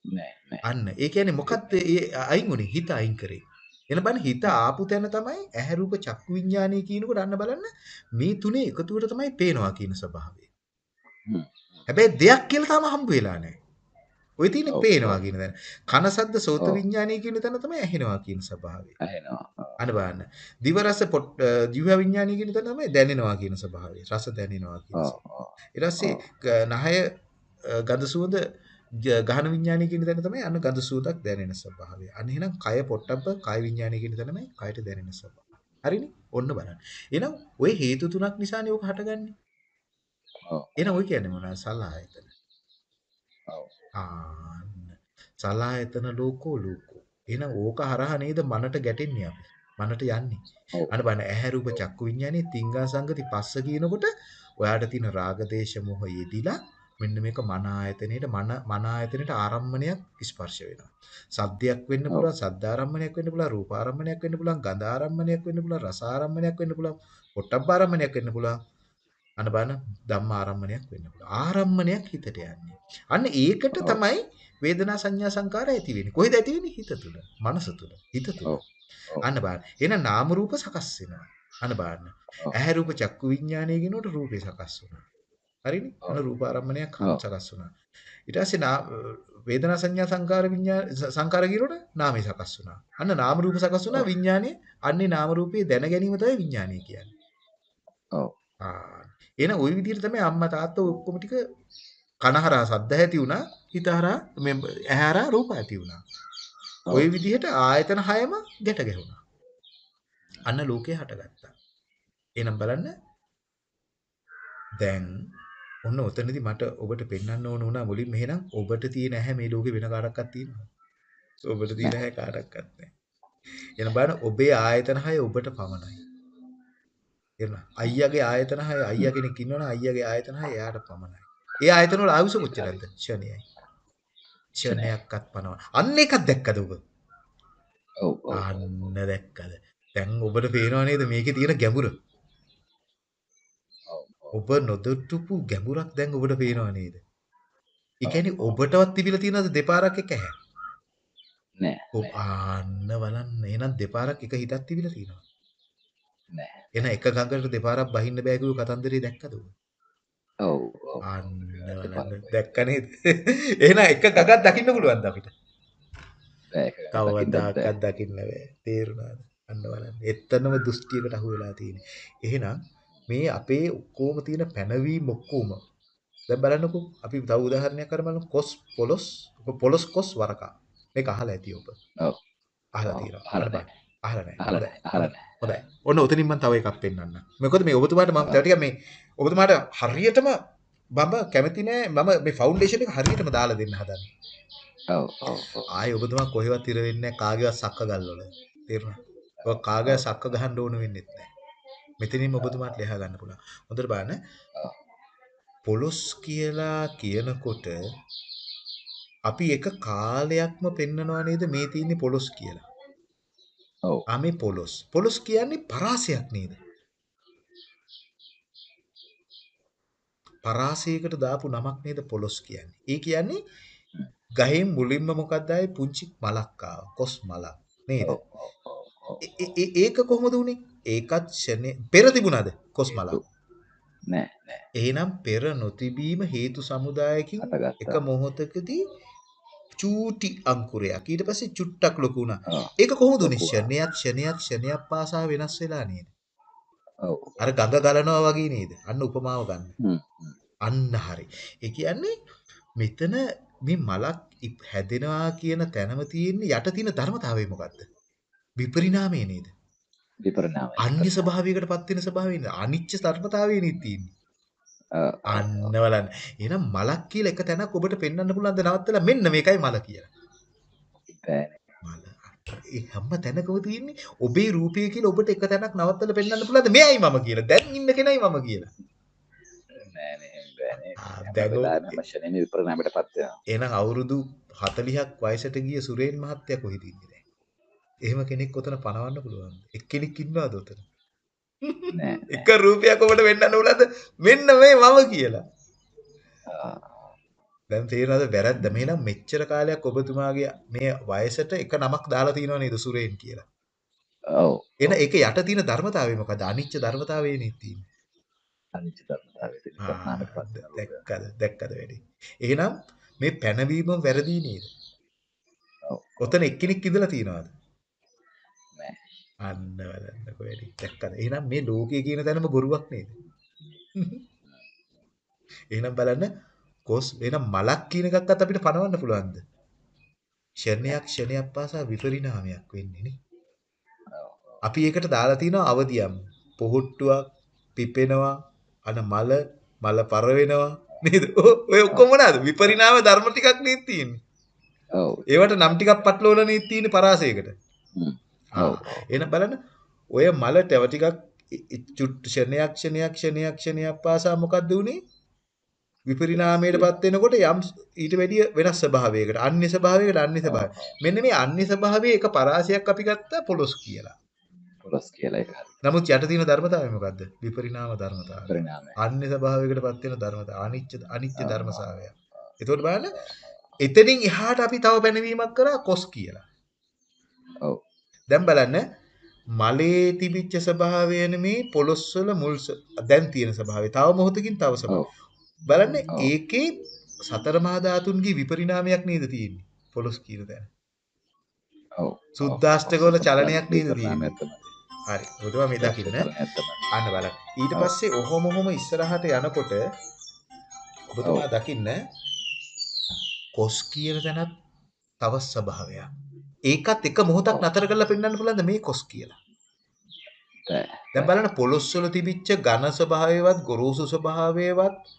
නෑ අන්න ඒ කියන්නේ මොකක්ද ඒ අයින් උනේ හිත අයින් කරේ. එන බලන්න හිත ආපු තැන තමයි ඇහැ රූප චක්කු විඥානය කියනකොට අන්න බලන්න මේ තුනේ එකතුවට තමයි පේනවා කියන ස්වභාවය. හැබැයි දෙයක් කියලා තාම හම්බ වෙලා නැහැ. ඔය තියෙන්නේ පේනවා. කියන තැන. කන සද්ද සෝත. විඥානය කියන තැන තමයි ඇහෙනවා කියන ස්වභාවය. ඇහෙනවා. අන්න බලන්න. දිව රස ජීව විඥානය කියන තැන තමයි දැනෙනවා කියන ස්වභාවය. රස දැනෙනවා කියන ඊට පස්සේ නහය ගඳ සුවඳ ගහන විඥානය කියන තැන තමයි අන්න ගඳ සුවඳක් දැනෙන ස්වභාවය. අන්න එහෙනම් කය පොට්ටබ්බ කය විඥානය කියන තැන තමයි කයට දැනෙන ස්වභාවය. හරිනේ? ඔන්න බලන්න. එහෙනම් ওই හේතු තුනක් නිසානේ ඔක හටගන්නේ. ඔව් එහෙනම් ඔය කියන්නේ මොනවද? සලආයතන. ඔව් ආන්න. සලායතන ලෝකෝ ලෝකෝ. එහෙනම් ඕක හරහා නේද මනට ගැටෙන්නේ අපි. මනට යන්නේ. අන්න බලන්න ඇහැ රූප චක්කු විඥානේ තිංගා සංගති පස්ස කියනකොට ඔයාට තියෙන රාග දේශ මොහ යෙදිලා මෙන්න මේක මන ආයතනෙට මන මන ආයතනෙට ආරම්මණයක් ස්පර්ශ වෙනවා. සද්දයක් වෙන්න. පුළුවන්, සද්දාරම්මණයක් වෙන්න පුළුවන්, රූපාරම්මණයක් වෙන්න පුළුවන්, ගන්ධාරම්මණයක් වෙන්න පුළුවන්, රසාරම්මණයක් වෙන්න පුළුවන්, පොට්ටබ්බාරම්මණයක් වෙන්න පුළුවන්. අන්න බලන්න ධම්මාරම්මණයක් වෙන්න පුළුවන්. ආරම්මණයක් හිතට යන්නේ. අන්න ඒකට. තමයි වේදනා සංඥා සංකාර ඇති වෙන්නේ. කොහෙද ඇති වෙන්නේ? හිත තුල, මනස තුල, හිත. ඔව්. අන්න බලන්න. එහෙනම් නාම රූප සකස් වෙනවා. අන්න බලන්න. ඇහැ රූප චක්කු විඥානය කියනකොට රූපේ සකස් වුණා. හරිනේ? අන්න ඔව්. රූපාරම්මණයක් ඔව්. සකස් වුණා. ඊට පස්සේ නා වේදනා සංඥා සංකාර විඥාන සංකාර කියනකොට නාමය සකස් වුණා. අන්න නාම රූප සකස් වුණා. විඥානයේ අන්නේ නාම රූපයේ දැන ගැනීම තමයි විඥානය කියන්නේ. ඔව්. ආ එහෙනම් ওই විදිහට තමයි අම්මා තාත්තා ඔක්කොම ටික කනහරා සද්ද ඇති වුණා, හිතහරා මේ ඇහැරා රූප ඇති වුණා. ඔව්. ওই විදිහට ආයතන හයම ගැට ගැහුණා. අන්න ලෝකේ හටගත්තා. එහෙනම් බලන්න දැන් ඔන්න ඔතනදී මට ඔබට පෙන්වන්න ඕන වුණා මුලින්ම එහෙනම් ඔබට තියෙන ඇහැ මේ ලෝකේ වෙන කාටවත් තියෙනවද? ඔබට තියෙන නෑ. ඇහැ කාටවත් නැහැ. එහෙනම් බලන්න ඔබේ ආයතන හය ඔබට පමණයි. එහෙනම් අයියාගේ ආයතන හය අයියා කෙනෙක් ඉන්නවනම් අයියාගේ ආයතන හය එයාට පමණයි. ඒ ආයතන වල ආයුෂ කොච්චරද? ෂණයයි. ෂණයක්වත් පනවන. අන්න එකක් දැක්කද ඔබ? ඔව්. ඔව්. අන්න දැක්කද? දැන් ඔබට පේනව නේද මේකේ තියෙන ගැඹුර? ඔව්. ඔව්. ඔබ නොදොට්ටුපු ගැඹුරක් දැන් ඔබට පේනව නේද? ඒ කියන්නේ ඔබටවත් තිබිලා තියෙනවද දෙපාරක් එක ඇහැ? නෑ. ඔබ අන්න බලන්න එහෙනම් දෙපාරක් එක හිතක් තිබිලා තියෙනවා. නෑ. එහෙනම් එක ගඟකට දෙපාරක් බහින්න බෑ කිව්ව කතන්දරේ දැක්කද ඔබ? ඔව්. ඔව්. අන්න දැක්ක නේද? එහෙනම් එක ගඟක් දකින්න පුළුවන්ද අපිට? බෑ බෑ. කවදාකවත් දකින්න බෑ. තේරුණාද? අන්න බලන්න. එතනම දෘෂ්ටියකට අහු වෙලා තියෙන්නේ. එහෙනම් මේ අපේ ඔක්කොම තියෙන පැනවීම ඔක්කොම දැන් බලන්නකෝ අපි තව උදාහරණයක් කරමු බලමු කොස් පොලොස් පොලොස් කොස් වරකා මේක අහලා ඇති ඔබ ඔව්. අහලා. තියෙනවා අහලා අහලා නෑ. අහලා නැහැ. හොඳයි. ඔන්න උතනින් මම තව එකක් පෙන්නන්න මොකද මේ ඔබතුමාට මම තව ටිකක් මේ ඔබතුමාට හරියටම මම කැමති නෑ. මම මේ ෆවුන්ඩේෂන් එක හරියටම දාලා දෙන්න හදන්නේ. ඔව්. ඔව්. ආයේ ඔබතුමා කොහෙවත් ඉර වෙන්නේ නැහැ කාගේවත් සක්ක ගල්වල තේරුණා? ඔය කාගේ සක්ක ගහන්න ඕන වෙන්නේ නැහැ මෙතනින්ම ඔබතුමාට ලියා ගන්න පුළුවන්. හොඳට බලන්න. පොලොස් කියලා කියනකොට අපි එක කාලයක්ම පෙන්නනවා නේද මේ තියෙන්නේ පොලොස් කියලා ඔව්. ආ මේ පොලොස්. පොලොස් කියන්නේ පරාසයක් නේද? පරාසයකට දාපු නමක් නේද පොලොස් කියන්නේ? ඒ කියන්නේ ගහෙන් මුලින්ම මොකක්ද ආයේ? පුංචි මලක් ආවා. කොස් මලක්. නේද? ඒක කොහොමද උනේ ඒකත් ෂනේ පෙර තිබුණාද කොස් මලක්? නෑ. නෑ. එහෙනම් පෙර නොතිබීම හේතු සමුදායකින් එක. මොහොතකදී චූටි අංකුරයක් ඊට පස්සේ චුට්ටක් ලොකු වුණා. ඒක කොහොමද උනේ. ෂණයක් ෂණයක් ෂණයක් පාසා වෙනස් වෙලා නේද ඔව්. අර ගඟ ගලනවා වගේ නේද අන්න උපමාව ගන්න. අන්න හරි ඒ කියන්නේ මෙතන මේ මලක් හැදෙනවා කියන තැනම තියෙන්නේ යට තියෙන ධර්මතාවය මොකද්ද විපරිණාමය නේද විපරිණාමය. අන්‍ය ස්වභාවයකට පත් වෙන ස්වභාවය නේද අනිච්ච ධර්මතාවය නේද තියෙන්නේ. අන්න බලන්න. එහෙනම් මලක් කියලා එක තැනක් ඔබට පෙන්වන්න පුළුවන් ද නවත්තලා මෙන්න මේකයි මල කියලා. ඒ හැම තැනකම තියෙන්නේ ඔබේ රූපය කියලා ඔබට එක තැනක් නවත්තලා පෙන්වන්න පුළුවන්ද මෙයයි මම කියලා. දැන් ඉන්න කෙනයි මම කියලා. නෑ නේ. එහෙනම් අවුරුදු 40ක් වයසට ගිය සුරේන් මහත්තයා කොහෙද ඉන්නේ දැන්? එහෙම කෙනෙක් ඔතන පනවන්න පුළුවන්ද? එක්කෙනෙක් ඉන්නවද ඔතන? එක රූපයක් ඔබට වෙන්නන්න උනද මෙන්න මේ මම කියලා. දැන් තේරෙනවද වැරද්ද මෙහෙනම් මෙච්චර කාලයක් ඔබතුමාගේ මේ වයසට එක නමක් දාලා තියෙනව නේද සුරේන් කියලා. ඔව්. එන ඒක යට තියෙන ධර්මතාවය මොකද්ද? අනිච්ච ධර්මතාවය නේ තියෙන්නේ. අනිච්ච ධර්මතාවය. දැක්කද? දැක්කද වැඩි. එහෙනම් මේ පැනවීම වැරදි නේද? ඔව්. ඔතන එක්කෙනෙක් ඉඳලා තියනවාද? නෑ. අන්න බලන්නකො වැඩි. දැක්කද? එහෙනම් මේ ලෝකය කියන තැනම බොරුවක් නේද? එහෙනම් බලන්න කොස් එහෙනම් මලක් කියන එකක්වත් අපිට පනවන්න පුළුවන්ද? ක්ෂණයක් ක්ෂණයක් පාසා විපරිණාමයක් වෙන්නේ නේ. අපි ඒකට දාලා තිනවා අවදියම්. පොහොට්ටුවක් පිපෙනවා අන මල මල පර වෙනවා නේද? ඔය ඔක්කොම මොනවාද? විපරිණාම ධර්ම ටිකක් නේද තියෙන්නේ. ඔව් ඒවට නම් ටිකක් පටලවලනේ තියෙන පරාසයකට. එහෙනම් බලන්න ඔය මල තව ටිකක් ක්ෂණයක් ක්ෂණයක් ක්ෂණයක් ක්ෂණයක් පාසා මොකද්ද උනේ? විපරිණාමයටපත් වෙනකොට යම් ඊට වැඩිය වෙනස් ස්වභාවයකට අන්‍ය ස්වභාවයකට අන්‍ය ස්වභාවය. මෙන්න මේ අන්‍ය ස්වභාවයේ එක පරාසයක් අපි ගත්තා පොලොස් කියලා. පොලස් කියලා එක හරි නමුත් යට තියෙන ධර්මතාවය මොකද්ද? විපරිණාම ධර්මතාවය. පරිණාමය අන්‍ය ස්වභාවයකටපත් වෙන ධර්මතාවය. අනිත්‍ය අනිත්‍ය ධර්මසාවය. එතකොට බලන්න එතනින් එහාට අපි තව පැනවීමක් කරා කොස් කියලා. ඔව් දැන් බලන්න මලේ තිබිච්ච ස්වභාවය නෙමේ පොලොස් වල මුල් දැන් තියෙන ස්වභාවය. තව මොහොතකින් තව ස්වභාවය. බලන්න. ඒකේ සතර මහා ධාතුන්ගේ විපරිණාමයක් නේද තියෙන්නේ. පොලොස් කියන තැන. ඔව් සුද්දාෂ්ටක වල චලනයක් නේද තියෙන්නේ. හරි. ඔතන මේ දකින්න. අන්න බලන්න. ඊට. පස්සේ ඔහොම ඔහොම ඉස්සරහට යනකොට ඔබතුමා දකින්න කොස් කියන තැනත් තව ස්වභාවයක්. ඒකත් එක මොහොතක් නතර කරලා පෙන්වන්න පුළුවන්ද මේ කොස් කියලා. දැන් බලන්න පොලොස් වල තිබිච්ච ඝන ස්වභාවයවත් ගොරෝසු ස්වභාවයවත්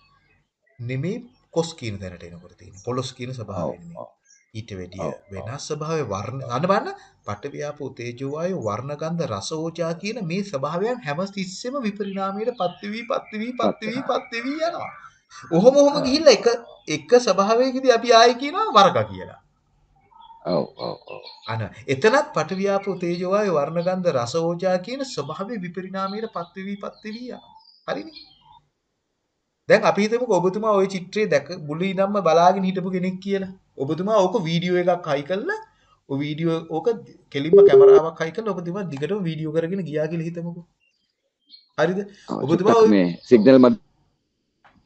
නෙමේ කොස් කියන තැනට එනකොට තියෙන්නේ. පොලොස් කියන ස්වභාවය නෙමේ. ඔව් ඊට වැඩිය. වෙනස් ස්වභාවයේ වර්ණ අන්න බලන්න පඨ ව්‍යාපෝ තේජෝ වායෝ වර්ණ ගන්ධ රස ඕජා කියන මේ ස්වභාවයන් හැම තිස්සෙම විපරිණාමයට පත් වෙවි පත් වෙවි පත් වෙවි පත් වෙවි යනවා. ඔහොම ඔහොම ගිහිල්ලා එක එක ස්වභාවයකදී අපි ආයි කියනවා වරක කියලා. ඔව් ඔව් ඔව් අන එතනත් පඨ ව්‍යාපෝ තේජෝ වායෝ වර්ණ ගන්ධ රස ඕජා කියන ස්වභාවයේ විපරිණාමයට පත් වෙවි පත් වෙවි යනවා. හරිනේ? දැන් අපි හිතමුකෝ ඔබතුමා ওই චිත්‍රය දැක මුලින් ඉඳන්ම බලාගෙන හිටපු කෙනෙක් කියලා. ඔබතුමා ඕක වීඩියෝ එකක් හයි කළා. ඔය වීඩියෝ ඕක කෙලින්ම කැමරාවක් හයි කළා ඔබතුමා දිගටම වීඩියෝ කරගෙන ගියා කියලා හිතමුකෝ. හරිද? ඔබතුමා මේ සිග්නල් මත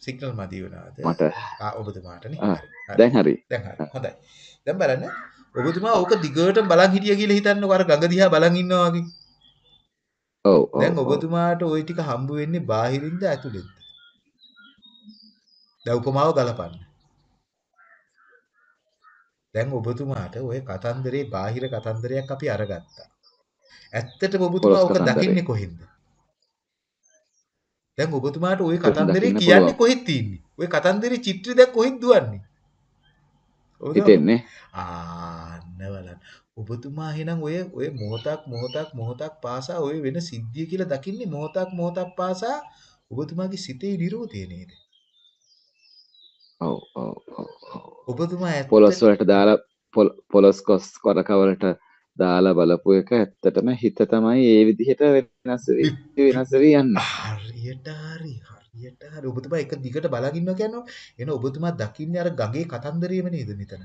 සිග්නල් මදි වුණාද? මට හරි, හරි. දැන් හරි දැන් හරි. හොඳයි. දැන් බලන්න. ඔබතුමා ඕක දිගටම බලන් හිටියා කියලා හිතන්නකෝ අර ගඟ දිහා බලන් ඉන්නවා වගේ. ඔව් ඔව් දැන් ඔව්. ඔබතුමාට ওই ටික හම්බ වෙන්නේ බාහිරින්ද ඇතුළෙන්ද? දැන් උපමාව ගලපන්න. දැන් ඔබතුමාට ওই කතන්දරේ බාහිර කතන්දරයක් අපි අරගත්තා. ඇත්තටම ඔබතුමා පොළොස් ඕක කතන්දරේ. දකින්නේ කොහෙන්ද? දැන් ඔබතුමාට ওই කොහෙන්ද කතන්දරේ දකින්න කියන්නේ පුළුවන්? කොහෙද තියෙන්නේ? ওই කතන්දරේ චිත්‍රය දැන් කොහෙද දුවන්නේ? හිතෙන්නේ ආන්න බලන්න. ඔබතුමා එහෙනම් ඔය ඔය මොහොතක් මොහොතක් මොහොතක් පාසා ඔය වෙන සිද්ධිය කියලා දකින්නේ මොහොතක් මොහොතක් පාසා ඔබතුමාගේ සිතේ නිරෝධය නේද? ඔව් ඔව්. ඔබතුමා පොලොස් වලට දාලා පොල්- පොලොස් කොස් කොරකවලට දාලා බලපු එක ඇත්තටම හිත තමයි ඒ විදිහට වෙනස් වෙනස් වෙවි යන්නේ හරියට හරි හරියට හරි ඔබතුමා එක දිගට බලන් ඉන්නවා කියන්නේ එන ඔබතුමා දකින්නේ අර ගගේ කතන්දරයම නේද මෙතන?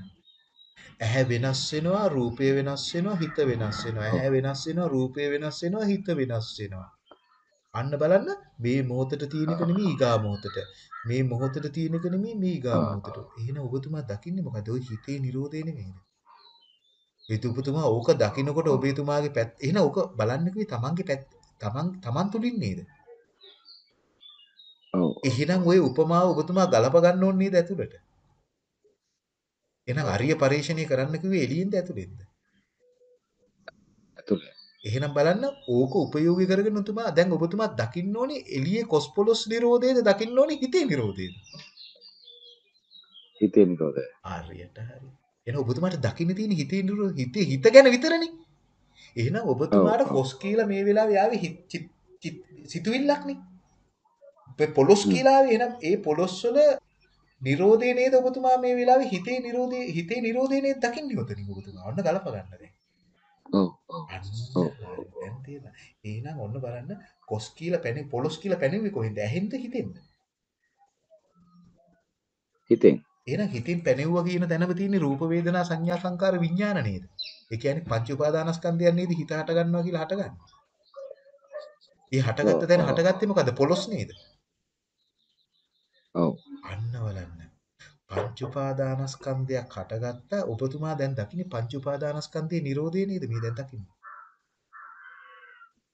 ඇහැ වෙනස් වෙනවා රූපය වෙනස් වෙනවා හිත වෙනස් වෙනවා. ඇහැ වෙනස් වෙනවා රූපය වෙනස් වෙනවා හිත වෙනස් වෙනවා. අන්න බලන්න මේ මොහොතට තියෙන එක නෙමෙයි ඊගා මොහොතට. මේ මොහොතට තියෙන එක නෙමෙයි මේ ඊගා ආ. මොහොතට. එහෙනම් ඔබතුමා දකින්නේ මොකද ඔය හිතේ නිරෝධය නෙමෙයිද? ඒ ඔබතුමා ඕක දකින්නකොට ඔබතුමාගේ පැත්ත එහෙනම් ඕක බලන්න කිව්වේ තමන්ගේ පැත්ත තමන් තමන් තුලින් නේද? ඔව් එහෙනම් ওই උපමාව ඔබතුමා ගලප ගන්න ඕනේ නේද ඇතුළට? එහෙනම් අරිය පරිශ්‍රණය කරන්න කිව්වේ එළියෙන්ද ඇතුළෙන්ද? ඇතුළේ එහෙනම් බලන්න ඕක උපයෝගී කරගෙන උතුමා දැන් ඔබතුමා දකින්න ඕනේ එළියේ කොස්පොලොස් නිරෝධයද දකින්න ඕනේ හිතේ නිරෝධයද? හිතේ නිරෝධය හරියට හරි. එහෙනම් ඔබතුමාට දකින්න තියෙන හිතේ නිරෝධ හිතේ හිත ගැන විතරනේ. එහෙනම් ඔබතුමාට. කොස් කියලා මේ වෙලාවේ ආවේ සිතුවිල්ලක්නේ. පොලොස්. කියලා ආවේ එහෙනම් ඒ පොලොස් වල නිරෝධය නේද ඔබතුමා මේ වෙලාවේ හිතේ නිරෝධය හිතේ නිරෝධය නේද දකින්නේ ඔතනින් ඔබතුමා. ඔන්න ගලප ගන්න දැන්. ඔව් ඔව්. එහෙනම් ඔන්න බලන්න කොස් කියලා පැනේ පොලොස් කියලා පැනෙන්නේ කොහෙන්ද? ඇහෙන්ද හිතෙන්ද? හිතෙන් එහෙනම් හිතින් පැනෙව්වා කියන තැනම තියෙන්නේ රූප වේදනා සංඥා සංකාර විඥාන නේද? ඒ කියන්නේ පංච උපාදානස්කන්ධයන් නේද හිත හට ගන්නවා කියලා හටගන්නේ. ඒ හටගත්ත තැන. හටගත්තේ මොකද්ද? පොලොස් නේද? ඔව් අන්න බලන්න. පංච උපාදානස්කන්ධයක් හටගත්තා ඔබතුමා දැන් දකින්නේ පංච උපාදානස්කන්ධයේ Nirodhe නේද මේ දැන් දකින්නේ?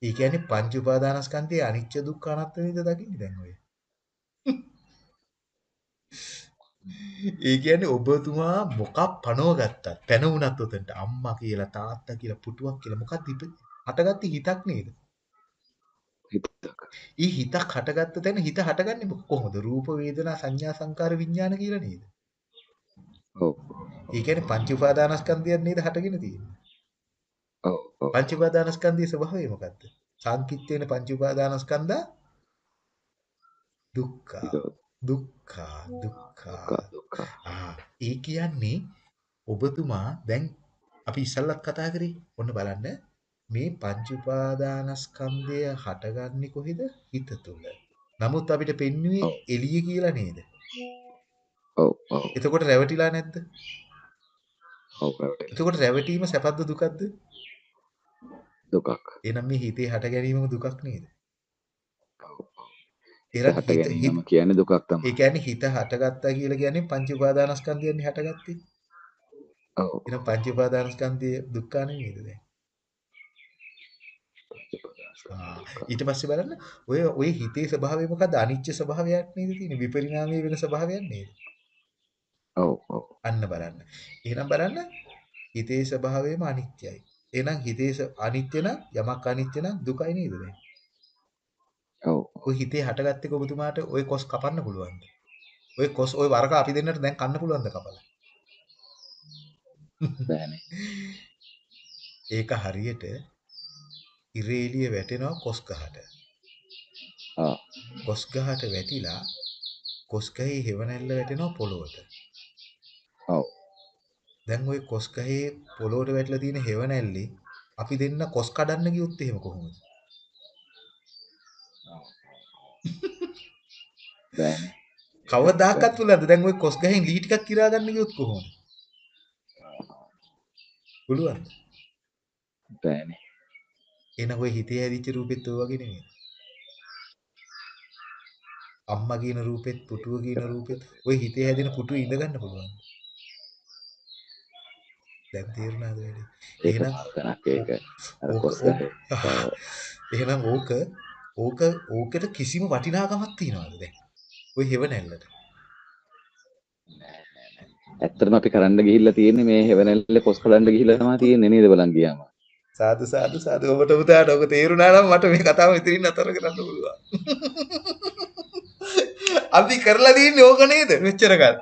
ඒ කියන්නේ පංච උපාදානස්කන්ධයේ අනිච්ච දුක්ඛ අනාත්ම නේද දකින්නේ දැන් ඔය? ඒ කියන්නේ ඔබතුමා මොකක් පනව ගත්තත් පැනවුණත් උතන්ට අම්මා කියලා තාත්තා කියලා පුටුවක් කියලා මොකක්ද ඉප- හටගත්තේ හිතක් නේද? හිතක්. ඊ හිතක් හටගත්ත තැන හිත හටගන්නේ කොහොමද? රූප වේදනා සංඥා සංකාර විඥාන කියලා නේද? ඔව්. ඒ කියන්නේ පංච උපාදානස්කන්ධයන් නේද හටගෙන තියෙන්නේ. ඔව් පංච උපාදානස්කන්ධයේ ස්වභාවය මොකද්ද? සංකිට්ඨේන පංච උපාදානස්කන්ධා? දුක්ඛ දුක්ඛ. දුක්ඛ දුක්ඛ. ආ ඒ කියන්නේ ඔබතුමා දැන් අපි ඉස්සල්ලත් කතා කරේ. ඔන්න බලන්න මේ පංච උපාදානස්කන්ධය හටගන්නේ කොහෙද? හිත තුල නමුත් අපිට ඔව්. එළිය කියලා නේද? ඔව් ඔව්. එතකොට රැවටිලා නැද්ද? ඔව් වැටෙන එතකොට රැවටීම සැපද්ද දුකද්ද? දුකක්. එහෙනම් මේ හිතේ හට ගැනීමම දුකක් නේද? හට හිත- කියන්නේ දුකක් තමයි. ඒ කියන්නේ හිත හටගත්තා කියලා කියන්නේ පංච උපාදානස්කන්ධයන් හටගත්තේ. ඔව්. එහෙනම් පංච උපාදානස්කන්ධය දුක්ඛ නෙමෙයිද දැන් ඊට පස්සේ බලන්න ඔය ඔය හිතේ ස්වභාවය මොකද්ද? අනිච්ච ස්වභාවයක් නේද තියෙන්නේ? විපරිණාමයේ වෙන ස්වභාවයක් නේද? ඔව් ඔව්. අන්න බලන්න. එහෙනම් බලන්න හිතේ ස්වභාවයම අනිත්‍යයි. එහෙනම් හිතේ අනිත්‍ය නම් යමක් අනිත්‍ය නම් දුකයි නේද දැන්? ඔව්. ඔය හිතේ හටගත්තේ ඔබතුමාට ඔය කොස් කපන්න පුළුවන්ද? ඔය කොස් ඔය වරක අපි දෙන්නට දැන් කන්න පුළුවන්ද කපලා? බෑනේ. ඒක හරියට ඉරේලිය වැටෙනවා කොස් ගහට ආ කොස් ගහට වැටිලා කොස් ගහේ හෙවණැල්ල වැටෙනවා පොළොවට ඔව් දැන් ওই කොස් ගහේ පොළොවට වැටලා තියෙන හෙවණැල්ලේ අපි දෙන්න කොස් කඩන්න ගියොත් එහෙම කොහොමද? බෑනේ කවදාකවත් පුළුවන්ද? දැන් ওই කොස් ගහෙන් ලී ටිකක් කිරා ගන්න ගියොත් කොහොමද? පුළුවන්ද? බෑනේ එහෙනම් ඔය හිතේ හැදිච්ච රූපෙත් ඔය වගේ නෙමෙයි. අම්මා කියන රූපෙත් පුටුව කියන රූපෙත් ඔය හිතේ හැදෙන පුටුව ඉඳ ගන්න පුළුවන්. දැන් තේරුණාද වැඩි? එහෙනම් එහෙනම් ඕක ඕක ඕකට කිසිම වටිනාකමක් තියනවද දැන්? ඔය හේව නැල්ලට. ඇත්තටම අපි කරන්න ගිහිල්ලා තියෙන්නේ මේ හෙවණැල්ලේ පොස් කඩන්න ගිහිල්ලා තමයි තියෙන්නේ නේද බලන් ගියාම. සාදු සාදු සාදු ඔබට පුතාට ඔක තේරුණා නම් මට මේ කතාව ඉතින් නතර කරන්න පුළුවන්. අපි කරලා තියන්නේ ඕක නේද? මෙච්චර කල්.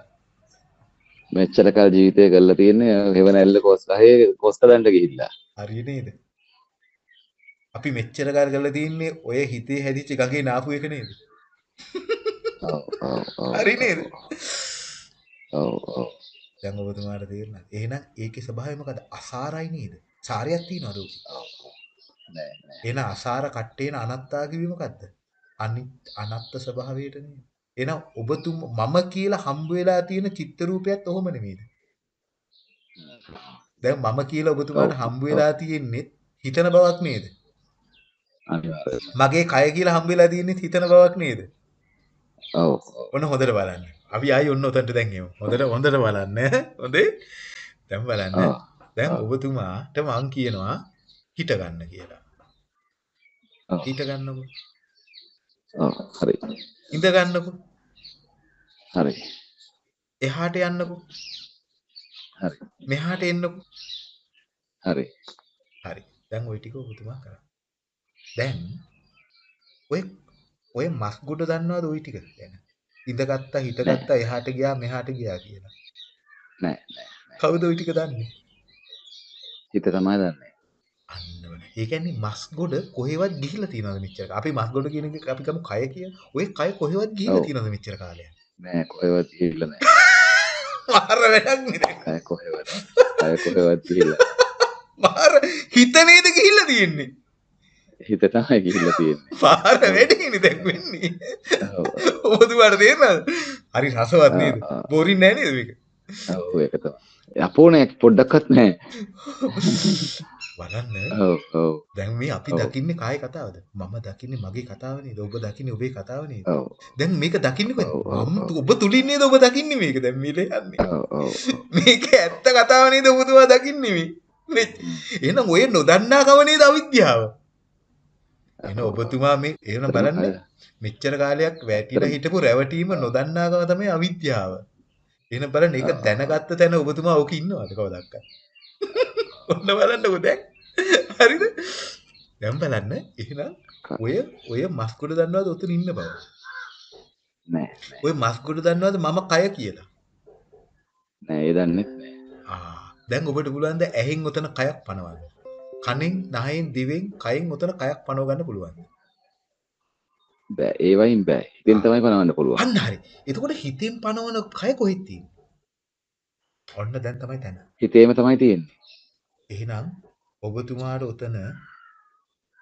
මෙච්චර කල් ජීවිතය කරලා තියෙන්නේ හෙවණැල්ල කොස් ගහේ කොස් කඩන්න ගිහිල්ලා හරිය නේද? අපි මෙච්චර කල් කරලා තියන්නේ ඔය හිතේ හැදිච්ච ගඟේ නාපු එක නේද? හරි නේද? ඔව් ඔව් දැන් ඔබතුමාට තේරුණා. එහෙනම් ඒකේ ස්වභාවය මොකද? අසාරයි නේද? සාරයක් තියනවද? නෑ නෑ එන අසාර කට්ටේන අනත්තා කිව්වේ මොකද්ද? අනිත් අනත්ත් ස්වභාවයට නේ. එහෙනම් ඔබතුම මම කියලා හම්බ වෙලා තියෙන චිත්ත රූපයත් ඔහොම නෙමෙයිද? දැන් මම කියලා ඔබතුමාට හම්බ. වෙලා තියෙන්නේ හිතන බවක් නේද? මගේ කය කියලා හම්බ වෙලා තියෙන්නේ හිතන බවක් නේද? ඔව් ඔන්න හොඳට බලන්න. අපි ආයි ඔන්න උතන්ට දැන් එමු. හොඳට හොඳට බලන්න. හොඳේ? දැන් බලන්න. ආ දැන් ආ. ඔබතුමාට මං කියනවා හිට ගන්න කියලා. ඔව් හිට ගන්නකො. ඔව් හරි ඉඳ ගන්නකො. හරි එහාට යන්නකො. හරි මෙහාට එන්නකො. හරි හරි. දැන් ওই ටික ඔබතුමා කරා. දැන් ඔය ඔය මස් ගොඩ දන්නවද ওই ටික ගැන? ඉඳගත්තා හිටගත්තා එහාට ගියා මෙහාට ගියා කියලා. නෑ නෑ කවුද ওই ටික දන්නේ? හිත තමයි දන්නේ. ඒ කියන්නේ මස් ගොඩ කොහෙවත් ගිහිල්ලා තියනවද මෙච්චර? අපි මස් ගොඩ කියන එක අපි ගමු කය කිය. ඔය කය කොහෙවත් ගිහිල්ලා ඔව්. තියනවද මෙච්චර කාලයක්? නෑ කොහෙවත් ගිහිල්ලා නෑ මාර වැඩක් නේද? අය කොහෙවත් අය කොහෙවත් ගිහිල්ලා මාර හිත නේද ගිහිල්ලා තියෙන්නේ? හිත තමයි ගිහිල්ලා තියෙන්නේ පාර වැඩේනේ දැන් වෙන්නේ. ඔව් ඔබතුමාට තේරෙනවද? හරි රසවත් නේද? බොරින් නෑ නේද මේක? ඔව් ඒක තමයි අපෝ නෑ පොඩ්ඩක්වත් නෑ ඔව් දැන් මේ අපි. දකින්නේ කායේ කතාවද? මම දකින්නේ මගේ කතාව නේද? ඔබ දකින්නේ ඔබේ කතාව නේද? ඔව් දැන් මේක දකින්නේ. ඔබ තුලින් නේද ඔබ දකින්නේ මේක දැන් මේක යන්නේ. මේක ඇත්ත කතාව නේද ඔබතුමා දකින්නේ මේ. මේ- එහෙනම් ඔය නොදන්නාකම නේද අවිද්‍යාව. එහෙනම් ඔබතුමා මේ එහෙනම් බලන්න මෙච්චර කාලයක් වැටිලා හිටපු රැවටීම නොදන්නාකම තමයි අවිද්‍යාව. එහෙනම් බලන්න ඒක. දැනගත්ත තැන ඔබතුමා ඕක ඉන්නවද කවදාවත්? ඔන්න බලන්නකෝ දැන්. හරිද? දැන් බලන්න එහෙනම් ඔය ඔය මස්කුඩ දන්නවද ඔතන ඉන්න බව? නෑ ඔය මස්කුඩ දන්නවද මම කය කියලා? නෑ ඒ දන්නෙත් නෑ ආ දැන් ඔබට පුළුවන් ද ඇහෙන් උතන කයක් පනවන්න. කනෙන්, නහයෙන්, දිවෙන්, කයෙන් උතන කයක් පනව ගන්න පුළුවන්. බෑ ඒ වයින් බෑ හිතෙන් තමයි පනවන්න පුළුවන් අන්න හරි. එතකොට හිතෙන් පනවන කය කොහෙද තියෙන්නේ? ඔන්න දැන් තමයි තැන. හිතේම තමයි තියෙන්නේ එහෙනම් ඔබතුමාට උතන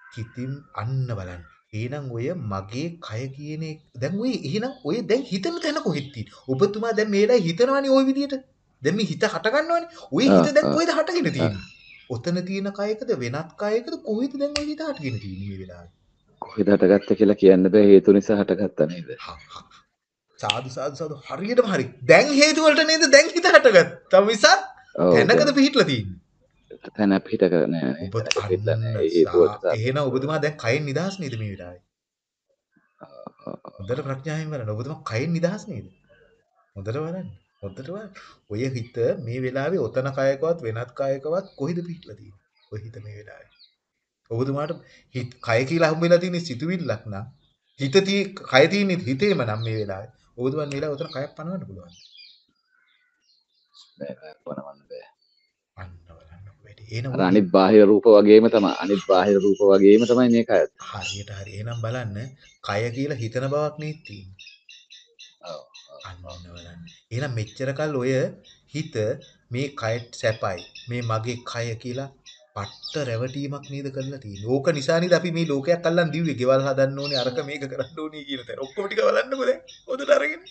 හිතින් අන්න බලන්න. එහෙනම් ඔය මගේ කය කියන දැන් ඔය එහෙනම් ඔය දැන් හිතන තැන කොහෙද තියෙන්නේ? ඔබතුමා දැන් මේ වෙලාවේ හිතනවනේ ওই විදියට. දැන් මේ හිත හට ගන්නවනේ. ඔය හිත දැන් කොහෙද හටගෙන තියෙන්නේ? ඔතන තියෙන කයකද වෙනත් කයකද කොහෙද දැන් ඔය හිත හටගෙන තියෙන්නේ මේ වෙලාවේ? කොහෙද හටගත්ත කියලා කියන්න බෑ හේතු නිසා හටගත්තා නේද. සාදු සාදු සාදු හරියටම හරි. දැන් හේතු වලට නේද දැන් හිත හටගත්තා මිසක් තැනකද පිහිටලා තියෙන්නේ? තැන ඔබ අන්න සා- එහෙනම් ඔබතුමා දැන් කයෙන් නිදහස් නේද මේ වෙලාවේ? හොඳට ප්‍රඥාවෙන් බලන්න. ඔබතුමා කයෙන් නිදහස් නේද? හොඳට බලන්න. හොඳට බලන්න. ඔය හිත මේ වෙලාවේ ඔතන කයකවත් වෙනත් කයකවත් කොහෙද පිහිටලා තියෙන්නේ? ඔය හිත මේ වෙලාවේ. ඔබතුමාට හිත කය කියලා හම්බ වෙලා තියෙන සිතුවිල්ලක් නම් හිත තී කය තියෙන්නේ හිතේම නම් මේ වෙලාවේ. ඔබතුමාට මේ වෙලාවේ ඔතන කයක් පනවන්න පුළුවන්. පනවන්න බෑ අන්න බලන්න වැඩි. එහෙනම් අර අනිත් බාහිර රූප වගේම තමයි අනිත් බාහිර රූප වගේම තමයි මේ කයත් හරියට හරි. එහෙනම් බලන්න කය කියලා හිතන බවක් නේ තියෙන්නේ. ඔව් අන්න බලන්න. එහෙනම් මෙච්චර කල් ඔය හිත මේ කයට සැපයි. මේ මගේ කය කියලා පට්ට රැවටීමක් නේද කරලා තියෙන්නේ. ඕක නිසා නේද අපි මේ ලෝකයක් අල්ලන් දිව්වේ. ගෙවල් හදන්න ඕනේ, අරක මේක කරන්න ඕනේ කියන තැන. ඔක්කොම ටික බලන්නකෝ දැන්. හොදට අරගෙන.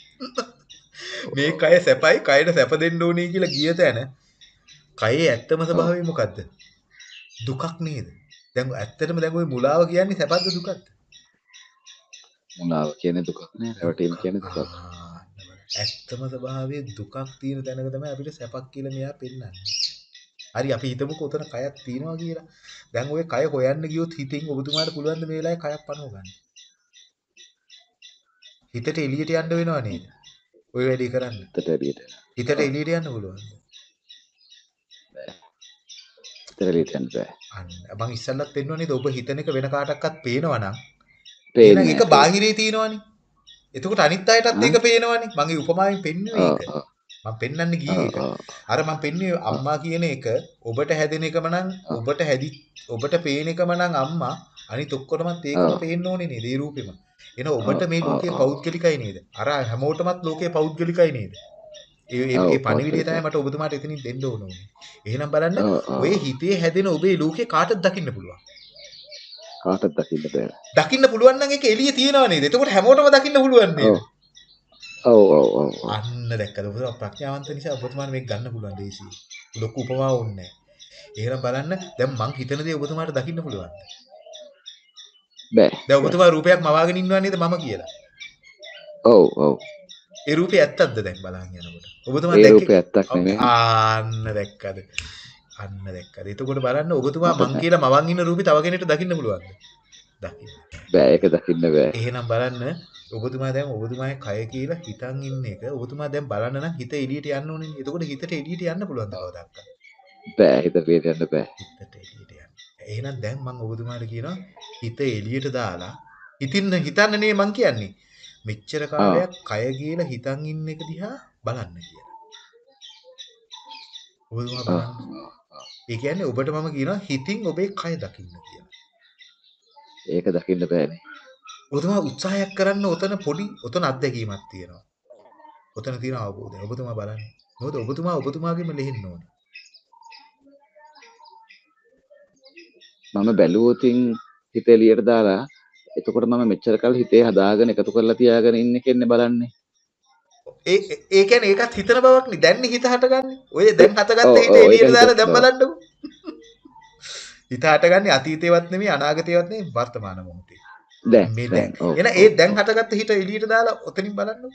මේ කය සැපයි, කයට සැප දෙන්න ඕනේ කියලා ගිය තැන කයේ ඇත්තම ස්වභාවය මොකද්ද? දුකක් නේද? දැන් ඇත්තටම දැන් ওই මුලාව කියන්නේ සැපද දුකද? මුලාව කියන්නේ දුකක් නෑ රැවටීම කියන්නේ දුකක් ඇත්තම ස්වභාවයේ දුකක් තියෙන තැනක තමයි අපිට සැපක් කියලා මෙයා පෙන්වන්නේ. හරි අපි හිතමුකෝ උතන කයක් තියෙනවා කියලා. දැන් ওই කය හොයන්න ගියොත් හිතින් ඔබතුමාට පුළුවන් ද මේ වෙලාවේ කයක් පනව ගන්න. හිතට එළියට යන්න වෙනව නේද? ওই වැඩේ කරන්න. හිතට එළියට හිතට එළියට යන්න පුළුවන්. හිතට එළියට යන්න බෑ අන්න මං ඉස්සල්ලත් පෙන්වුවා නේද ඔබ හිතන එක වෙන කාටවත් පේනවා නම් පේන්නේ එහෙනම් ඒක නෑ. බාහිරේ තියෙනවනේ. එතකොට අනිත් අයටත් ඒක පේනවනේ. මගේ උපමාවෙන් පෙන්වුවේ ඔව්, ඒක. මම පෙන්වන්න ගියේ. අර මම පෙන්වුවේ අම්මා කියන එක ඔබට හැදෙන එකම නම්. ඔබට හැදි ඔබට පේන එකම නම් අම්මා අනිත් ඔක්කොටමත් ඒකම. පේන්න ඕනේ නේද? ඒ රූපෙම. එන ඔබට මේ ලෝකේ. පෞද්ගලිකයි නේද? අර හැමෝටමත් ලෝකේ පෞද්ගලිකයි නේද? ඒ ඒ පණිවිඩය තමයි. මට ඔබතුමාට එතනින් දෙන්න ඕන උනේ. එහෙනම් බලන්න. ඔය හිතේ හැදෙන ඔබේ ලෝකේ කාටද දකින්න පුළුවන්? කාටවත් දකින්න බෑ දකින්න පුළුවන් නම් ඒක එළියේ තියෙනව නේද? එතකොට හැමෝටම දකින්න පුළුවන් නේද? ඔව්. ඔව් ඔව්. අන්න දැක්කද ඔබතුමා ප්‍රඥාවන්ත නිසා ඔබතුමාට මේක ගන්න පුළුවන් දේසි. ලොකු උපමාව ඕනේ. එහෙනම් බලන්න දැන් මං හිතන දේ ඔබතුමාට දකින්න පුළුවන්. බෑ දැන් ඔබතුමා රූපයක් මවාගෙන ඉන්නවා නේද මම කියලා. ඔව් ඔව් ඒ රූපේ ඇත්තක්ද දැන් බලන් යනකොට. ඔබතුමා ඒ දැක්කේ රූපේ ඇත්තක් නෙමෙයි ආන්න දැක්කද. අන්න දැක්කද. එතකොට බලන්න ඔබතුමා මං. කියලා මවන් ඉන්න රූපේ තව කෙනෙක්ට දකින්න පුළුවන්ද? දකින්න. බෑ ඒක දකින්න බෑ එහෙනම් බලන්න ඔබතුමා දැන් ඔබතුමාගේ කය කියලා හිතන් ඉන්න එක ඔබතුමා දැන් බලන්න නම් හිත එළියට යන්න ඕනේ. එතකොට හිතට එළියට යන්න පුළුවන් කවදාවත්. බෑ හිත පිට යන්න බෑ හිතට එළියට යන්න. එහෙනම් දැන් මම ඔබතුමාට කියනවා හිත එළියට දාලා හිතින්න හිතන්න නේ මං කියන්නේ. මෙච්චර කාලයක් කය කියලා හිතන් ඉන්න එක දිහා බලන්න කියලා. ඔබතුමා බලන්න. ඒ කියන්නේ ඔබට මම කියනවා හිතින් ඔබේ කය දකින්න කියලා. ඒක දකින්න බෑනේ ඔබතුමා උත්සාහයක් කරන්න ඔතන පොඩි ඔතන අත්දැකීමක් තියෙනවා. ඔතන තියෙන අවබෝධය. ඔබතුමා බලන්න. මොකද ඔබතුමා ඔබතුමාගෙම ලෙහෙන්න ඕනේ. මම බැලුවොතින් හිත එළියට දාලා එතකොට මම මෙච්චර කල් හිතේ හදාගෙන එකතු කරලා තියාගෙන ඉන්න කෙන්නේ බලන්නේ ඒ ඒ- කියන්නේ ඒකත් හිතන බවක් නේ. දැන් හිත හටගන්නේ. ඔය දැන් හටගත්ත හිත එළියට දාලා දැන්. බලන්නකො. හිත හටගන්නේ අතීතේවත් නෙමෙයි අනාගතේවත් නෙමෙයි වර්තමාන මොහොතේ. දැන් එන. ඒ දැන් හටගත්ත හිත එළියට දාලා ඔතනින් බලන්නකො.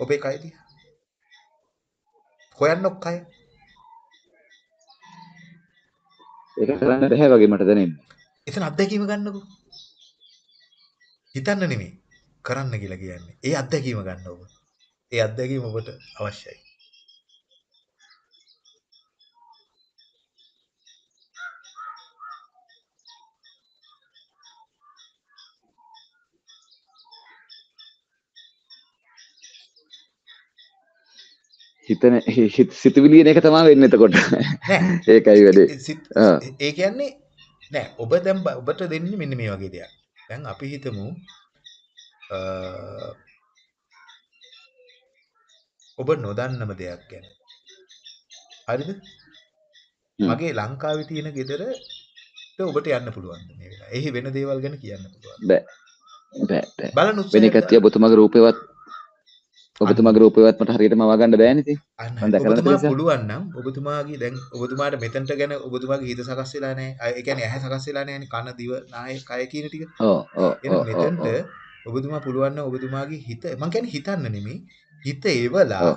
ඔබේ කය දිහා. හොයන්නොක් කය. ඒක කරන්න බැහැ වගේ මට දැනෙන්නේ එතන අත්දැකීම ගන්නකො. හිතන්න නෙමෙයි. කරන්න කියලා කියන්නේ. ඒ අත්දැකීම ගන්න ඔබ. ඒ අත්දැකීම ඔබට අවශ්‍යයි. හිතන හිත- සිතුවිලි එන එක තමයි වෙන්නේ එතකොට. ඒකයි වැඩේ. ඒ කියන්නේ නෑ ඔබ දැන් බ- ඔබට දෙන්නේ මෙන්න මේ වගේ දෙයක්. දැන් අපි හිතමු ඔබ නොදන්නම දෙයක් ගැන. හරිද? මගේ ලංකාවේ තියෙන ගෙදරට ඔබට යන්න පුළුවන් මේ වෙලාව. එහි වෙන දේවල් ගැන කියන්න පුළුවන්. බෑ බෑ බෑ. බලන්න වෙන උත්සාහයක් කතිය ඔබතුමාගේ රූපේවත් ඔබතුමාගේ රූපේවත් මට හරියට මවා ගන්න බෑනේ ඉතින්. අන්න මම දැකලා නැති ඔබතුමා නිසා. පුළුවන් නම් ඔබතුමාගේ දැන් ඔබතුමාට මෙතනට ගැන ඔබතුමාගේ හිත සකස් වෙලා නැහැ. අය- ඒ කියන්නේ ඇහැ සකස් වෙලා නැහැනේ කන දිව නාය කය කියන ටික. ඔව්. ඔබතුමා පුළුවන් නම් ඔබතුමාගේ හිත මං කියන්නේ හිතන්න නෙමෙයි හිත එවලා ඔව්.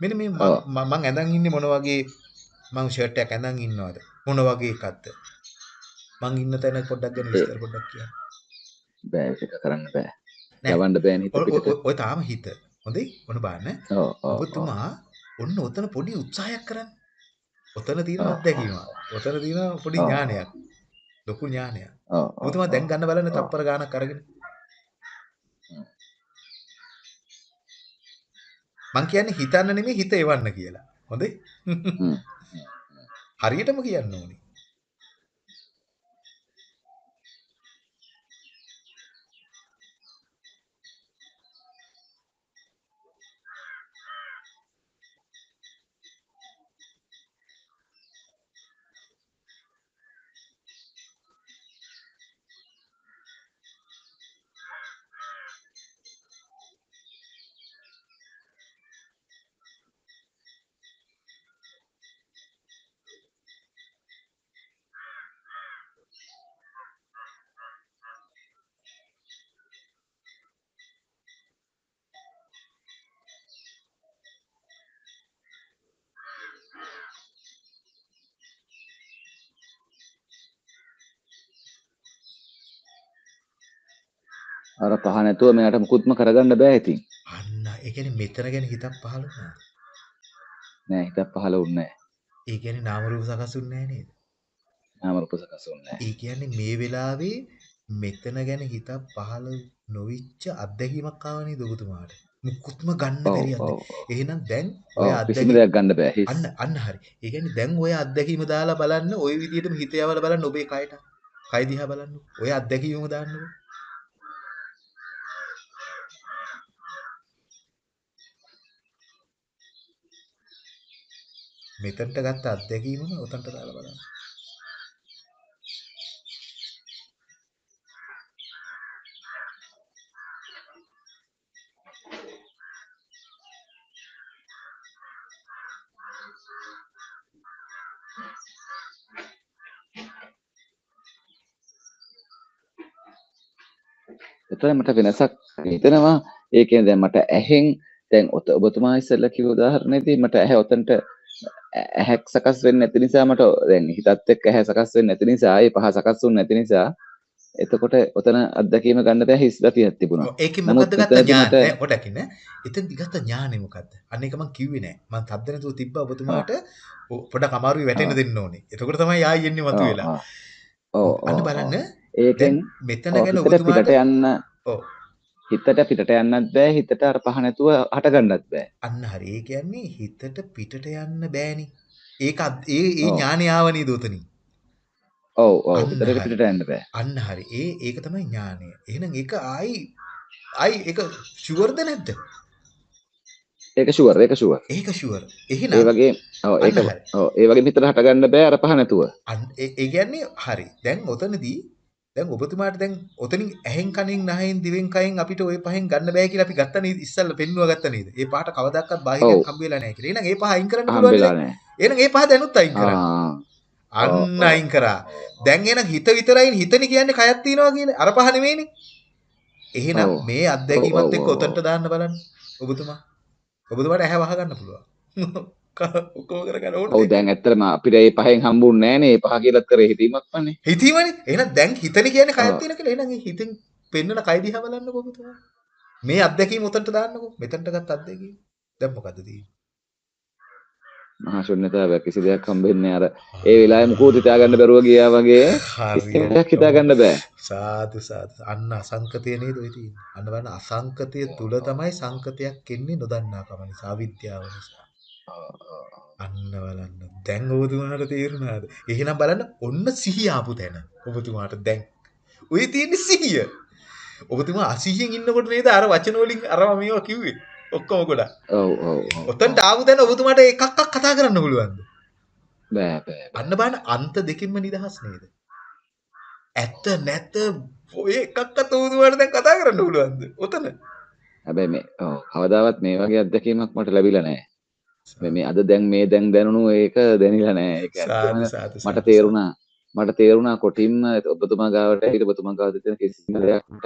මෙන්න මේ මං ඇඳන් ඉන්නේ මොන වගේ මං ෂර්ට් එකක් ඇඳන් ඉන්නවද මොන වගේ එකක්ද මං ඉන්න තැන පොඩ්ඩක් ගැන විස්තර පොඩ්ඩක් කියන්න බෑ කරන්න බෑ. යවන්න. ඔය- ඔය තාම හිත හොඳයි ඔන්න බලන්න. ඔබතුමා ඔන්න ඔතන පොඩි උත්සාහයක් කරන්න. ඔතන තියෙන අත්දැකීම. ඔතන තියෙන පොඩි ඥානයක්. ලොකු ඥානයක්. ඔබතුමා දැන් ගන්න බලන්න. තප්පර ගානක් අරගෙන. මං කියන්නේ හිතන්න නෙමෙයි හිත එවන්න කියලා. හොඳයි. හරියටම කියන්න ඕනේ අර පහ නැතුව මෙයාට මුකුත්ම කරගන්න බෑ ඉතින්. අන්න ඒ කියන්නේ මෙතන ගැන හිතක් පහළ වුණා නෑ හිතක් පහළ වුන්නේ නෑ. ඒ කියන්නේ නාම රූප සකස් වුන්නේ නැහැ නේද නාම රූප සකස් වුන්නේ නෑ. ඒ කියන්නේ මේ වෙලාවේ මෙතන ගැන හිතක් පහළ නොවිච්ච අත්දැකීමක් ආව නේද ඔබතුමාට මුකුත්ම ගන්න බැරි අත්දැකීම එහෙනම් දැන් ඔය අත්දැකීම දෙයක් ගන්න බෑ. අන්න අන්න හරි. ඒ කියන්නේ දැන් ඔය අත්දැකීම දාලා බලන්න ඔය විදිහටම හිත යවලා බලන්න ඔබේ කයට. කය දිහා බලන්න. ඔය අත්දැකීමම දාන්නකො. මෙතනට ගත්ත අත්දැකීමම උතන්ට දාලා බලන්න. එතන මට වෙනසක් හිතෙනවා. ඒ කියන්නේ දැන් මට ඇහෙන් දැන් ඔත ඔබතුමා ඉස්සෙල්ලා කිව්ව උදාහරණයේදී මට ඇහැ ඔතනට ඇ- ඇහැක් සකස් වෙන්නේ නැති නිසා මට දැන් හිතත් එක්ක ඇහැ සකස් වෙන්නේ නැති නිසා ඒ පහ සකස් වුනේ නැති නිසා එතකොට ඔතන අත්දැකීම ගන්න බෑ හිස් ගතියක් තිබුණා. නමුත් මොකද්ද ගත්ත මෙතනදී ඥාන? මට- නෑ. එතෙන්දි ගත්ත ඥානෙ මොකද්ද? අන්න ඒක මං කිව්වේ නෑ. මං තද්ද නැතුව තිබ්බා ඔබතුමාට පොඩක් අමාරුයි වැටෙන්න. දෙන්න ඕනේ. එතකොට තමයි ආයෙ එන්නේ මතුවෙලා. ඔව් අන්න බලන්න. ඒකෙන් මෙතන ගැන ඔබතුමාට යන්න ඔව් හිතට පිටට යන්නත් බෑ හිතට අර පහ නැතුව හට ගන්නත් බෑ. අන්න හරි. ඒ කියන්නේ හිතට පිටට යන්න බෑනේ. ඒක ඒ ඒ ඔව්. ඥානෙ ආව නේද උතනින්. ඔව් ඔව් හිතට. පිටට යන්න බෑ. අන්න හරි. ඒ ඒක තමයි ඥානය. එහෙනම් ඒක ආයි ආයි ඒක ෂුවර්ද නැද්ද? ඒක ෂුවර් ඒක ෂුවර්. ඒක ෂුවර්. ඒ එහෙනම් වගේ ඔව් ඒක. ඔව් ඒ වගේ හිතට හට ගන්න බෑ අර පහ නැතුව. අන්න ඒ ඒ කියන්නේ හරි. දැන් ඔතනදී දැන් ඔබතුමාට දැන් ඔතනින් ඇහෙන් කනෙන් නහයෙන් දිවෙන් කයෙන් අපිට ওই පහෙන් ගන්න බෑ කියලා අපි ගත්ත නේද? ඉස්සල්ලා පෙන්නුවා ගත්ත නේද? ඒ පහට කවදාවත් බාහිරයක්. හම්බ වෙලා නැහැ කියලා. එහෙනම් ඒ පහ අයින් කරන්න පුළුවන් නේද? එහෙනම් ඒ පහ දැනුත් අයින් කරන්න. අන්න අයින් කරා. දැන් එන හිත විතරයි හිතනේ කියන්නේ කයක් තියනවා කියන්නේ. අර පහ නෙමෙයිනේ. එහෙනම් මේ අත්දැකීමත් එක්ක ඔව් උතන්ට දාන්න බලන්න. ඔබතුමා. ඔබතුමාට ඇහැ වහ ගන්න පුළුවන්. ඔක්කොම කරගන්න ඔව් ඕනේ. දැන් ඇත්තටම අපිට ඒ පහෙන් හම්බුන්නේ නෑනේ ඒ පහ කියලාත් කරේ හිතීමක් වනේ. හිතීමනේ. එහෙනම් දැන් හිතනේ කියන්නේ ඔව් තියෙන කියලා. එහෙනම් හිතෙන් පෙන්නන කය දිහා බලන්නකො ඔබතුමා. මේ අත්දැකීම උතන්ට දාන්නකො. මෙතනට ගත්ත අත්දැකීම. දැන් මොකද්ද තියෙන්නේ? මහා ශුන්‍යතාවයක් කිසි දෙයක් හම්බෙන්නේ අර ඒ වෙලාවේ මුකුත් හිතා ගන්න බැරුව ගියා වගේ හරියට. හිතා ඔව්. ගන්න බෑ. සාදු සාදු. අන්න අසංකතය නේද ඔය තියෙන්නේ. අන්න බලන්න අසංකතය තුල තමයි සංකතයක් එන්නේ නොදන්නාකම නිසා, අවිද්‍යාව නිසා. අන්න බලන්න. දැන් ඔබතුමාට තේරුණාද? එහෙනම් බලන්න ඔන්න සිහිය ආපු තැන. ඔබතුමාට දැන් ඔය තියෙන සිහිය. ඔබතුමා අසිහියෙන් ඉන්නකොට නේද අර වචන වලින් අර මේවා කිව්වේ. ඔක්කොම ගොඩක්. ඔව් ඔව් ඔව්. ඔතනට ආපු තැන ඔබතුමාට එකක්ක් කතා කරන්න පුළුවන්ද? බෑ බෑ. අන්න බලන්න අන්ත දෙකින්ම නිදහස් නේද? ඇත්ත නැත ඔය එකක්වත් ඔබතුමාට දැන් කතා කරන්න පුළුවන්ද? ඔතන. හැබැයි මේ ඔව් කවදාවත් මේ වගේ අත්දැකීමක් මට ලැබිලා නැහැ. මේ අද දැන් මේ දැන් දැනුණු ඒක දැනිලා නැහැ. ඒක මට තේරුණා මට තේරුණා කොටින්ම ඔබතුමා ගාවට ඇවිත් ඔබතුමා ගාව තියෙන කිසිම දෙයක්ට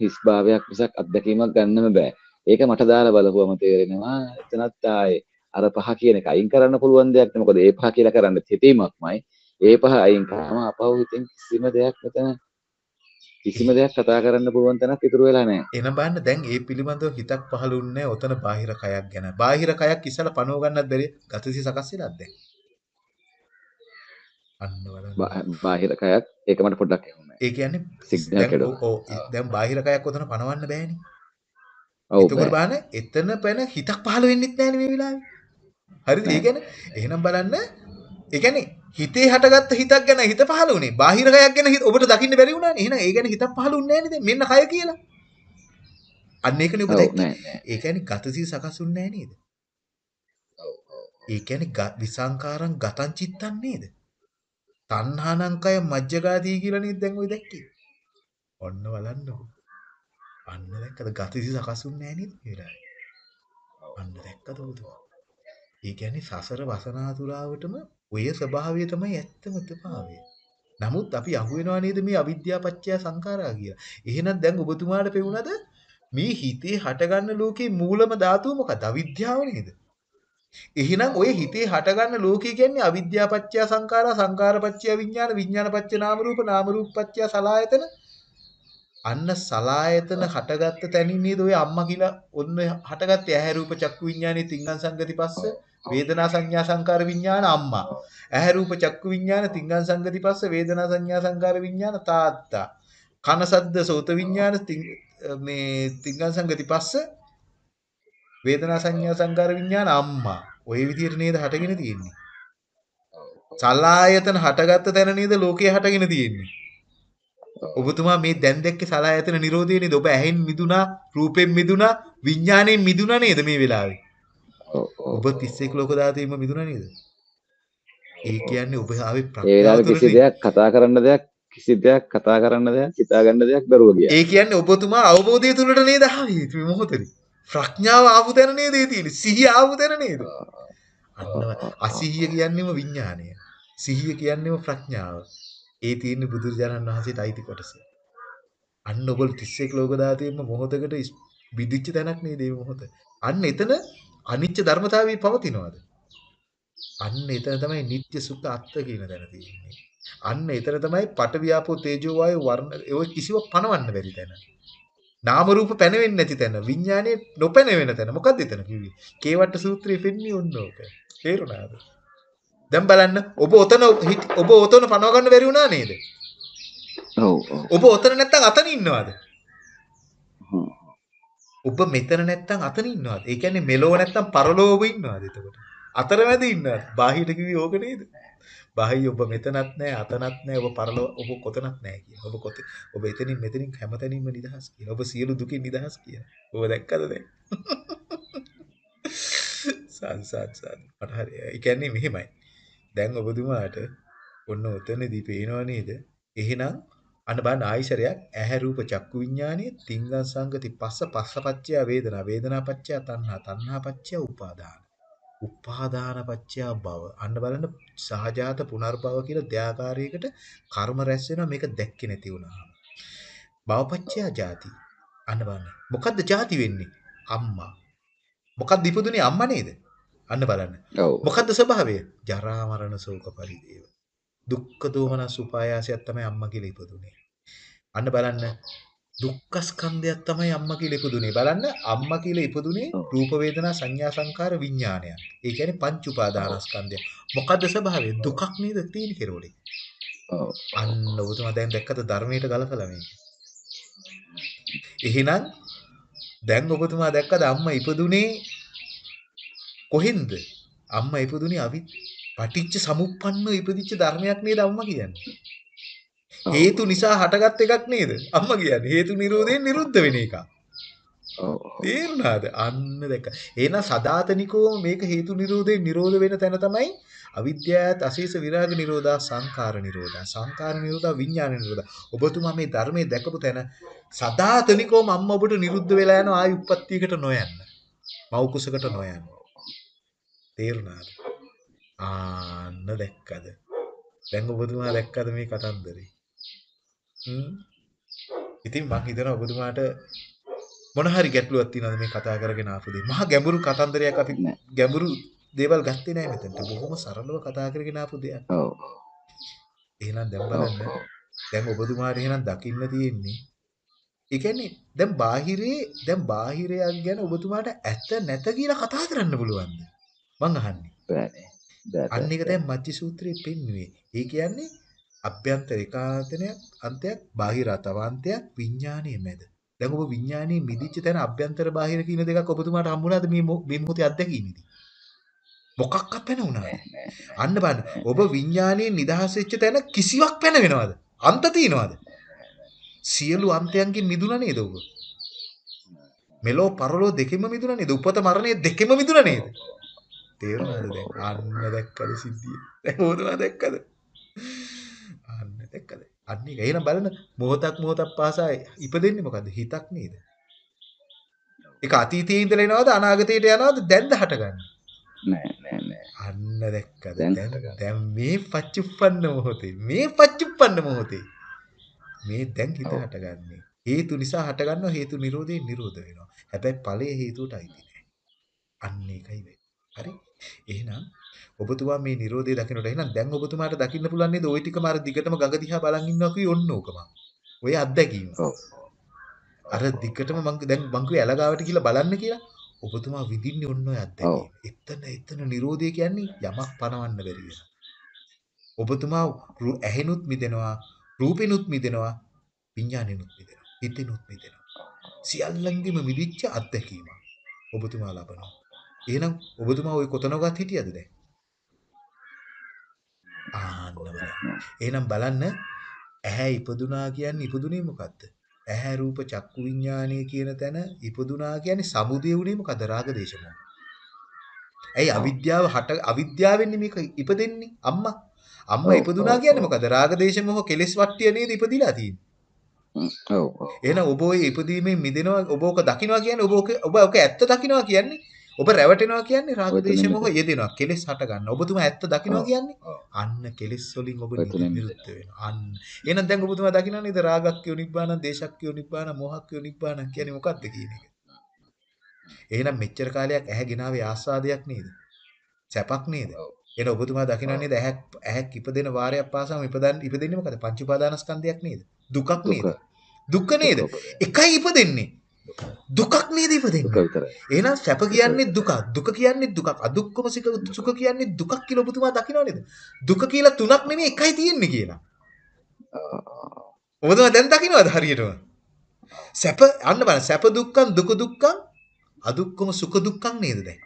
හිස් භාවයක් මිසක් අත්දැකීමක් ගන්නම බෑ. ඒක මට දාලා බලපුවම තේරෙනවා එතනත් ආයේ අර පහ කියන එක අයින් කරන්න පුළුවන් දෙයක් නෙමෙයි. මොකද ඒ පහ කියලා කරන්න හිතීමක්මයි. ඒ පහ අයින් කරාම අපව හිතෙන් කිසිම දෙයක් මෙතන කිසිම දෙයක් කතා කරන්න පුළුවන් තැනක් ඉතුරු වෙලා නැහැ. එන බලන්න දැන් ඒ පිළිබඳව හිතක් පහළුන්නේ ඔතන බාහිර කයක් ගැන. බාහිර කයක් ඉස්සලා පනව ගන්නත් බැරි ගතසි සකස් වෙලාද දැන්? අන්න බලන්න. බාහිර කයක් ඒක මට පොඩ්ඩක් එහුනේ. ඒ කියන්නේ සිග්නල් දැන් කැඩුවා. ඔව් දැන් බාහිර කයක් ඔතන පනවන්න බෑනේ. ඔව් බෑ. බලන්න එතන පැන හිතක් පහළ වෙන්නෙත් නෑනේ මේ වෙලාවේ. හරිද? ඒ කියන්නේ එහෙනම් බලන්න කියන්නේ හිතේ හටගත්ත හිතක් ගැන හිත පහළ වුණේ. බාහිර කයක් ගැන හිත ඔබට දකින්න බැරි වුණානේ. එහෙනම් ඒ ගැන හිතක් පහළ වුන්නේ නෑනේ දැන්. මෙන්න කය කියලා. අන්න ඒකනේ ඔබ දැක්කේ. නෑ නෑ. ඒ කියන්නේ ගතසී සකස් වුන්නේ නෑ නේද? ඒ කියන්නේ විසංකාරං ගතං චිත්තං නේද? තණ්හානං කය මජ්ජගාදී කියලා නේද දැන් ඔය දැක්කේ? ඔන්න බලන්නකො. අන්න දැක්කද ගතසී සකස් වුන්නේ නෑ නේද වෙලාවේ? අන්න දැක්කද ඔබතුමා? ඒ කියන්නේ සසර වසනාතුරාවටම ඔය ස්වභාවය තමයි ඇත්තම ස්වභාවය. නමුත් අපි අහුවෙනවා නේද මේ අවිද්‍යාව පත්‍ය සංඛාරා කියලා. එහෙනම් දැන් ඔබතුමාට පෙවුනද මේ හිතේ හටගන්න ලෝකේ මූලම ධාතුව මොකද? අවිද්‍යාව නේද? එහෙනම් ඔය හිතේ හටගන්න ලෝකේ කියන්නේ අවිද්‍යාව පත්‍ය සංඛාරා සංඛාර පත්‍ය විඥාන විඥාන පත්‍ය නාම රූප නාම රූප පත්‍ය සලායතන අන්න සලායතන හටගත්ත තැනින් නේද ඔය අම්මා කියලා ඔන්න හටගත්තේ ඇහැ රූප චක්කු විඥානේ තිංගං සංගති පස්ස වේදනා සංඥා සංකාර විඥාන අම්මා. ඇහැ රූප චක්කු විඥාන තිංගං සංගති පස්ස වේදනා සංඥා සංකාර විඥාන තාත්තා. කන සද්ද සෝත විඥාන මේ තිංගං සංගති පස්ස වේදනා සංඥා සංකාර විඥාන අම්මා. ඔය විදිහට නේද හටගෙන තියෙන්නේ? සලායතන හටගත්ත තැන නේද ලෝකේ හටගෙන තියෙන්නේ? ඔබතුමා මේ දැන් දැක්කේ සලායතන නිරෝධය නේද? ඔබ ඇහෙන් මිදුණා රූපෙන් මිදුණා විඥාණයෙන් මිදුණා නේද මේ වෙලාවේ. ඔබ 31 ලෝක ධාතුවෙම මිදුණා නේද? ඒ කියන්නේ ඔබ ආවේ ඒ වෙලාවේ කිසි දෙයක් කතා කරන්න දෙයක් කිසි දෙයක් කතා කරන්න දෙයක් හිතා ගන්න දෙයක් බැරුව ගියා. ඒ කියන්නේ ඔබතුමා අවබෝධය තුලට නේද ආවේ? මේ මොහොතේ. ප්‍රඥාව ආපු තැන නේද ඒ තියෙන්නේ? සිහිය ආපු තැන නේද? අසිහිය කියන්නේම විඥානය. සිහිය කියන්නේම ප්‍රඥාව. ඒ තියෙන්නේ බුදුරජාණන් වහන්සේට අයිති කොටස. අන්න ඔබල් 31 ලෝක ධාතුවේම මොහොතකට විදිච්ච තැනක් නේද මේ මොහොත? අන්න එතන අනිච්ච ධර්මතාවය පවතිනවද? අන්න එතන තමයි නිත්‍ය සුඛ අත්ත කියන තැන තියෙන්නේ. අන්න එතන තමයි පට වියාපෝ තේජෝ වායු වර්ණ ඔය කිසිව පණවන්න බැරි තැන. නාම රූප පැනවෙන්නේ නැති තැන විඥානේ නොපැනවෙන තැන. මොකද්ද එතන කිව්වේ? කේවට්ට සූත්‍රයේ පෙන්නේ ඔන්න ඕක. තේරුණාද? දැන් බලන්න ඔබ ඔතන ඔබ ඔතන පනව ගන්න බැරි වුණා නේද? ඔව් ඔව්. ඔබ ඔතන නැත්තම් අතන ඉන්නවද. ඔබ මෙතන නැත්තම් අතන ඉන්නවද? ඒ කියන්නේ මෙලෝ නැත්තම් පරලෝ ඔබ ඉන්නවද එතකොට? අතරමැද ඉන්නවද? බාහිර කිව්වේ ඕක නේද? බාහිර ඔබ මෙතනත් නැහැ අතනත් නැහැ ඔබ පරලෝ ඔබ කොතනත් නැහැ කියන ඔබ කොත ඔබ එතනින් මෙතනින් හැමතැනින්ම නිදහස් කියන ඔබ සියලු දුකින් නිදහස් කියන ඔබ දැක්කද දැන්? සාදු සාදු සාදු. මට හරි ඒ කියන්නේ මෙහෙමයි. දැන් ඔබතුමාට ඔන්න ඔතනදී පේනව නේද? එහෙනම් අන්න බලන්න ආයිසරයක් ඇහැ රූප චක්කු විඥානයේ තිංගං සංගති පස්ස පස්සපච්චය වේදනා වේදනාපච්චය තණ්හා තණ්හාපච්චය උපාදාන. උපාදානපච්චය භව අන්න බලන්න සහජාත පුනර්භව කියලා දෙආකාරයකට කර්ම රැස් වෙනවා මේක දැක්කේ නැති වුණාම. භවපච්චය ජාති. අන්න බලන්න. මොකද්ද ජාති වෙන්නේ? අම්මා. මොකක්ද ඉපදුනේ අම්මා නේද? අන්න බලන්න. ඔව්. මොකද්ද ස්වභාවය? ජරා මරණ ශෝක පරිදේව. දුක්ඛ දෝමනස් උපායාසයක් තමයි අම්මා කියලා ඉපදුනේ. අන්න බලන්න දුක්ඛ ස්කන්ධයක් තමයි අම්මා කියලා ඉපදුනේ. බලන්න අම්මා කියලා ඉපදුනේ ඔව්. රූප වේදනා සංඥා සංකාර විඥානයක්. ඒ කියන්නේ පංච උපාදානස්කන්ධය. මොකද්ද ස්වභාවය? දුකක් නේද තියෙන කෙරෝලේ. ඔව්. අන්න ඔබතුමා දැන් දැක්කද ධර්මයට ගලපලා මේක. එහෙනම් දැන් ඔබතුමා දැක්කද අම්මා ඉපදුනේ කොහෙන්ද? අම්මා ඉපදුනේ අවි පටිච්ච සමුප්පන්න ඉපදිච්ච ධර්මයක් නේද අම්මා කියන්නේ. හේතු නිසා හටගත් එකක් නේද? අම්මා කියන්නේ හේතු නිරෝධයෙන් නිරුද්ධ වෙන. ඔව්. තේරුණාද? අන්න දැක්ක. එහෙනම් සදාතනිකව මේක හේතු නිරෝධයෙන් නිරෝධ වෙන තැන තමයි අවිද්‍යාවත් අශේෂ විරාග නිරෝධා සංඛාර නිරෝධා සංඛාර නිරෝධා විඥාන නිරෝධා. ඔබතුමා මේ ධර්මයේ දැකපු තැන සදාතනිකවම අම්මා ඔබට නිරුද්ධ වෙලා යන ආයු උප්පත්තියකට නොයන්න. මව් කුසකට නොයන්න. තේරුණාද? ආන්න දැක්කද? දැන් ඔබතුමා දැක්කද මේ කතන්දරේ? හ්ම්. ඉතින් මං හිතනවා ඔබතුමාට මොන හරි ගැටලුවක් තියෙනවද මේ කතා කරගෙන ආපු දේ? මහා ගැඹුරු කතන්දරයක් අපි. ගැඹුරු දේවල් ගත්තේ නෑ මෙතනට. බොහොම සරලව කතා කරගෙන ආපු දෙයක්. ඔව්. එහෙනම් දැන්. බලන්න. දැන් ඔබතුමාට එහෙනම් දකින්න තියෙන්නේ. ඒ කියන්නේ දැන් බාහිරේ දැන් බාහිරයක් ගැන ඔබතුමාට ඇත්ත නැත කියලා කතා කරන්න පුළුවන්ද? මං අහන්නේ. බෑනේ. අන්න එක දැන් මජ්ජි සූත්‍රයේ පෙන්වුවේ. ඒ කියන්නේ අභ්‍යන්තර ඒකාන්තනයක් අන්තයක් බාහිර තවාන්තයක් විඥානයේ මැද. දැන් ඔබ විඥානයේ මිදිච්ච තැන අභ්‍යන්තර බාහිර කියන දෙකක් ඔබතුමාට හම්බුණාද මේ මො- මොහොතේ අත්දැකීමේදී? මොකක්වත් පැන වුණාද? නෑ, නෑ. අන්න බලන්න. ඔබ විඥානයෙන් නිදහස් වෙච්ච තැන කිසිවක් පැන වෙනවද? අන්ත තියනවද? සියලු අන්තයන්ගෙන් මිදුණා නේද ඔබ? මෙලෝ පරලෝ දෙකෙම මිදුණා නේද? උපත මරණය දෙකෙම මිදුණා නේද? තේරුණාද දැන්? අන්න දැක්කද සිද්ධිය? දැන් ඕනවා දැක්කද? අන්න දැක්කද? අන්න ඒක. එහෙනම් බලන්න මොහොතක් මොහොතක් පාසා ඉපදෙන්නේ මොකද්ද? හිතක් නේද? ඒක අතීතයේ ඉඳලා එනවද අනාගතයට යනවද දැන්ද හටගන්නේ? නෑ, නෑ, නෑ. අන්න දැක්කද? දැන් දැන් මේ පච්චුප්පන්න මොහොතේ මේ පච්චුප්පන්න මොහොතේ මේ දැන් හිත. හටගන්නේ. හේතු නිසා හටගන්නවා හේතු නිරෝධයෙන් නිරෝධ වෙනවා. හැබැයි ඵලයේ හේතුවට අයිති නෑ. අන්න ඒකයි වෙන්නේ. හරි? එහෙනම් ඔබතුමා මේ නිරෝධය දකින්නට එහෙනම් දැන් ඔබතුමාට දකින්න පුළුවන් නේද ওই ටිකම අර දිගටම ගඟ දිහා බලන් ඉන්නවා කිව්වේ ඔන්න ඕකම. ඔය අත්දැකීම. අර දිගටම මං දැන් මං කිව්වේ ඇලගාවට කියලා බලන්න කියලා. ඔබතුමා විඳින්නේ ඔන්න ඔය අත්දැකීම. එතන එතන නිරෝධය කියන්නේ යමක් පණවන්න බැරි වෙන. ඔබතුමා ඇහෙනුත් මිදෙනවා, රූපෙනුත් මිදෙනවා, විඥානෙනුත් මිදෙනවා, හිතෙනුත් මිදෙනවා. සියල්ලංගෙම මිදිච්ච අත්දැකීම. ඔබතුමා ලබනවා. එහෙනම් ඔබතුමා ওই කොතනකවත් හිටියද දැන්? ආන්න බලන්න. එහෙනම් බලන්න ඇහැ ඉපදුනා කියන්නේ ඉපදුනේ මොකද්ද? ඇහැ රූප චක්කු විඥානය කියන තැන ඉපදුනා කියන්නේ සමුදේ උනේ මොකද? රාග දේශ මොහ. ඇයි. අවිද්‍යාව හට අවිද්‍යාවෙන්නේ මේක ඉපදෙන්නේ අම්මා. අම්මා ඉපදුනා කියන්නේ. මොකද? රාග දේශ මොහ කෙලෙස් වට්ටිය නේද ඉපදිලා තියෙන්නේ. ඔව්. එහෙනම් ඔබ ඔය ඉපදීමෙන් මිදෙනවා ඔබ ඕක දකින්නවා කියන්නේ ඔබ ඕක ඔබ ඕක ඇත්ත දකින්නවා කියන්නේ ඔබ රැවටෙනවා කියන්නේ රාග දේශ මොහ. යෙදෙනවා කෙලෙස් හට ගන්න. ඔබතුමා ඇත්ත දකින්නවා ඔව්. කියන්නේ. අන්න කෙලෙස් වලින් ඔබ නිරුද්ධ වෙනවා. අන්න. එහෙනම් දැන් ඔබතුමා දකින්න නේද රාගක්ඛය නිබ්බාන, දේශක්ඛය නිබ්බාන, මොහක්ඛය නිබ්බාන කියන්නේ මොකක්ද කියන එක. එහෙනම් මෙච්චර කාලයක් ඇහැ ගෙනාවේ ආස්වාදයක් නේද? සැපක් නේද? එහෙනම් ඔබතුමා දකින්න ඔව්. නේද ඇහැ ඇහැක් ඉපදෙන වාරයක් පාසාම ඉපදන් ඉපදෙන්නේ මොකද? පංච උපාදානස්කන්ධයක් නේද? දුකක් නේද? දුක. නේද? එකයි ඉපදෙන්නේ. දුකක් නේද ඉපදෙන්නේ? එහෙනම් සැප කියන්නේ දුකක්. දුක කියන්නේ දුකක්. අදුක්කම සික සුඛ කියන්නේ දුකක් කියලා ඔබතුමා දකින්න නේද? දුක කියලා තුනක් නෙමෙයි එකයි තියෙන්නේ කියලා. ඔබතුමා දැන් දකින්නවද හරියටම? සැප අන්න බලන්න සැප දුක්ඛං දුක දුක්ඛං අදුක්කම සුඛ දුක්ඛං නේද දැන්?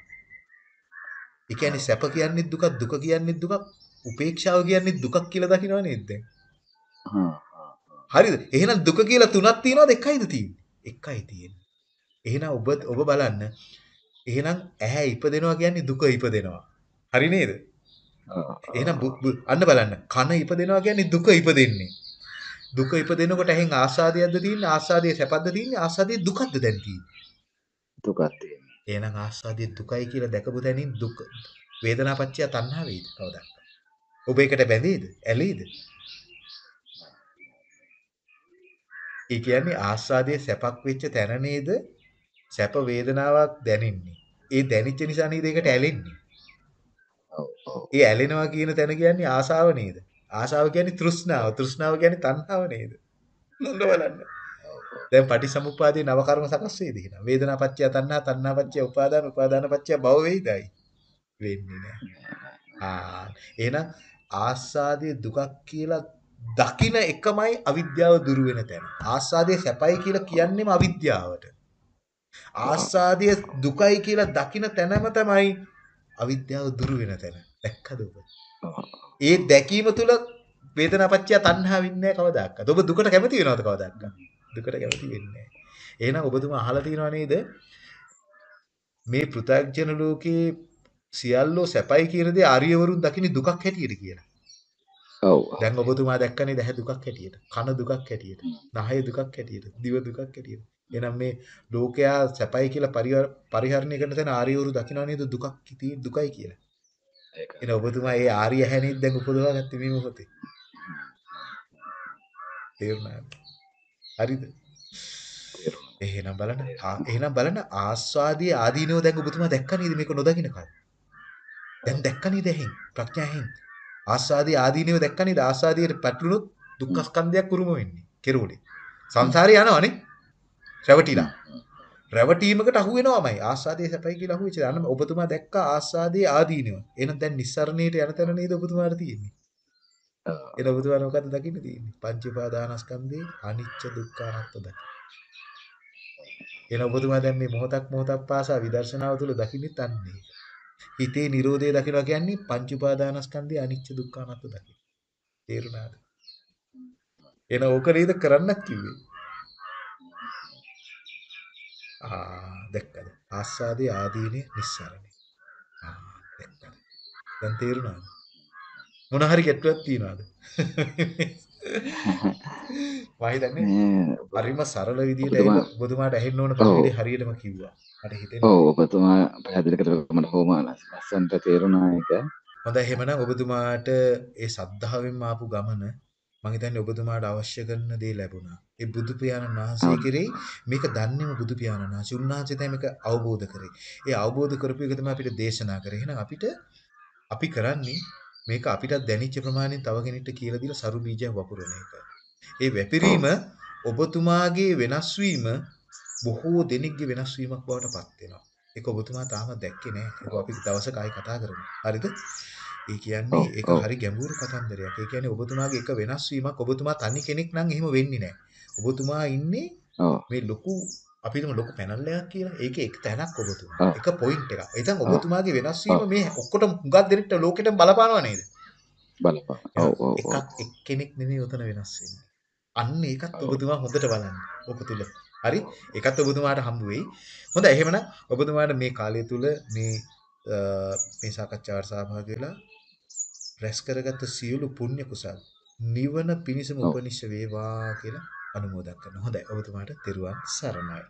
ඒ කියන්නේ සැප කියන්නේ දුකක් දුක කියන්නේ දුකක් උපේක්ෂාව කියන්නේ දුකක් කියලා දකින්නව නේද දැන්? හරිද? එහෙනම් දුක කියලා තුනක් තියෙනවද එකයිද තියෙන්නේ? එකයි තියෙන්නේ. එහෙනම් ඔබ ඔබ බලන්න. එහෙනම් ඇහැ ඉපදෙනවා කියන්නේ දුක ඉපදෙනවා. හරි නේද? එහෙනම් අන්න බලන්න. කන ඉපදෙනවා කියන්නේ දුක ඉපදෙන්නේ. දුක ඉපදෙනකොට ඇහෙන් ආස්වාදයක්ද තියෙන්නේ? ආස්වාදයේ සැපද්ද තියෙන්නේ? ආස්වාදයේ දුකක්ද දැන් තියෙන්නේ? දුකක් තියෙනවා. එහෙනම් ආස්වාදයේ දුකයි කියලා දැකපු තැනින් දුක වේදනාපච්චය තණ්හා වේද කවදා? ඔබ ඒකට බැඳෙයිද? ඇලෙයිද? ඒ කියන්නේ ආස්වාදයේ සැපක් වෙච්ච තැන නේද සැප වේදනාවක් දැනෙන්නේ. ඒ දැනිච්ච නිසා නේද ඒකට ඇලෙන්නේ. ඔව්. ඔව්. ඒ ඇලෙනවා කියන තැන කියන්නේ ආසාව නේද? ආසාව කියන්නේ තෘෂ්ණාව. තෘෂ්ණාව කියන්නේ තණ්හාව නේද? නෝන බලන්න. දැන් පටිසමුප්පාදේ නව කර්ම සකස් වේද එහෙනම්. වේදනාපච්චය තණ්හා, තණ්හාපච්චය උපාදාන, උපාදානපච්චය භව වේදයි. වෙන්නේ නැහැ. ආ එහෙනම් ආස්වාදයේ දුකක් කියලා දකින එකමයි අවිද්‍යාව දුරු වෙන තැන. ආස්වාදයේ සැපයි කියලා කියන්නේම අවිද්‍යාවට. ආස්වාදයේ දුකයි කියලා දකින තැනම තමයි අවිද්‍යාව දුරු වෙන තැන. දැක්කද ඔබ? ඔව්. ඒ දැකීම තුල වේදනාපච්චය තණ්හා වෙන්නේ නැහැ කවදාකවත්. ඔබ දුකට කැමති වෙනවද කවදාකවත්? දුකට කැමති වෙන්නේ නැහැ. එහෙනම් ඔබතුමා අහලා තියෙනව නේද? මේ පෘථග්ජන ලෝකේ සියල්ලෝ සැපයි කියන දේ ආර්යවරුන් දකින්නේ දුකක් හැටියට කියලා. ඔව්. දැන් ඔබතුමා දැක්කනේ දැහැ දුකක් හැටියට, කන දුකක් හැටියට, නහය දුකක් හැටියට, දිව දුකක් හැටියට. එහෙනම් මේ ලෝකයා සැපයි කියලා පරිහර- පරිහරණය කරන තැන ආර්යවරු දකින්න නේද දුකක් තියෙන දුකයි කියලා. එහෙනම් ඔබතුමා ඒ ආර්ය හැණෙත් දැන් උපදවා ගත්තේ මේ මොහොතේ. තේරුණාද? හරිද? එහෙනම් බලන්න ආ- එහෙනම් බලන්න ආස්වාදී ආදීනව දැන් ඔබතුමා දැක්ක නේද මේක නොදකින්න කල්. දැන් දැක්ක නේද එහෙන් ප්‍රඥාවෙන්. ආස්වාදී ආදීනව දැක්ක නේද ආස්වාදියට පැටලුනොත් දුක්ඛ ස්කන්ධයක් උරුම වෙන්නේ. කෙරුවලේ. සංසාරේ යනවනේ. රැවටිලා. රැවටීමකට අහු වෙනවමයි. ආස්වාදයේ සැපයි කියලා අහු වෙච්ච. අන්න ඔබතුමා දැක්ක ආස්වාදයේ ආදීනව. එහෙනම් දැන් නිස්සරණයට යන තැන නේද ඔබතුමාට තියෙන්නේ. එහෙනම් ඔබතුමා මොකද්ද දකින්න තියෙන්නේ? පංච උපාදානස්කන්ධේ අනිච්ච දුක්ඛ අනාත්ම දකින්න. එහෙනම් ඔබතුමා දැන් මේ මොහොතක් මොහොතක් පාසා විදර්ශනාව තුළ දකින්නෙත් අන්නේ. හිතේ Nirodhe දකිනවා කියන්නේ පංච උපාදානස්කන්ධේ අනිච්ච දුක්ඛ අනාත්ම දකින්න. තේරුණාද? එහෙනම් ඕක නේද කරන්නත් කිව්වේ. ආ දැක්කද? ආස්වාදේ ආදීනේ නිස්සාරණේ. ආ දැක්කද? දැන් තේරුණාද? මොන හරි ගැටලුවක් තියනවාද? මම හිතන්නේ හරිම සරල විදිහට ඔබතුමාට ඇහෙන්න ඕන. පණිවිඩය හරියටම කිව්වා. මට හිතෙනවා. ඔව් ඔබතුමා පැහැදිලි කරලා මට හොම ලස්සනට තේරුණා ඒක. හොඳයි එහෙමනම් ඔබතුමාට ඒ සද්ධාවෙන්ම ආපු ගමන මම හිතන්නේ ඔබතුමාට අවශ්‍ය කරන දේ ලැබුණා. ඒ බුදු පියාණන් වහන්සේ. කෙරෙහි මේක දන්නේම බුදු පියාණන් වහන්සේ. උන්වහන්සේ තමයි මේක අවබෝධ කරේ. ඒ අවබෝධ කරපු එක තමයි අපිට දේශනා කරේ. එහෙනම් අපිට අපි කරන්නේ මේක අපිට දැනෙච්ච ප්‍රමාණයෙන් තව කෙනෙක්ට කියලා දීලා සරු බීජයක් වපුරන එක. ඒ වැපිරීම ඔබතුමාගේ වෙනස් වීම බොහෝ දෙනෙක්ගේ වෙනස් වීමක් බවට පත් වෙනවා. ඒක ඔබතුමා තාම දැක්කේ නැහැ. ඒක අපි දවසක ආයි කතා කරමු. හරිද? ඒ කියන්නේ ඒක. හරි ගැඹුරු කතන්දරයක්. ඒ කියන්නේ ඔබතුමාගේ එක වෙනස් වීමක් ඔබතුමා තනි කෙනෙක් නම් එහෙම වෙන්නේ නැහැ. ඔබතුමා ඉන්නේ. මේ ලොකු අපි හිතමු ලොකු පැනල් එකක් කියලා. ඒකේ එක තැනක් ඔබතුමා. එක පොයින්ට් එකක්. එතන. ඔබතුමාගේ වෙනස් වීම. මේ ඔක්කොටම හුඟක් දෙනෙක්ට ලෝකෙටම බලපානවා නේද? බලපන්. ඔව් ඔව්. එකක් එක්කෙනෙක් නෙමෙයි උතන වෙනස් වෙන්නේ. අන්න ඒකත්. ඔබතුමා හොඳට බලන්න. ඔක තුල. හරි? ඒකත් ඔබතුමාට හම්බ වෙයි. හොඳයි එහෙමනම් ඔබතුමාට මේ කාලය තුල මේ මේ සාකච්ඡාවට සහභාගී වෙලා රැස් කරගත්ත සියලු පුණ්‍ය කුසල් නිවන පිණිසම. උපනිශ්‍ර වේවා කියලා අනුමෝදන් කරනවා. හොඳයි ඔබතුමාට තෙරුවන් සරණයි.